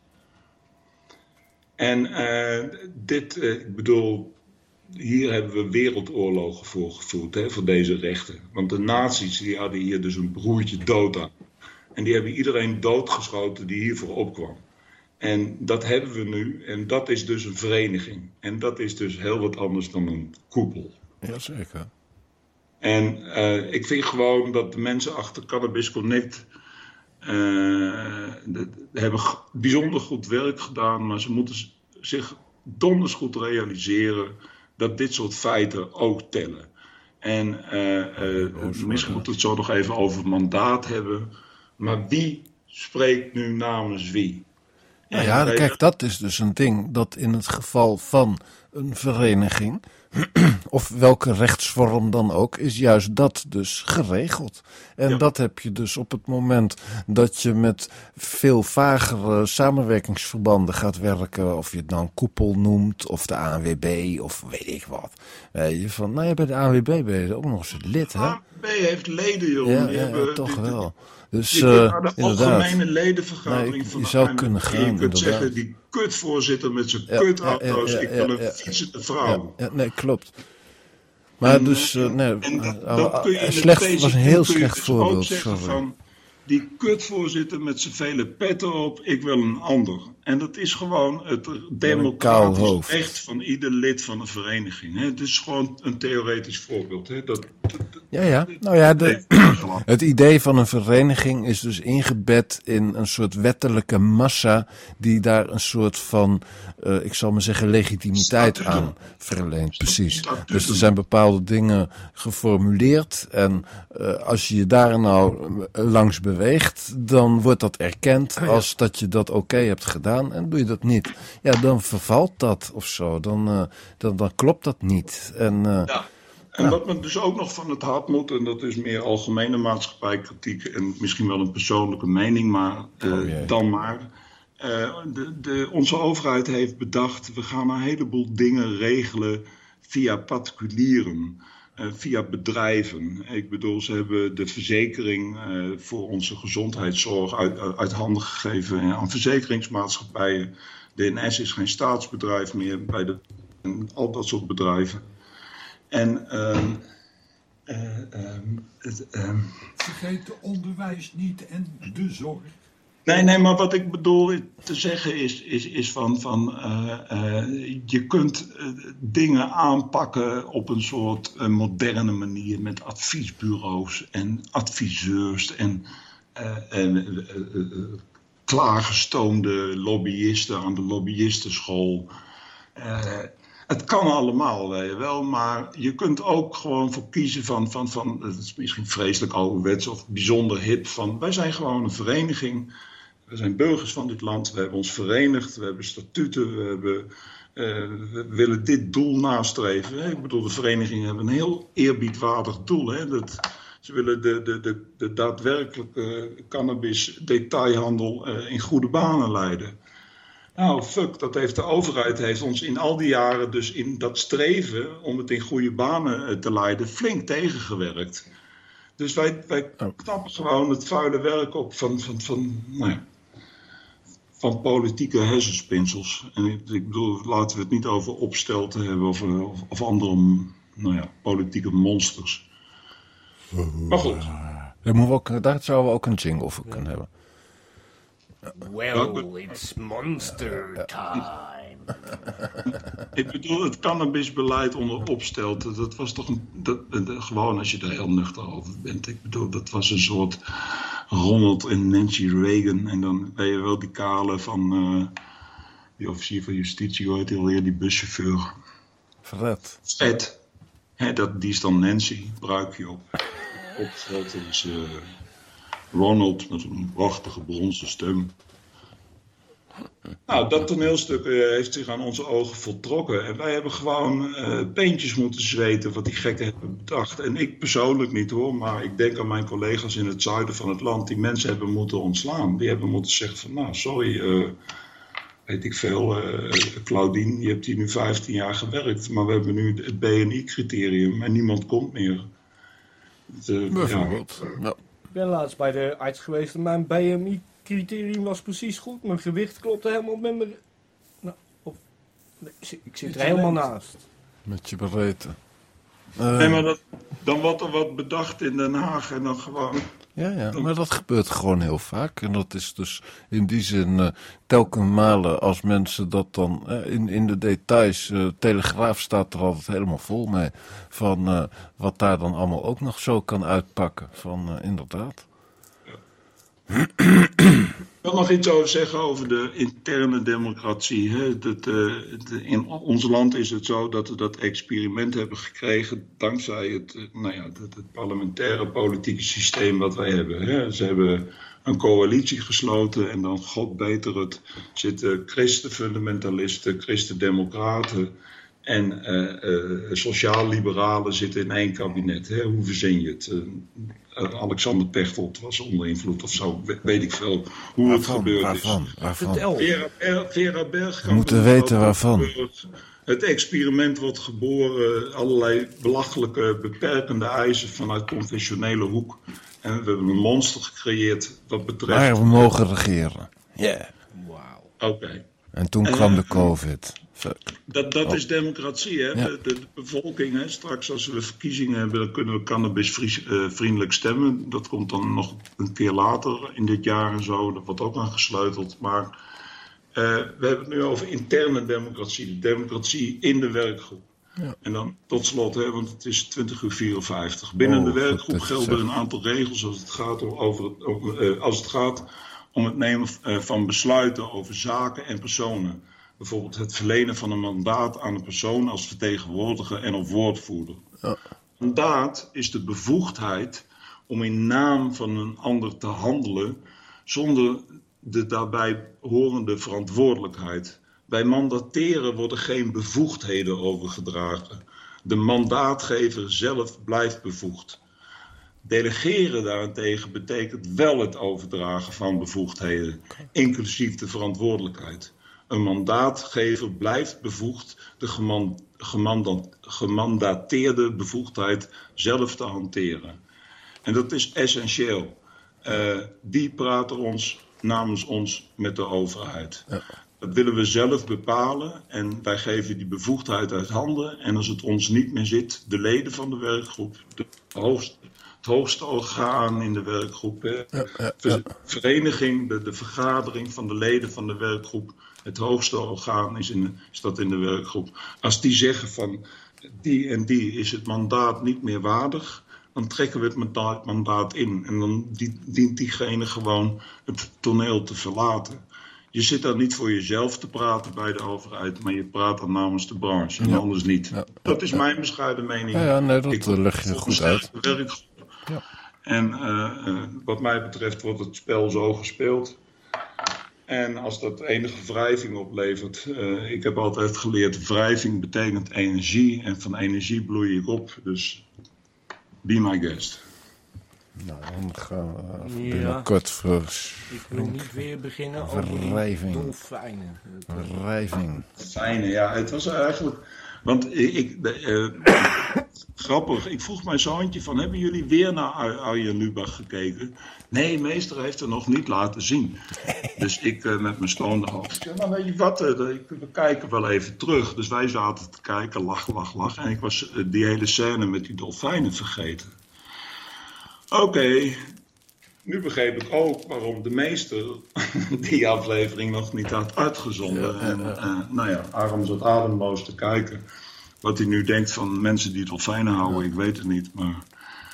En uh, dit, uh, ik bedoel, hier hebben we wereldoorlogen voor gevoerd, hè, voor deze rechten. Want de nazi's die hadden hier dus een broertje dood aan. En die hebben iedereen doodgeschoten die hiervoor opkwam. En dat hebben we nu. En dat is dus een vereniging. En dat is dus heel wat anders dan een koepel. Jazeker. En uh, ik vind gewoon dat de mensen achter Cannabis Connect... Uh, hebben bijzonder goed werk gedaan, maar ze moeten zich donders goed realiseren dat dit soort feiten ook tellen. En uh, misschien moeten we het zo nog even over mandaat hebben. Maar wie spreekt nu namens wie? Nou ja, kijk, dat is dus een ding dat in het geval van een vereniging of welke rechtsvorm dan ook, is juist dat dus geregeld. En ja. dat heb je dus op het moment dat je met veel vagere samenwerkingsverbanden gaat werken, of je het nou een koepel noemt, of de ANWB, of weet ik wat. Weet je, van, nou ja, bij de ANWB ben je ook nog eens lid, hè? De ANWB heeft leden, jongen. Ja, Die ja, hebben, toch die- wel. Dus Je uh, kunt naar de inderdaad. algemene ledenvergadering Nee, van je de zou ANWB. kunnen gaan, Je kunt inderdaad. zeggen, die kutvoorzitter met zijn kutauto's, ik wil een fietsende vrouw. Nee, klopt. Maar En, dus, eh, eh, nee, dat, eh, kun je het slecht was een heel slecht dus voorbeeld. Ook zeggen sorry. van, die kutvoorzitter met zijn vele petten op, ik wil een ander. En dat is gewoon het democratisch recht van ieder lid van een vereniging. Hè. Het is gewoon een theoretisch voorbeeld. Hè. Dat, Ja, ja. Nou ja, de, het idee van een vereniging is dus ingebed in een soort wettelijke massa die daar een soort van, eh, ik zal maar zeggen, legitimiteit Statuten. aan verleent. Precies. Statuten. Dus er zijn bepaalde dingen geformuleerd en eh, als je je daar nou eh, langs beweegt, dan wordt dat erkend als dat je dat oké hebt gedaan en doe je dat niet. Ja, dan vervalt dat of zo. Dan, eh, dan, dan klopt dat niet. En eh, Ja. En wat men dus ook nog van het hart moet, en dat is meer algemene maatschappijkritiek en misschien wel een persoonlijke mening, maar eh, Oh dan maar. De, de, onze overheid heeft bedacht, we gaan een heleboel dingen regelen via particulieren, via bedrijven. Ik bedoel, ze hebben de verzekering eh, voor onze gezondheidszorg uit, uit handen gegeven aan verzekeringsmaatschappijen. De NS is geen staatsbedrijf meer bij de, en al dat soort bedrijven. En ehm, eh, ehm, ehm, Vergeet de onderwijs niet en de zorg. Nee, nee, maar wat ik bedoel te zeggen is, is, is van, van eh, eh, je kunt eh, dingen aanpakken op een soort moderne manier met adviesbureaus en adviseurs en, en klaargestoomde lobbyisten aan de lobbyistenschool. Het kan allemaal, wel, maar je kunt ook gewoon voor kiezen van, van, van is misschien vreselijk ouderwets of bijzonder hip, van wij zijn gewoon een vereniging, we zijn burgers van dit land, we hebben ons verenigd, we hebben statuten, we, hebben, eh, we willen dit doel nastreven. Hè? Ik bedoel, de verenigingen hebben een heel eerbiedwaardig doel. Hè? Dat, ze willen de, de, de, de daadwerkelijke cannabis detailhandel eh, in goede banen leiden. Nou, fuck, dat heeft de overheid heeft ons in al die jaren dus in dat streven om het in goede banen eh, te leiden flink tegengewerkt. Dus wij, wij Oh. knappen gewoon het vuile werk op van, van, van, nou ja, van politieke hersenspinsels. En ik, ik bedoel, laten we het niet over opstelten hebben of, eh, of, of andere nou ja, politieke monsters. Maar goed, Daar, moeten we ook, daar zouden we ook een jingle voor kunnen hebben. Well, it's monster time. ik bedoel, het cannabisbeleid onder opstelten, dat was toch een, dat, dat- gewoon als je er heel nuchter over bent. Ik bedoel, dat was een soort Ronald en Nancy Reagan. En dan ben je wel die kale van eh, die officier van justitie, hoe heet hij alweer, die buschauffeur. Fred. Ed, hè, dat, die is dan Nancy, bruikje op. Opgesteld is eh, Ronald met een prachtige bronzen stem. Nou, dat toneelstuk eh, heeft zich aan onze ogen voltrokken. En wij hebben gewoon eh peentjes moeten zweten wat die gekken hebben bedacht. En ik persoonlijk niet hoor, maar ik denk aan mijn collega's in het zuiden van het land. Die mensen hebben moeten ontslaan. Die hebben moeten zeggen van, nou sorry, eh, weet ik veel, eh Claudine, je hebt hier nu 15 jaar gewerkt. Maar we hebben nu het BNI-criterium en niemand komt meer. Ja. Bijvoorbeeld. Ja. Ik ben laatst bij de arts geweest en mijn BMI-criterium was precies goed. Mijn gewicht klopte helemaal met mijn... Nou, nee, ik zit- ik zit er helemaal naast. Met je bereten. Eh, Nee, maar dat, dan wordt er wat bedacht in Den Haag en dan gewoon... Ja, ja, maar dat gebeurt gewoon heel vaak. En dat is dus in die zin eh telkens malen als mensen dat dan eh, in, in de details. eh, Telegraaf staat er altijd helemaal vol mee. Van eh, wat daar dan allemaal ook nog zo kan uitpakken. Van eh, inderdaad. Ik wil nog iets over zeggen over de interne democratie. Hè. Dat, eh, de- in ons land is het zo dat we dat experiment hebben gekregen dankzij het, eh, nou ja, het, parlementaire politieke systeem wat wij hebben. Hè. Ze hebben een coalitie gesloten en dan, god beter het, zitten christenfundamentalisten, christendemocraten en eh, eh, sociaal-liberalen zitten in één kabinet. Hè. Hoe verzin je het? Eh, Alexander Pechtold was onder invloed of zo, we- weet ik veel hoe het gebeurd Waarvan? is. Waarvan? Vertel. Vera, Vera. We moeten weten waarvan. Het experiment wordt geboren, allerlei belachelijke, beperkende eisen vanuit conventionele hoek. En we hebben een monster gecreëerd wat betreft. Maar we mogen regeren. Ja. Oké. En toen Eh, kwam de COVID. Fuck. Dat, dat is democratie, hè? Ja. De, de, de bevolking, hè? straks als we verkiezingen hebben, dan kunnen we cannabisvriendelijk stemmen. Dat komt dan nog een keer later in dit jaar en zo. Dat wordt ook aan gesleuteld. Maar eh, we hebben het nu over interne democratie. De democratie in de werkgroep. Ja. En dan tot slot, hè, want het is 20 uur 54. Binnen Oh, de goed werkgroep gelden een aantal regels als het gaat om, over eh, als het gaat om het nemen eh, van besluiten over zaken en personen. Bijvoorbeeld het verlenen van een mandaat aan een persoon als vertegenwoordiger en of woordvoerder. Mandaat is de bevoegdheid om in naam van een ander te handelen zonder de daarbij horende verantwoordelijkheid. Bij mandateren worden geen bevoegdheden overgedragen. De mandaatgever zelf blijft bevoegd. Delegeren daarentegen betekent wel het overdragen van bevoegdheden, inclusief de verantwoordelijkheid. Een mandaatgever blijft bevoegd de geman- gemanda- gemandateerde bevoegdheid zelf te hanteren. En dat is essentieel. Eh, die praten ons namens ons met de overheid. Dat willen we zelf bepalen en wij geven die bevoegdheid uit handen. En als het ons niet meer zit, de leden van de werkgroep, de hoogste, het hoogste orgaan in de werkgroep, hè, ver- vereniging, de, de vergadering van de leden van de werkgroep, het hoogste orgaan is, in, is dat in de werkgroep. Als die zeggen van die en die is het mandaat niet meer waardig, dan trekken we het mandaat, mandaat in. En dan die- dient diegene gewoon het toneel te verlaten. Je zit daar niet voor jezelf te praten bij de overheid, maar je praat dan namens de branche en anders niet. Dat is mijn bescheiden mening. Ja, ja, nee, dat Ik eh, leg je goed uit. werkgroep. Ja. En eh, eh, wat mij betreft wordt het spel zo gespeeld. En als dat enige wrijving oplevert, eh, ik heb altijd geleerd, wrijving betekent energie en van energie bloei ik op. Dus be my guest. Nou, dan gaan we Ja. binnenkort vers. Ik wil niet weer beginnen over die Wrijving. dolfijnen. Wrijving. Fijne, ja, het was eigenlijk Want ik, eh, grappig, ik vroeg mijn zoontje van, hebben jullie weer naar Ar- Arjen Lubach gekeken? Nee, meester heeft het nog niet laten zien. Dus ik eh, met mijn ik zei, nou weet je wat, ik- we kijken wel even terug. Dus wij zaten te kijken, lach, lach, lach. En ik was die hele scène met die dolfijnen vergeten. Oké, nu begreep ik ook waarom de meester die aflevering nog niet had uitgezonden. en eh, nou ja, Aram zat ademloos te kijken. Wat hij nu denkt van mensen die dolfijnen houden, ik weet het niet. Maar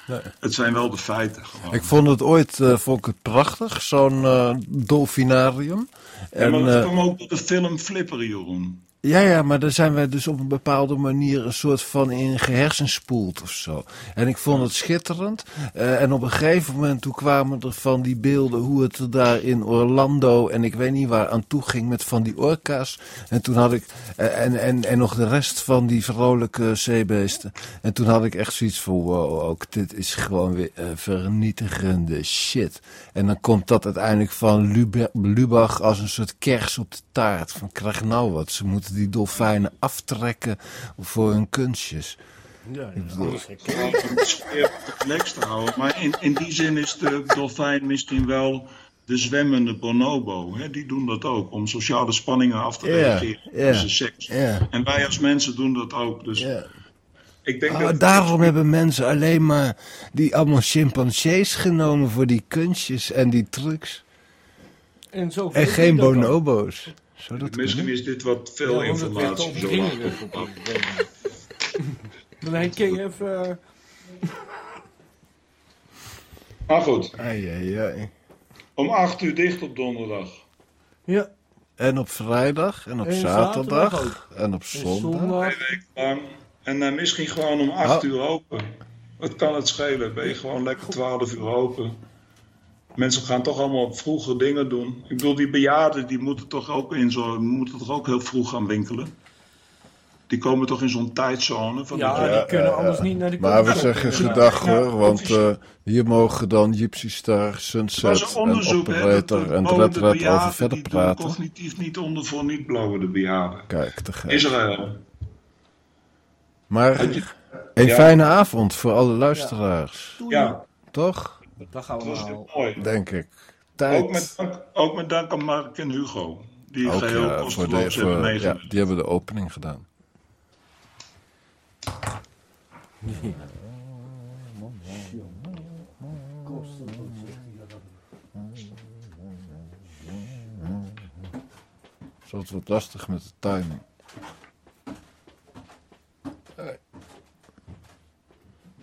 Nee. het zijn wel de feiten gewoon. Ik vond het ooit eh, vond ik het prachtig, zo'n eh, dolfinarium. Ja, En, maar dat kwam ook door de film Flipper, Jeroen. Ja, ja, maar daar zijn wij dus op een bepaalde manier een soort van in gehersenspoeld of zo. En ik vond het schitterend. Eh, en op een gegeven moment toen kwamen er van die beelden hoe het er daar in Orlando en ik weet niet waar aan toe ging met van die orka's. En toen had ik, eh, en, en, en nog de rest van die vrolijke zeebeesten. En toen had ik echt zoiets van wow, ook dit is gewoon weer eh, vernietigende shit. En dan komt dat uiteindelijk van Lubach als een soort kers op de taart. Van krijg nou wat, ze moeten die dolfijnen aftrekken voor hun kunstjes. Ja, ja, te houden. Maar in, in die zin is de dolfijn misschien wel de zwemmende bonobo. Hè? Die doen dat ook, om sociale spanningen af te Ja, reageren ja, tussen seks. Ja. En wij als mensen doen dat ook. Dus Ja. ik denk Oh, dat... daarom hebben mensen alleen maar die allemaal chimpansees genomen voor die kunstjes en die trucs. En, zo En geen bonobo's. Zou dat Misschien kunnen? is dit wat veel Ja, informatie. op moment. Dan herken je even... eh, Maar goed, Ai, ai, ai. om acht uur dicht op donderdag. Ja, En op vrijdag en op En zaterdag, en op en zondag. zondag. Twee weken lang. En eh, misschien gewoon om acht Oh. uur open. Wat kan het schelen? Ben je gewoon lekker twaalf uur open. Mensen gaan toch allemaal vroege dingen doen. Ik bedoel, die bejaarden die moeten toch ook in zo, moeten toch ook heel vroeg gaan winkelen. Die komen toch in zo'n tijdzone van Ja, die kunnen anders niet naar de Maar we zeggen gedag Ja, hoor, want eh, hier mogen dan Gypsy Star, Sunset en onderzoek hè, dat Operator de en Red Red over verder die doen praten. cognitief niet onder voor niet blowende bejaarden. Kijk, te gek. Israël. Maar een Ja. fijne avond voor alle luisteraars. Ja, Toch? Dat gaan we dat was maar heel mooi. Denk ik. Ook met, dank, ook met dank aan Mark en Hugo. Die Ook geheel ja, voor de, hebben voor, ja, die hebben de opening gedaan. Zo het wordt lastig met de timing.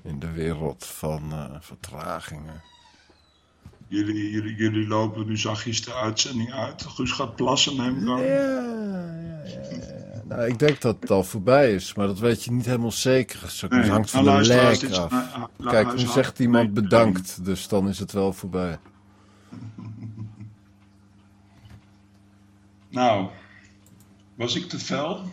In de wereld van eh, vertragingen. Jullie, jullie, jullie lopen nu zachtjes de uitzending uit. Guus gaat plassen, neem ik aan. Ja, ja, ja. Nou, ik denk dat het al voorbij is, maar dat weet je niet helemaal zeker. Zo- Het Nee, hangt van nou, de luisteraars, lijk is- af. nou, Kijk, nu zegt iemand bedankt, dus dan is het wel voorbij. Nou, was ik te fel?